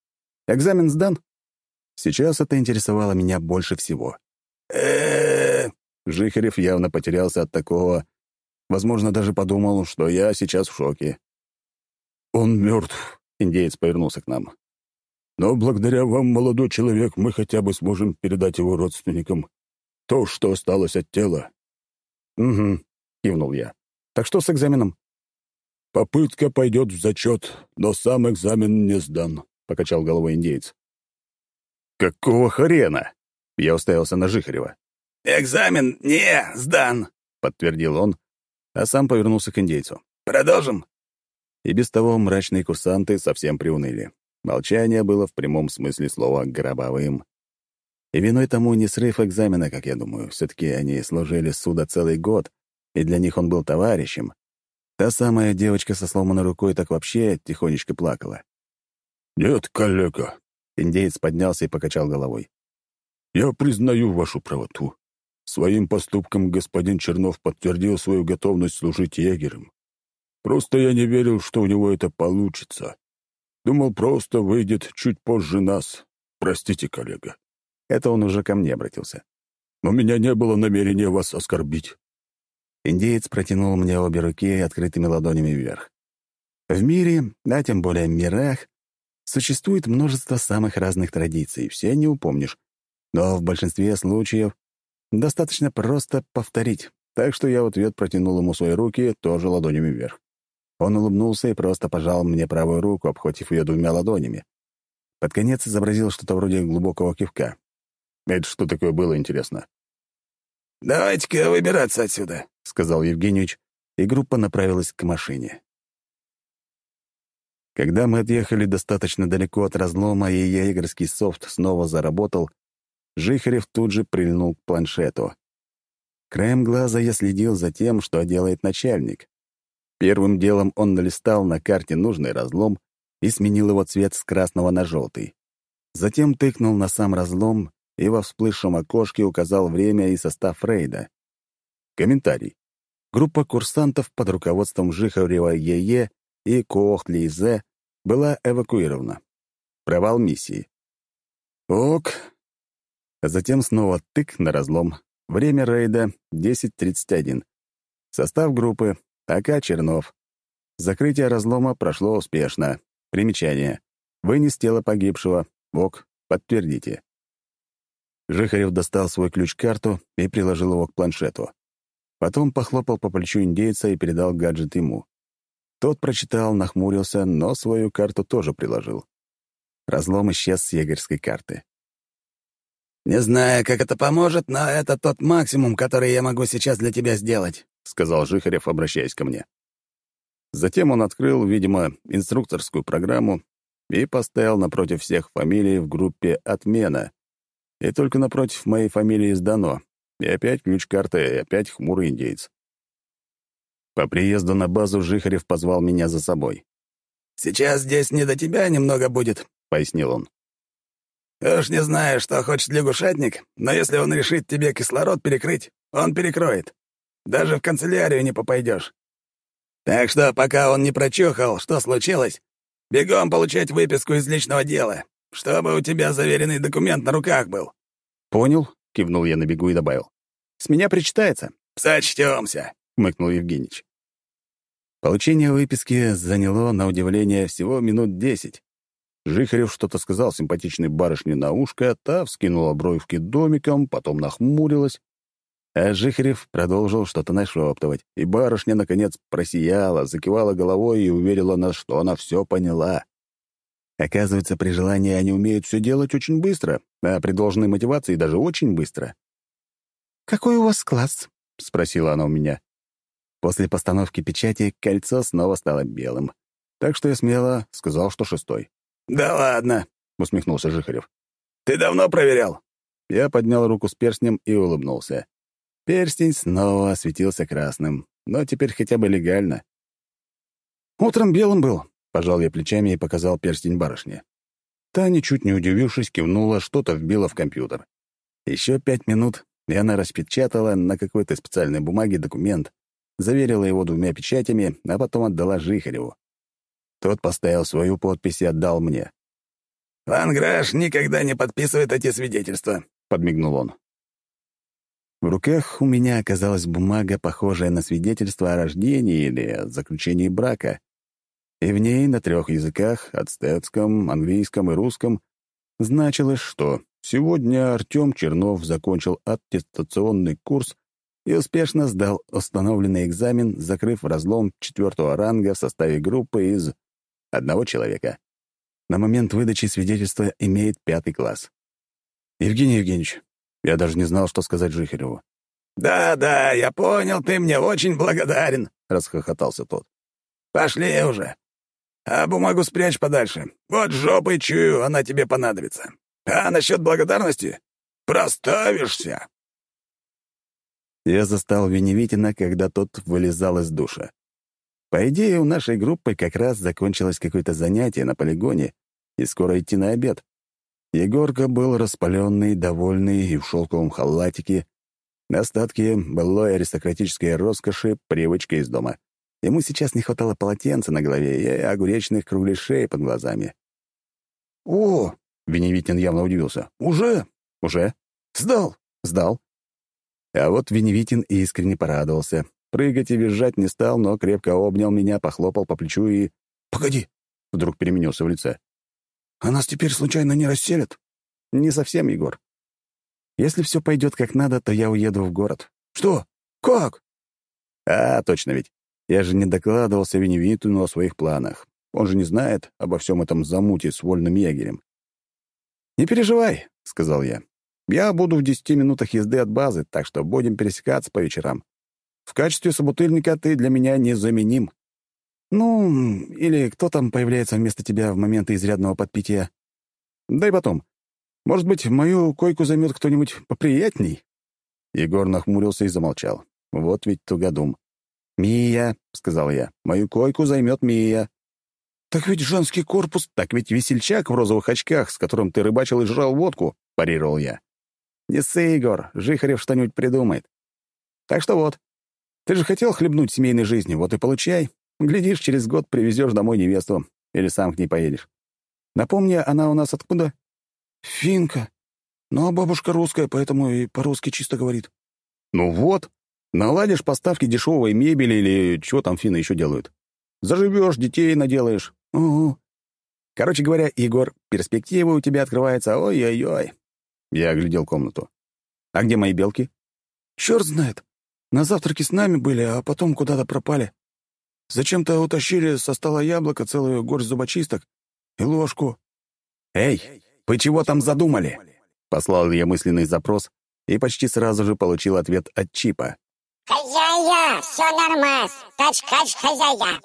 «Экзамен сдан?» Сейчас это интересовало меня больше всего. э Жихарев явно потерялся от такого. Возможно, даже подумал, что я сейчас в шоке. «Он мертв», — индеец повернулся к нам. «Но благодаря вам, молодой человек, мы хотя бы сможем передать его родственникам то, что осталось от тела». «Угу», — кивнул я. «Так что с экзаменом?» «Попытка пойдет в зачет, но сам экзамен не сдан», — покачал головой индейец. «Какого хрена?» — я уставился на Жихарева. «Экзамен не сдан», — подтвердил он, а сам повернулся к индейцу. «Продолжим?» И без того мрачные курсанты совсем приуныли. Молчание было в прямом смысле слова гробовым. И виной тому не срыв экзамена, как я думаю. все таки они служили суда целый год, и для них он был товарищем. Та самая девочка со сломанной рукой так вообще тихонечко плакала. «Нет, коллега». Индеец поднялся и покачал головой. «Я признаю вашу правоту. Своим поступком господин Чернов подтвердил свою готовность служить егерем. Просто я не верил, что у него это получится. Думал, просто выйдет чуть позже нас. Простите, коллега. Это он уже ко мне обратился. У меня не было намерения вас оскорбить. Индеец протянул мне обе руки открытыми ладонями вверх. В мире, а тем более в мирах, существует множество самых разных традиций, все не упомнишь. Но в большинстве случаев достаточно просто повторить, так что я в ответ протянул ему свои руки, тоже ладонями вверх. Он улыбнулся и просто пожал мне правую руку, обхватив ее двумя ладонями. Под конец изобразил что-то вроде глубокого кивка. Это что такое было, интересно? «Давайте-ка выбираться отсюда», — сказал Евгеньевич, и группа направилась к машине. Когда мы отъехали достаточно далеко от разлома, и егерский софт снова заработал, Жихарев тут же прильнул к планшету. Краем глаза я следил за тем, что делает начальник. Первым делом он налистал на карте нужный разлом и сменил его цвет с красного на желтый. Затем тыкнул на сам разлом и во всплывшем окошке указал время и состав рейда. Комментарий. Группа курсантов под руководством Жихарева ЕЕ и Коохли Зе была эвакуирована. Провал миссии. Ок. Затем снова тык на разлом. Время рейда — 10.31. Состав группы АК Чернов. Закрытие разлома прошло успешно. Примечание. Вынес тело погибшего. ОК. Подтвердите. Жихарев достал свой ключ-карту и приложил его к планшету. Потом похлопал по плечу индейца и передал гаджет ему. Тот прочитал, нахмурился, но свою карту тоже приложил. Разлом исчез с егерской карты. «Не знаю, как это поможет, но это тот максимум, который я могу сейчас для тебя сделать», — сказал Жихарев, обращаясь ко мне. Затем он открыл, видимо, инструкторскую программу и поставил напротив всех фамилий в группе «Отмена», и только напротив моей фамилии сдано. И опять ключ-карта, и опять хмурый индейец. По приезду на базу Жихарев позвал меня за собой. «Сейчас здесь не до тебя немного будет», — пояснил он. «Уж не знаю, что хочет лягушатник, но если он решит тебе кислород перекрыть, он перекроет. Даже в канцелярию не попадешь. Так что, пока он не прочухал, что случилось, бегом получать выписку из личного дела. Чтобы у тебя заверенный документ на руках был». «Понял», — кивнул я на бегу и добавил. «С меня причитается». «Сочтёмся», — хмыкнул Евгеньевич. Получение выписки заняло, на удивление, всего минут десять. Жихарев что-то сказал симпатичной барышне на ушко, та вскинула бровки домиком, потом нахмурилась. А Жихарев продолжил что-то нашептывать, и барышня, наконец, просияла, закивала головой и уверила нас, что она все поняла. Оказывается, при желании они умеют все делать очень быстро, а при должной мотивации даже очень быстро. «Какой у вас класс?» — спросила она у меня. После постановки печати кольцо снова стало белым. Так что я смело сказал, что шестой. «Да ладно!» — усмехнулся Жихарев. «Ты давно проверял?» Я поднял руку с перстнем и улыбнулся. Перстень снова осветился красным, но теперь хотя бы легально. «Утром белым был», Пожал я плечами и показал перстень барышне. Та, ничуть не удивившись, кивнула, что-то вбила в компьютер. Еще пять минут, и она распечатала на какой-то специальной бумаге документ, заверила его двумя печатями, а потом отдала Жихареву. Тот поставил свою подпись и отдал мне. «Ванграш никогда не подписывает эти свидетельства», — подмигнул он. В руках у меня оказалась бумага, похожая на свидетельство о рождении или о заключении брака, и в ней на трех языках — ацтекском, английском и русском — значилось, что сегодня Артем Чернов закончил аттестационный курс и успешно сдал установленный экзамен, закрыв разлом четвертого ранга в составе группы из одного человека. На момент выдачи свидетельства имеет пятый класс. «Евгений Евгеньевич, Я даже не знал, что сказать Жихареву. «Да-да, я понял, ты мне очень благодарен», — расхохотался тот. «Пошли уже. А бумагу спрячь подальше. Вот жопой чую, она тебе понадобится. А насчет благодарности? Проставишься!» Я застал Веневитина, когда тот вылезал из душа. По идее, у нашей группы как раз закончилось какое-то занятие на полигоне, и скоро идти на обед. Егорка был распаленный, довольный и в шелковом халатике. Остатки былой аристократической роскоши, привычка из дома. Ему сейчас не хватало полотенца на голове и огуречных кругляшей под глазами. «О!» — Веневитин явно удивился. «Уже?» «Уже?» «Сдал?» «Сдал». А вот Веневитин искренне порадовался. Прыгать и визжать не стал, но крепко обнял меня, похлопал по плечу и... «Погоди!» — вдруг переменился в лице. «А нас теперь случайно не расселят?» «Не совсем, Егор. Если все пойдет как надо, то я уеду в город». «Что? Как?» «А, точно ведь. Я же не докладывался Веневитину о своих планах. Он же не знает обо всем этом замуте с вольным егерем». «Не переживай», — сказал я. «Я буду в десяти минутах езды от базы, так что будем пересекаться по вечерам. В качестве собутыльника ты для меня незаменим. Ну, или кто там появляется вместо тебя в моменты изрядного подпития? Да и потом. Может быть, мою койку займет кто-нибудь поприятней?» Егор нахмурился и замолчал. Вот ведь тугодум. «Мия», — сказал я, — «мою койку займет Мия». «Так ведь женский корпус, так ведь весельчак в розовых очках, с которым ты рыбачил и жрал водку», — парировал я. «Не ссы, Егор, Жихарев что-нибудь придумает. Так что вот, ты же хотел хлебнуть семейной жизнью, вот и получай. Глядишь, через год привезешь домой невесту. Или сам к ней поедешь. Напомни, она у нас откуда? Финка. Ну, а бабушка русская, поэтому и по-русски чисто говорит. Ну вот. Наладишь поставки дешевой мебели или чего там финны еще делают. Заживешь, детей наделаешь. Угу. Короче говоря, Егор, перспективы у тебя открываются. Ой-ой-ой. Я оглядел комнату. А где мои белки? Черт знает. На завтраке с нами были, а потом куда-то пропали. Зачем-то утащили со стола яблоко, целую горсть зубочисток и ложку. «Эй, вы чего там задумали?» Послал я мысленный запрос и почти сразу же получил ответ от Чипа. «Хозяя, все нормас, тач-кач, хозяя».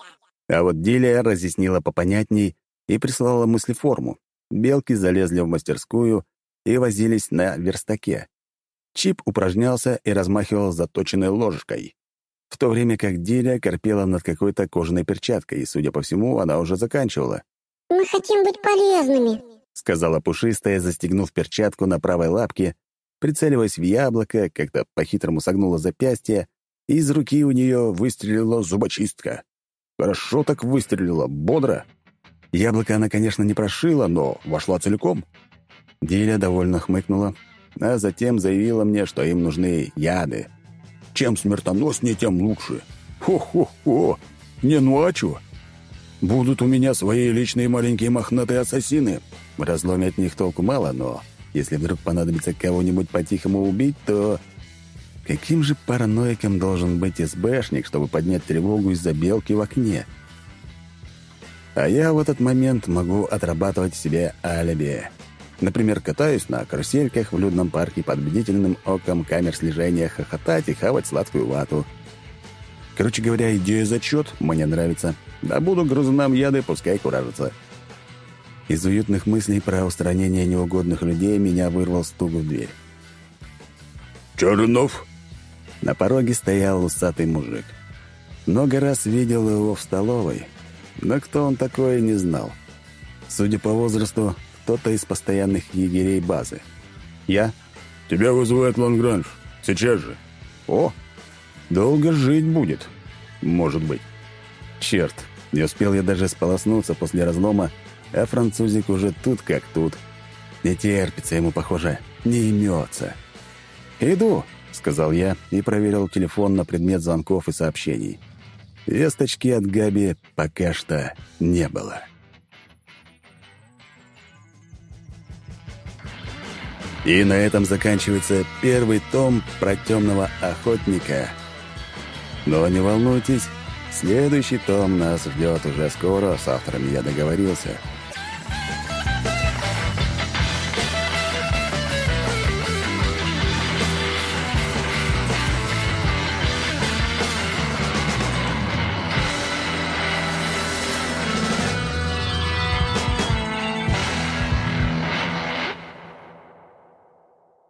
А вот Дилия разъяснила попонятней и прислала мыслеформу. Белки залезли в мастерскую и возились на верстаке. Чип упражнялся и размахивал заточенной ложкой, в то время как Диля корпела над какой-то кожаной перчаткой, и, судя по всему, она уже заканчивала. «Мы хотим быть полезными», — сказала пушистая, застегнув перчатку на правой лапке, прицеливаясь в яблоко, как-то по-хитрому согнула запястье, и из руки у нее выстрелила зубочистка. Хорошо так выстрелила, бодро. Яблоко она, конечно, не прошила, но вошла целиком. Диля довольно хмыкнула, а затем заявила мне, что им нужны яды. Чем смертоноснее, тем лучше. Хо-хо-хо! Не ну а чё? Будут у меня свои личные маленькие мохнатые ассасины. Разломе них толку мало, но если вдруг понадобится кого-нибудь по-тихому убить, то... Каким же параноиком должен быть СБшник, чтобы поднять тревогу из-за белки в окне? А я в этот момент могу отрабатывать себе алиби. Например, катаюсь на карусельках в людном парке под бдительным оком камер слежения, хохотать и хавать сладкую вату. Короче говоря, идея зачет мне нравится. Да буду грузунам яды, пускай куражатся. Из уютных мыслей про устранение неугодных людей меня вырвал стук в дверь. «Чернов?» На пороге стоял усатый мужик. Много раз видел его в столовой, но кто он такой, не знал. Судя по возрасту, кто-то из постоянных егерей базы. Я? Тебя вызывает Лангранж. Сейчас же. О, долго жить будет. Может быть. Черт, не успел я даже сполоснуться после разлома, а французик уже тут как тут. Не терпится ему, похоже, не имется. «Иду», — сказал я и проверил телефон на предмет звонков и сообщений. Весточки от Габи пока что не было. И на этом заканчивается первый том про темного охотника. Но не волнуйтесь, следующий том нас ждет уже скоро, с авторами я договорился.